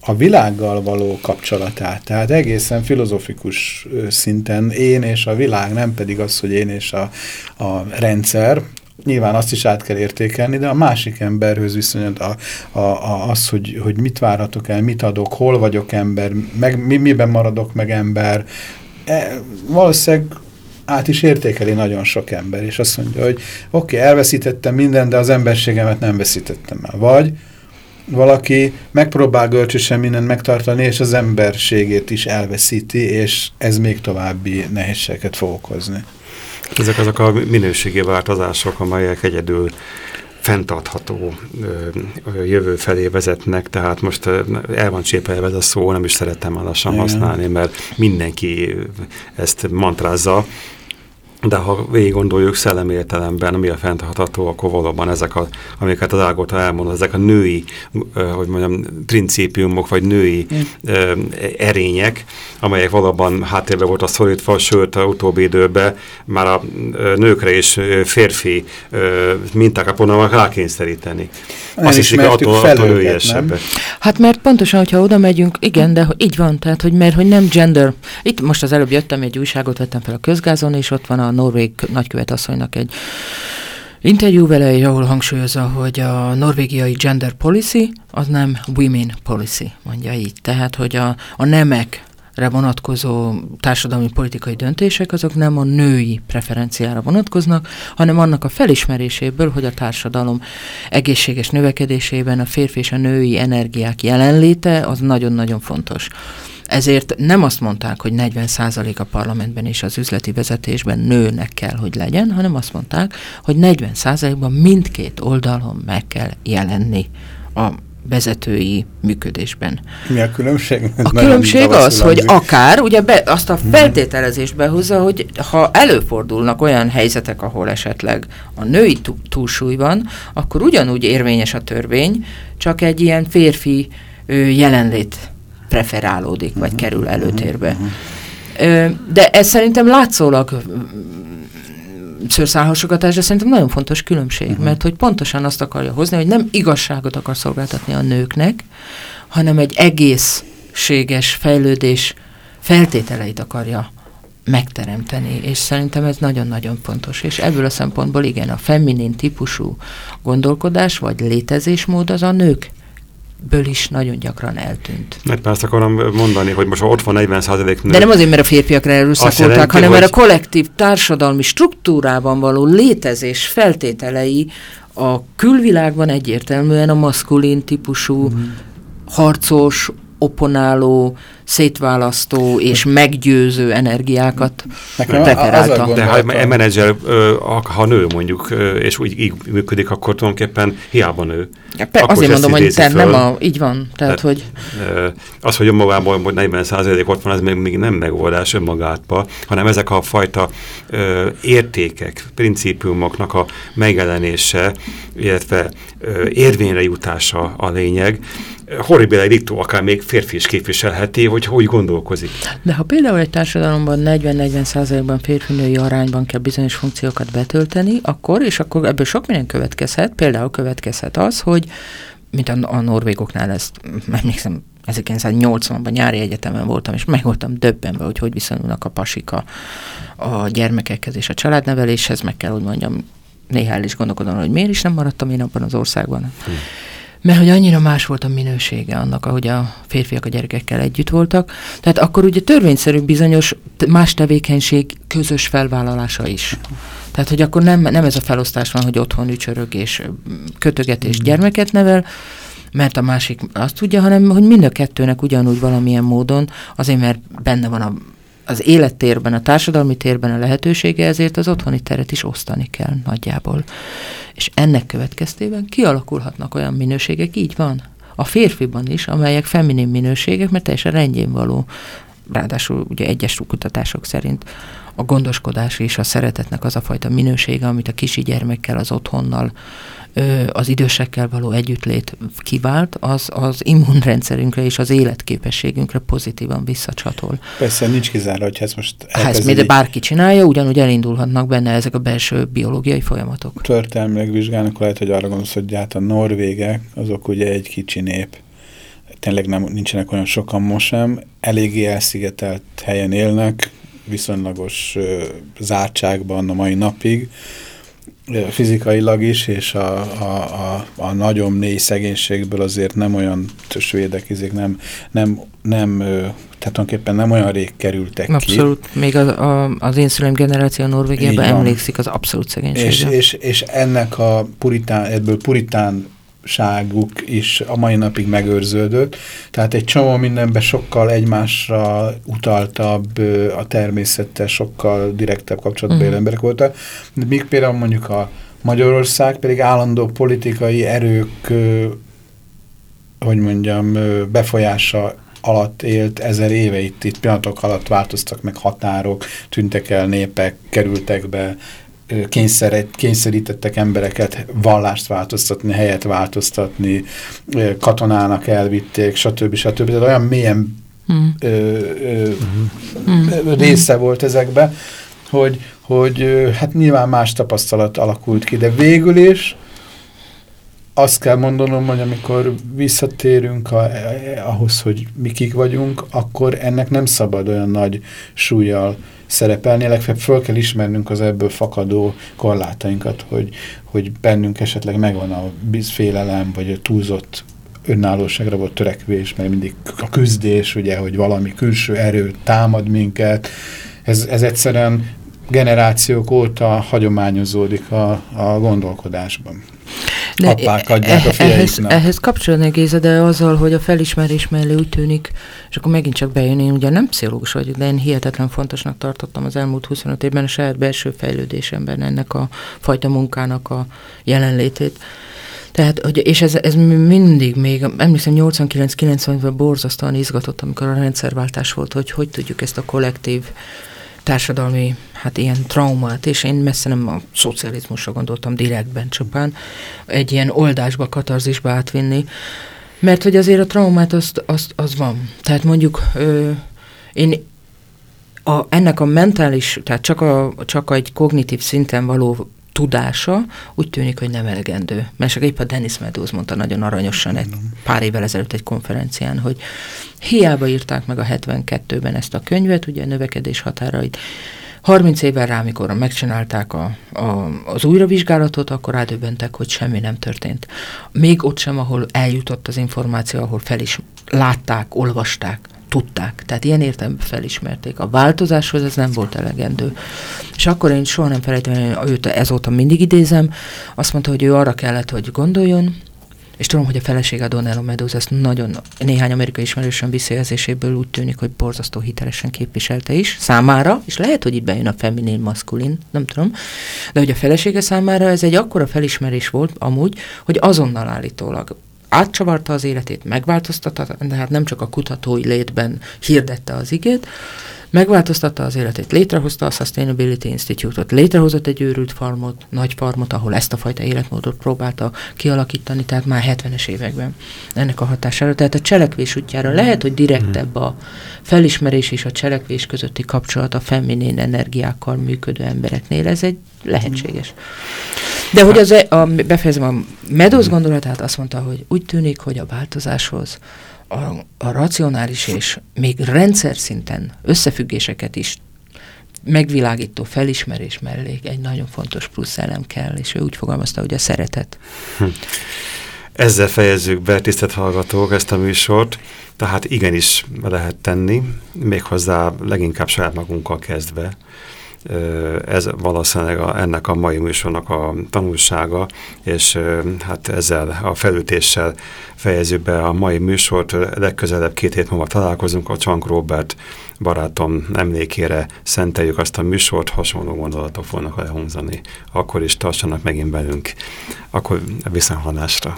a világgal való kapcsolatát, tehát egészen filozofikus szinten én és a világ, nem pedig az, hogy én és a, a rendszer, nyilván azt is át kell értékelni, de a másik emberhöz viszonylag a, a, a, az, hogy, hogy mit várhatok el, mit adok, hol vagyok ember, meg, mi, miben maradok meg ember, e, valószínűleg át is értékeli nagyon sok ember, és azt mondja, hogy oké, okay, elveszítettem mindent, de az emberségemet nem veszítettem el. Vagy valaki megpróbál görcsösen mindent megtartani, és az emberségét is elveszíti, és ez még további nehézségeket fog okozni. Ezek azok a minőségi változások, amelyek egyedül fenntartható jövő felé vezetnek, tehát most el van csépelve ez a szó, nem is szeretem már lassan használni, mert mindenki ezt mantrázza, de ha végig gondoljuk szellemi értelemben, ami a fenntartható, akkor valóban ezek, a, amiket az Ágota elmond, ezek a női, hogy mondjam, principiumok, vagy női mm. erények, amelyek valóban háttérbe voltak szorítva, sőt, a utóbbi időben már a nőkre is férfi mintákat próbálnak rákényszeríteni. Azt hiszik, attól, attól nőiesebbek. Hát mert pontosan, hogyha oda megyünk, igen, de így van, tehát, hogy mert hogy nem gender. Itt most az előbb jöttem, egy újságot vettem fel a közgázon, és ott van a norvég nagykövet asszonynak egy interjú vele, ahol hangsúlyozza, hogy a norvégiai gender policy az nem women policy, mondja így. Tehát, hogy a, a nemek vonatkozó társadalmi politikai döntések, azok nem a női preferenciára vonatkoznak, hanem annak a felismeréséből, hogy a társadalom egészséges növekedésében a férfi és a női energiák jelenléte az nagyon-nagyon fontos. Ezért nem azt mondták, hogy 40% a parlamentben és az üzleti vezetésben nőnek kell, hogy legyen, hanem azt mondták, hogy 40%-ban mindkét oldalon meg kell jelenni a vezetői működésben. Mi a különbség? A különbség az, hogy akár, ugye be, azt a mhm. feltételezést behozza, hogy ha előfordulnak olyan helyzetek, ahol esetleg a női túlsúly van, akkor ugyanúgy érvényes a törvény, csak egy ilyen férfi ö, jelenlét preferálódik, vagy kerül előtérbe. De ez szerintem látszólag szőrszálhasogatás, de szerintem nagyon fontos különbség, uh -huh. mert hogy pontosan azt akarja hozni, hogy nem igazságot akar szolgáltatni a nőknek, hanem egy egészséges fejlődés feltételeit akarja megteremteni, és szerintem ez nagyon-nagyon fontos, és ebből a szempontból igen, a feminin típusú gondolkodás vagy létezésmód az a nők ből is nagyon gyakran eltűnt. Mert persze akarom mondani, hogy most ott van 40 százalék nő. De nem azért, mert a férfiakra erőszakolták, hanem hogy... mert a kollektív társadalmi struktúrában való létezés feltételei a külvilágban egyértelműen a maszkulin típusú mm. harcos, oponáló, szétválasztó és meggyőző energiákat preferálta. De ha egy menedzser, ha nő mondjuk, és úgy így működik, akkor tulajdonképpen hiába nő. Ja, pe, azért mondom, hogy te nem a, így van. Tehát, de, hogy... Az, hogy önmagában hogy 40 ott van, ez még, még nem megoldás önmagátba, hanem ezek a fajta ö, értékek, principiumoknak a megjelenése, illetve ö, érvényre jutása a lényeg, horribile diktó akár még férfi is képviselheti, hogy hogy gondolkozik. De ha például egy társadalomban 40-40 százalékban férfi-női arányban kell bizonyos funkciókat betölteni, akkor, és akkor ebből sok minden következhet, például következhet az, hogy mint a, a norvégoknál ezt, emlékszem, 1980-ban nyári egyetemen voltam, és meg voltam döbbenve, hogy hogy viszonyulnak a pasik a, a gyermekekhez és a családneveléshez, meg kell, hogy mondjam, néha is gondolkodom, hogy miért is nem maradtam én abban az országban. Hmm mert hogy annyira más volt a minősége annak, ahogy a férfiak a gyerekekkel együtt voltak. Tehát akkor ugye törvényszerű bizonyos más tevékenység közös felvállalása is. Tehát, hogy akkor nem, nem ez a felosztás van, hogy otthon ücsörög és kötöget és mm. gyermeket nevel, mert a másik azt tudja, hanem hogy mind a kettőnek ugyanúgy valamilyen módon, azért mert benne van a az élettérben, a társadalmi térben a lehetősége, ezért az otthoni teret is osztani kell nagyjából. És ennek következtében kialakulhatnak olyan minőségek, így van, a férfiban is, amelyek feminin minőségek, mert teljesen rendjén való, ráadásul ugye egyes kutatások szerint a gondoskodás és a szeretetnek az a fajta minősége, amit a kisi gyermekkel, az otthonnal az idősekkel való együttlét kivált, az az immunrendszerünkre és az életképességünkre pozitívan visszacsatol. Persze, nincs kizárva, hogy ez most Ha ezt még bárki csinálja, ugyanúgy elindulhatnak benne ezek a belső biológiai folyamatok. Történelmileg vizsgálnak, lehet, hogy arra gondolsz, hogy hát a norvégek, azok ugye egy kicsi nép, tényleg nem, nincsenek olyan sokan most sem, eléggé elszigetelt helyen élnek, viszonylagos ö, zártságban a mai napig, fizikailag is, és a, a, a, a nagyon mély szegénységből azért nem olyan svédek, nem, nem, nem, tehát tulajdonképpen nem olyan rég kerültek abszolút. ki. Még az, a, az én szüleim generáció Norvégiában emlékszik az abszolút szegénységre. És, és, és ennek a puritán, ebből puritán ságuk is a mai napig megőrződött. Tehát egy csomó mindenben sokkal egymásra utaltabb, a természettel sokkal direktebb kapcsolatban mhm. -huh. emberek voltak. Míg például mondjuk a Magyarország pedig állandó politikai erők, hogy mondjam, befolyása alatt élt ezer éve itt, itt pillanatok alatt változtak meg határok, tűntek el népek, kerültek be kényszerítettek embereket vallást változtatni, helyet változtatni, katonának elvitték, stb. stb. Tehát olyan mélyen hmm. ö, ö, hmm. része volt ezekbe, hogy, hogy hát nyilván más tapasztalat alakult ki, de végül is azt kell mondanom, hogy amikor visszatérünk a, ahhoz, hogy mi kik vagyunk, akkor ennek nem szabad olyan nagy súlyjal szerepelni, legfeljebb föl kell ismernünk az ebből fakadó korlátainkat, hogy, hogy bennünk esetleg megvan a félelem, vagy a túlzott önállóságra volt törekvés, mert mindig a küzdés, ugye, hogy valami külső erő támad minket, ez, ez egyszerűen generációk óta hagyományozódik a, a gondolkodásban. De Apák adják a ehhez, ehhez kapcsolódni Géza, de azzal, hogy a felismerés mellé úgy tűnik, és akkor megint csak bejön, én ugye nem pszichológus vagyok, de én hihetetlen fontosnak tartottam az elmúlt 25 évben a saját belső fejlődésemben ennek a fajta munkának a jelenlétét. Tehát, hogy, és ez, ez mindig még, emlékszem 89-90-ben borzasztóan izgatott, amikor a rendszerváltás volt, hogy hogy tudjuk ezt a kollektív társadalmi hát ilyen traumát, és én messze nem a szocializmusra gondoltam direktben csupán, egy ilyen oldásba, katarzisba átvinni, mert hogy azért a traumát azt, azt, az van. Tehát mondjuk ö, én a, ennek a mentális, tehát csak, a, csak egy kognitív szinten való tudása úgy tűnik, hogy nem elegendő. Mert csak épp a Dennis Meadows mondta nagyon aranyosan egy pár évvel ezelőtt egy konferencián, hogy hiába írták meg a 72-ben ezt a könyvet, ugye a növekedés határait, 30 évvel rá, amikor megcsinálták a, a, az újravizsgálatot, akkor rádöbbentek, hogy semmi nem történt. Még ott sem, ahol eljutott az információ, ahol fel is látták, olvasták, tudták. Tehát ilyen értelemben felismerték. A változáshoz ez nem volt elegendő. És akkor én soha nem felejtem, hogy őt ezóta mindig idézem, azt mondta, hogy ő arra kellett, hogy gondoljon, és tudom, hogy a felesége Donello Meadows ezt nagyon néhány amerikai ismerősön visszajelzéséből úgy tűnik, hogy borzasztó hitelesen képviselte is számára, és lehet, hogy itt bejön a feminin, maszkulin, nem tudom, de hogy a felesége számára ez egy akkora felismerés volt amúgy, hogy azonnal állítólag átcsavarta az életét, megváltoztatta, de hát nem csak a kutatói létben hirdette az igét, Megváltoztatta az életét, létrehozta a Sustainability Institute-ot, létrehozott egy őrült farmot, nagy farmot, ahol ezt a fajta életmódot próbálta kialakítani, tehát már 70-es években ennek a hatására. Tehát a cselekvés útjára lehet, hogy direktebb a felismerés és a cselekvés közötti kapcsolat a feminén energiákkal működő embereknél. Ez egy lehetséges. De hogy az, e- a, befejezem a Meadows gondolatát, azt mondta, hogy úgy tűnik, hogy a változáshoz a, a racionális és még rendszer szinten összefüggéseket is megvilágító felismerés mellé egy nagyon fontos plusz elem kell, és ő úgy fogalmazta, hogy a szeretet. Hm. Ezzel fejezzük be, tisztelt hallgatók, ezt a műsort. Tehát igenis lehet tenni, méghozzá leginkább saját magunkkal kezdve ez valószínűleg a, ennek a mai műsornak a tanulsága, és hát ezzel a felütéssel fejezzük be a mai műsort. Legközelebb két hét múlva találkozunk, a Csank Robert barátom emlékére szenteljük azt a műsort, hasonló gondolatok fognak elhangzani. Akkor is tartsanak megint velünk. Akkor viszonhalásra.